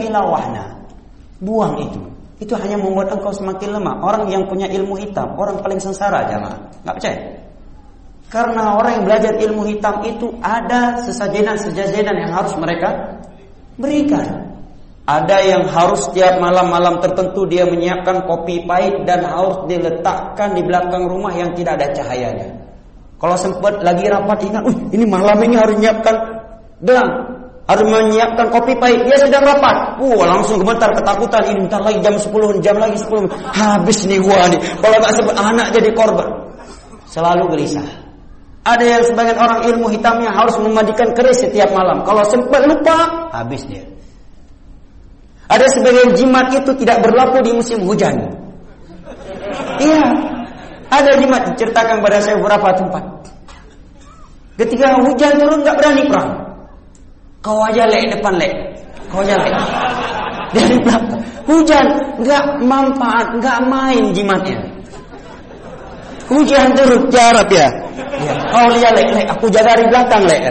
[SPEAKER 2] Buang itu. Itu hanya membuat engkau semakin lemah. Orang yang punya ilmu hitam, orang paling sengsara jamaah. Enggak percaya? Karena orang yang belajar ilmu hitam itu ada sesajenan-sesajenan yang harus mereka berikan. Ada yang harus setiap malam-malam tertentu dia menyiapkan kopi pahit dan harus diletakkan di belakang rumah yang tidak ada cahayanya. Kalau sempat lagi rapat ingat, uh, ini malam ini harus menyiapkan gelang, harus menyiapkan kopi pahit. Dia sedang rapat, uh, langsung gemetar ketakutan. Ini bentar lagi jam 10, jam lagi 10, habis nih gua nih. Kalau nggak sebut anak jadi korban, selalu gelisah. Ada yang sebagian orang ilmu hitamnya harus memandikan keris setiap malam. Kalau sempat lupa, habis dia. Ada sebagian jimat itu tidak berlaku di musim hujan. Iya. Ada jimat diceritakan pada saya beberapa tempat. Ketika hujan turun nggak berani perang. Kau aja lek depan lek. Kau aja lek. Dari belakang. Hujan nggak manfaat, nggak main jimatnya. Hujan turun jarap ya. ya. Kau lihat lek, lek, aku jaga dari belakang lek.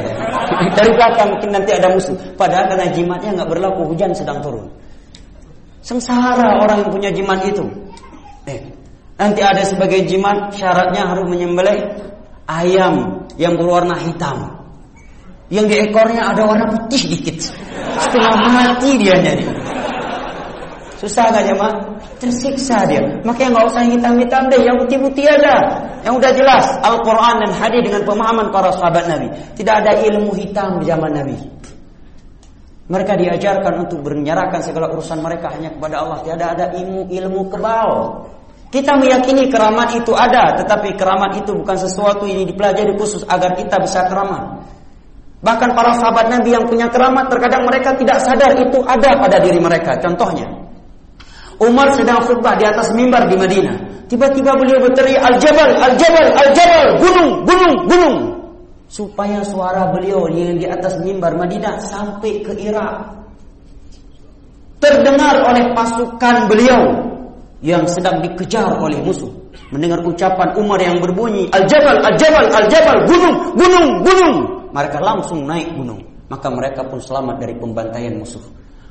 [SPEAKER 2] Dari belakang mungkin nanti ada musuh. Padahal karena jimatnya nggak berlaku, hujan sedang turun. Sengsara orang yang punya jimat itu. Eh, nanti ada sebagai jimat syaratnya harus menyembelih ayam yang berwarna hitam. Yang di ekornya ada warna putih dikit. Setengah mati dia jadi. Susah gak jemaah? Tersiksa dia. Makanya nggak usah hitam-hitam deh. Yang putih-putih ada. Yang udah jelas. Al-Quran dan hadis dengan pemahaman para sahabat Nabi. Tidak ada ilmu hitam di zaman Nabi. Mereka diajarkan untuk menyerahkan segala urusan mereka hanya kepada Allah. Tidak ada ilmu ilmu kebal. Kita meyakini keramat itu ada, tetapi keramat itu bukan sesuatu yang dipelajari khusus agar kita bisa keramat. Bahkan para sahabat Nabi yang punya keramat terkadang mereka tidak sadar itu ada pada diri mereka. Contohnya, Umar sedang khutbah di atas mimbar di Madinah. Tiba-tiba beliau berteriak Al-Jabal, Al-Jabal, Al-Jabal, gunung, gunung, gunung supaya suara beliau yang di atas mimbar Madinah sampai ke Irak terdengar oleh pasukan beliau yang sedang dikejar oleh musuh. Mendengar ucapan Umar yang berbunyi Al-Jabal Al-Jabal Al-Jabal gunung gunung gunung. Mereka langsung naik gunung. Maka mereka pun selamat dari pembantaian musuh.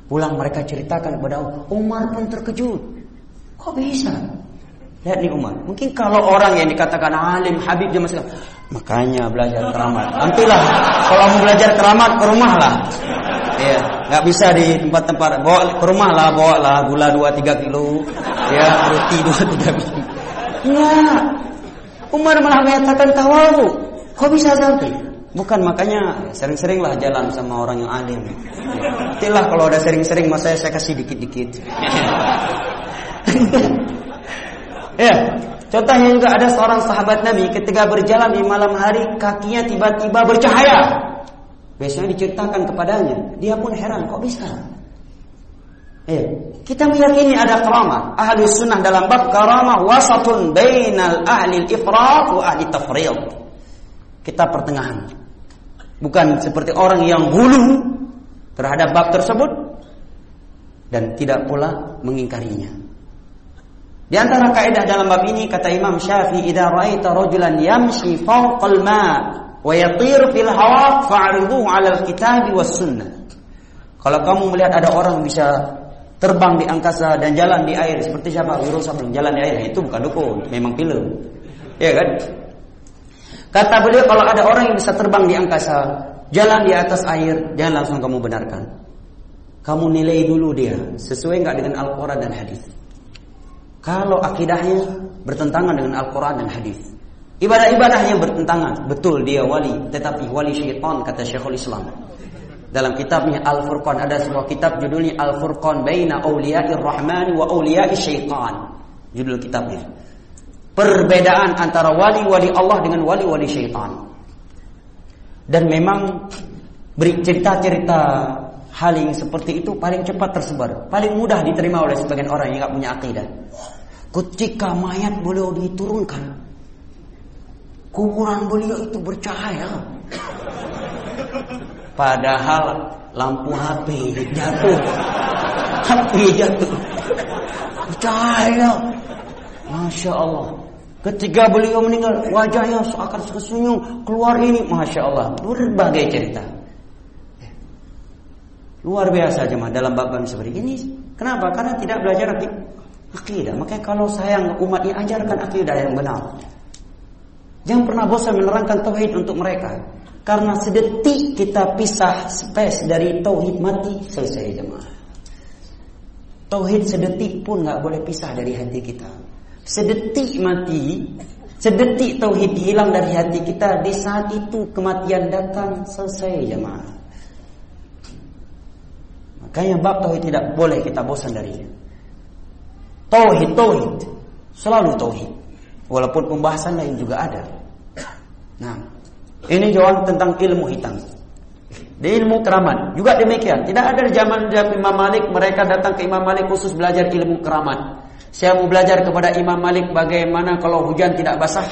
[SPEAKER 2] Pulang mereka ceritakan kepada Umar pun terkejut. Kok bisa lihat nih Umar mungkin kalau orang yang dikatakan alim Habib zaman sekarang Makanya belajar keramat. Nantilah kalau mau belajar keramat ke rumah lah. Iya, nggak bisa di tempat-tempat. Bawa ke rumah lah, bawa lah gula 2 3 kilo, ya roti 2 3 (laughs) kilo. Enggak. Umar malah menyatakan tawabu. Kok bisa sampai? Bukan makanya sering-seringlah jalan sama orang yang alim. Nantilah kalau ada sering-sering mas saya saya kasih dikit-dikit. (laughs) ya, Contohnya juga ada seorang sahabat Nabi ketika berjalan di malam hari kakinya tiba-tiba bercahaya. Biasanya diceritakan kepadanya, dia pun heran kok bisa. Eh, kita meyakini ada karamah. Ahli sunnah dalam bab karamah wasatun bainal ahli ifrat wa ahli tafriyat. Kita pertengahan. Bukan seperti orang yang hulu terhadap bab tersebut dan tidak pula mengingkarinya. Di antara kaidah dalam bab ini kata Imam Syafi'i, "Idza ra'aita rajulan yamshi fawqal ma' wa yatir fil hawa fa'ridhu 'ala al-kitab was sunnah." Kalau kamu melihat ada orang bisa terbang di angkasa dan jalan di air seperti siapa? Wiro Sableng jalan di air itu bukan dukun, memang film. Ya kan? Kata beliau kalau ada orang yang bisa terbang di angkasa, jalan di atas air, jangan langsung kamu benarkan. Kamu nilai dulu dia sesuai enggak dengan Al-Qur'an dan hadis. Kalau akidahnya bertentangan dengan Al-Quran dan Hadis. Ibadah-ibadahnya bertentangan. Betul dia wali. Tetapi wali syaitan kata Syekhul Islam. Dalam kitabnya Al-Furqan. Ada sebuah kitab judulnya Al-Furqan. Baina awliya'ir rahmani wa awliya'i syaitan. Judul kitabnya. perbedaan antara wali-wali Allah dengan wali-wali syaitan. Dan memang cerita-cerita hal yang seperti itu paling cepat tersebar, paling mudah diterima oleh sebagian orang yang tidak punya akidah. Ketika mayat beliau diturunkan, kuburan beliau itu bercahaya. Padahal lampu HP jatuh, HP jatuh, bercahaya. Masya Allah. Ketika beliau meninggal, wajahnya seakan tersenyum keluar ini, masya Allah, berbagai cerita. Luar biasa jemaah dalam bab-bab seperti ini. Kenapa? Karena tidak belajar akidah. Makanya kalau sayang umat ini ajarkan akidah yang benar. Jangan pernah bosan menerangkan tauhid untuk mereka. Karena sedetik kita pisah space dari tauhid mati selesai jemaah. Tauhid sedetik pun nggak boleh pisah dari hati kita. Sedetik mati, sedetik tauhid hilang dari hati kita, di saat itu kematian datang selesai jemaah. Makanya bab tauhid tidak boleh kita bosan darinya. Tauhid, tauhid, selalu tauhid. Walaupun pembahasan lain juga ada. Nah, ini jawab tentang ilmu hitam. Di ilmu keramat juga demikian. Tidak ada di zaman Imam Malik mereka datang ke Imam Malik khusus belajar ilmu keramat. Saya mau belajar kepada Imam Malik bagaimana kalau hujan tidak basah.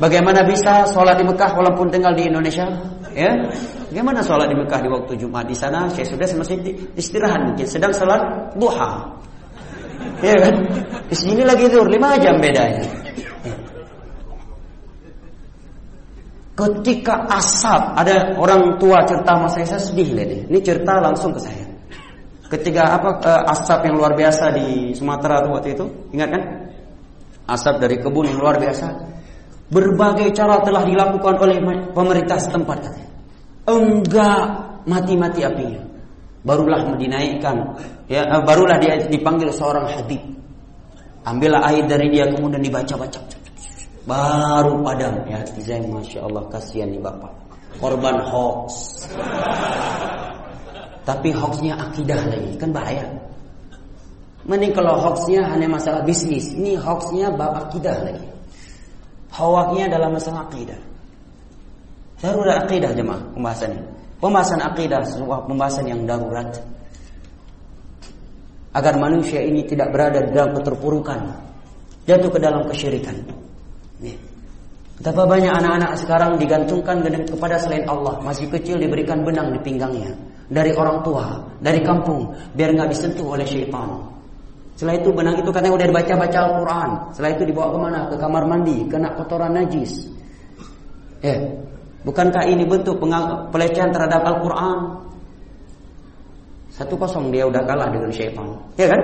[SPEAKER 2] Bagaimana bisa sholat di Mekah walaupun tinggal di Indonesia? Ya, bagaimana sholat di Mekah di waktu Jumat di sana? Saya sudah masih istirahat mungkin sedang sholat duha. Ya kan? Di sini lagi tidur lima jam bedanya. Ketika asap ada orang tua cerita sama saya, saya sedih lihat Ini cerita langsung ke saya. Ketika apa uh, asap yang luar biasa di Sumatera waktu itu, ingat kan? Asap dari kebun yang luar biasa. Berbagai cara telah dilakukan oleh pemerintah setempat. Enggak mati-mati apinya. Barulah dinaikkan, ya uh, barulah dia dipanggil seorang habib. Ambillah air dari dia kemudian dibaca-baca. Baru padam ya hati Masya Allah kasihan nih bapak Korban hoax tapi hoaxnya akidah lagi kan bahaya. Mending kalau hoaxnya hanya masalah bisnis, ini hoaxnya bab akidah lagi. Hoaxnya dalam masalah akidah. Darurat akidah jemaah pembahasan ini. Pembahasan akidah sebuah pembahasan yang darurat. Agar manusia ini tidak berada dalam keterpurukan, jatuh ke dalam kesyirikan. Betapa banyak anak-anak sekarang digantungkan kepada selain Allah, masih kecil diberikan benang di pinggangnya dari orang tua, dari kampung, biar nggak disentuh oleh syaitan. Setelah itu benang itu katanya udah dibaca-baca Al-Quran. Setelah itu dibawa kemana? Ke kamar mandi, kena kotoran najis. Eh, bukankah ini bentuk pelecehan terhadap Al-Quran? Satu kosong dia udah kalah dengan syaitan. Ya kan?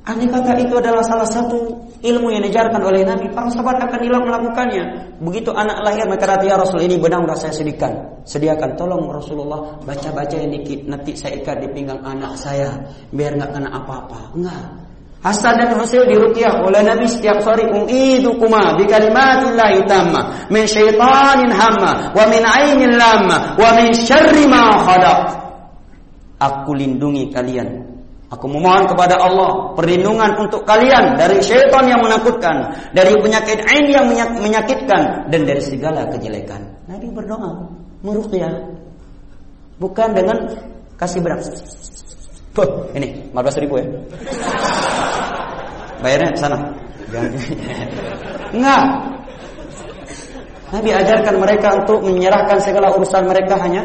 [SPEAKER 2] Andai kata itu adalah salah satu ilmu yang diajarkan oleh Nabi, para sahabat akan hilang melakukannya. Begitu anak lahir mereka kata ya Rasul ini benang sudah saya sediakan. Sediakan tolong Rasulullah baca-baca yang dikit nanti saya ikat di pinggang anak saya biar nggak kena apa-apa. Enggak. Hasan dan Husain diruqyah oleh Nabi setiap sore kuma bi kalimatillahi tamma min syaitanin hamma wa min ainin lamma wa min syarri ma khalaq. Aku lindungi kalian Aku memohon kepada Allah perlindungan untuk kalian dari syaitan yang menakutkan, dari penyakit ain yang menyakitkan dan dari segala kejelekan. Nabi berdoa, meruqyah. Bukan dengan kasih berat. Tuh, ini 15 ribu ya. Bayarnya sana. Enggak. Nabi ajarkan mereka untuk menyerahkan segala urusan mereka hanya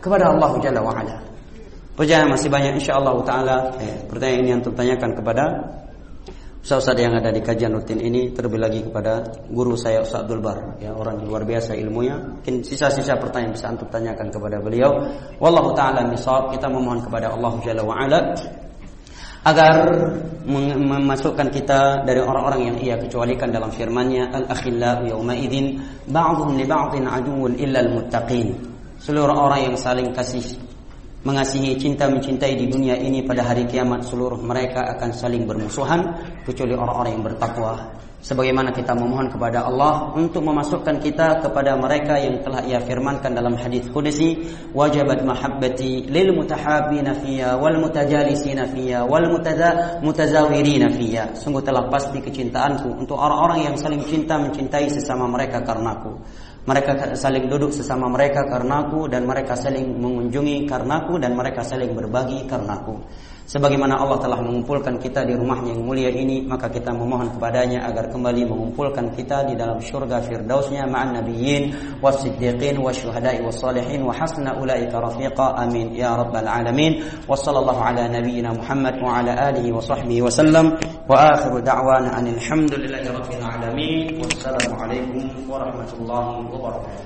[SPEAKER 2] kepada Allah Jalla wa ala. Pertanyaan masih banyak insyaAllah ta'ala. Eh, Pertanyaan ini yang tertanyakan kepada Ustaz-Ustaz yang ada di kajian rutin ini Terlebih lagi kepada guru saya Ustaz Abdul Bar. Ya, Orang luar biasa ilmunya. Mungkin sisa-sisa pertanyaan bisa antum tanyakan kepada beliau. Wallahu ta'ala misal Kita memohon kepada Allah Jalla wa'ala Agar memasukkan kita dari orang-orang yang ia kecualikan dalam firmannya Al-akhillau yawma idin Ba'dhum li ba'dhin aduun illa al-muttaqin Seluruh orang yang saling kasih mengasihi cinta mencintai di dunia ini pada hari kiamat seluruh mereka akan saling bermusuhan kecuali orang-orang yang bertakwa. Sebagaimana kita memohon kepada Allah untuk memasukkan kita kepada mereka yang telah ia firmankan dalam hadis qudsi wajabat mahabbati lil mutahabbina fiyya wal mutajalisina fiyya wal mutazawirina fiyya sungguh telah pasti kecintaanku untuk orang-orang yang saling cinta mencintai sesama mereka karenaku mereka saling duduk sesama mereka karenaku dan mereka saling mengunjungi karenaku dan mereka saling berbagi karenaku Sebagaimana Allah telah mengumpulkan kita di rumahnya yang mulia ini Maka kita memohon kepadanya agar kembali mengumpulkan kita di dalam syurga firdausnya Ma'an nabiyyin wa siddiqin wa syuhada'i wa salihin hasna ulaika rafiqa. Amin. Ya Rabbal Alamin. Wa sallallahu ala nabiyyina Muhammad wa ala alihi wa sahbihi wa sallam. Wa akhiru da'wana anilhamdulillahi rabbil alamin. Wassalamualaikum warahmatullahi wabarakatuh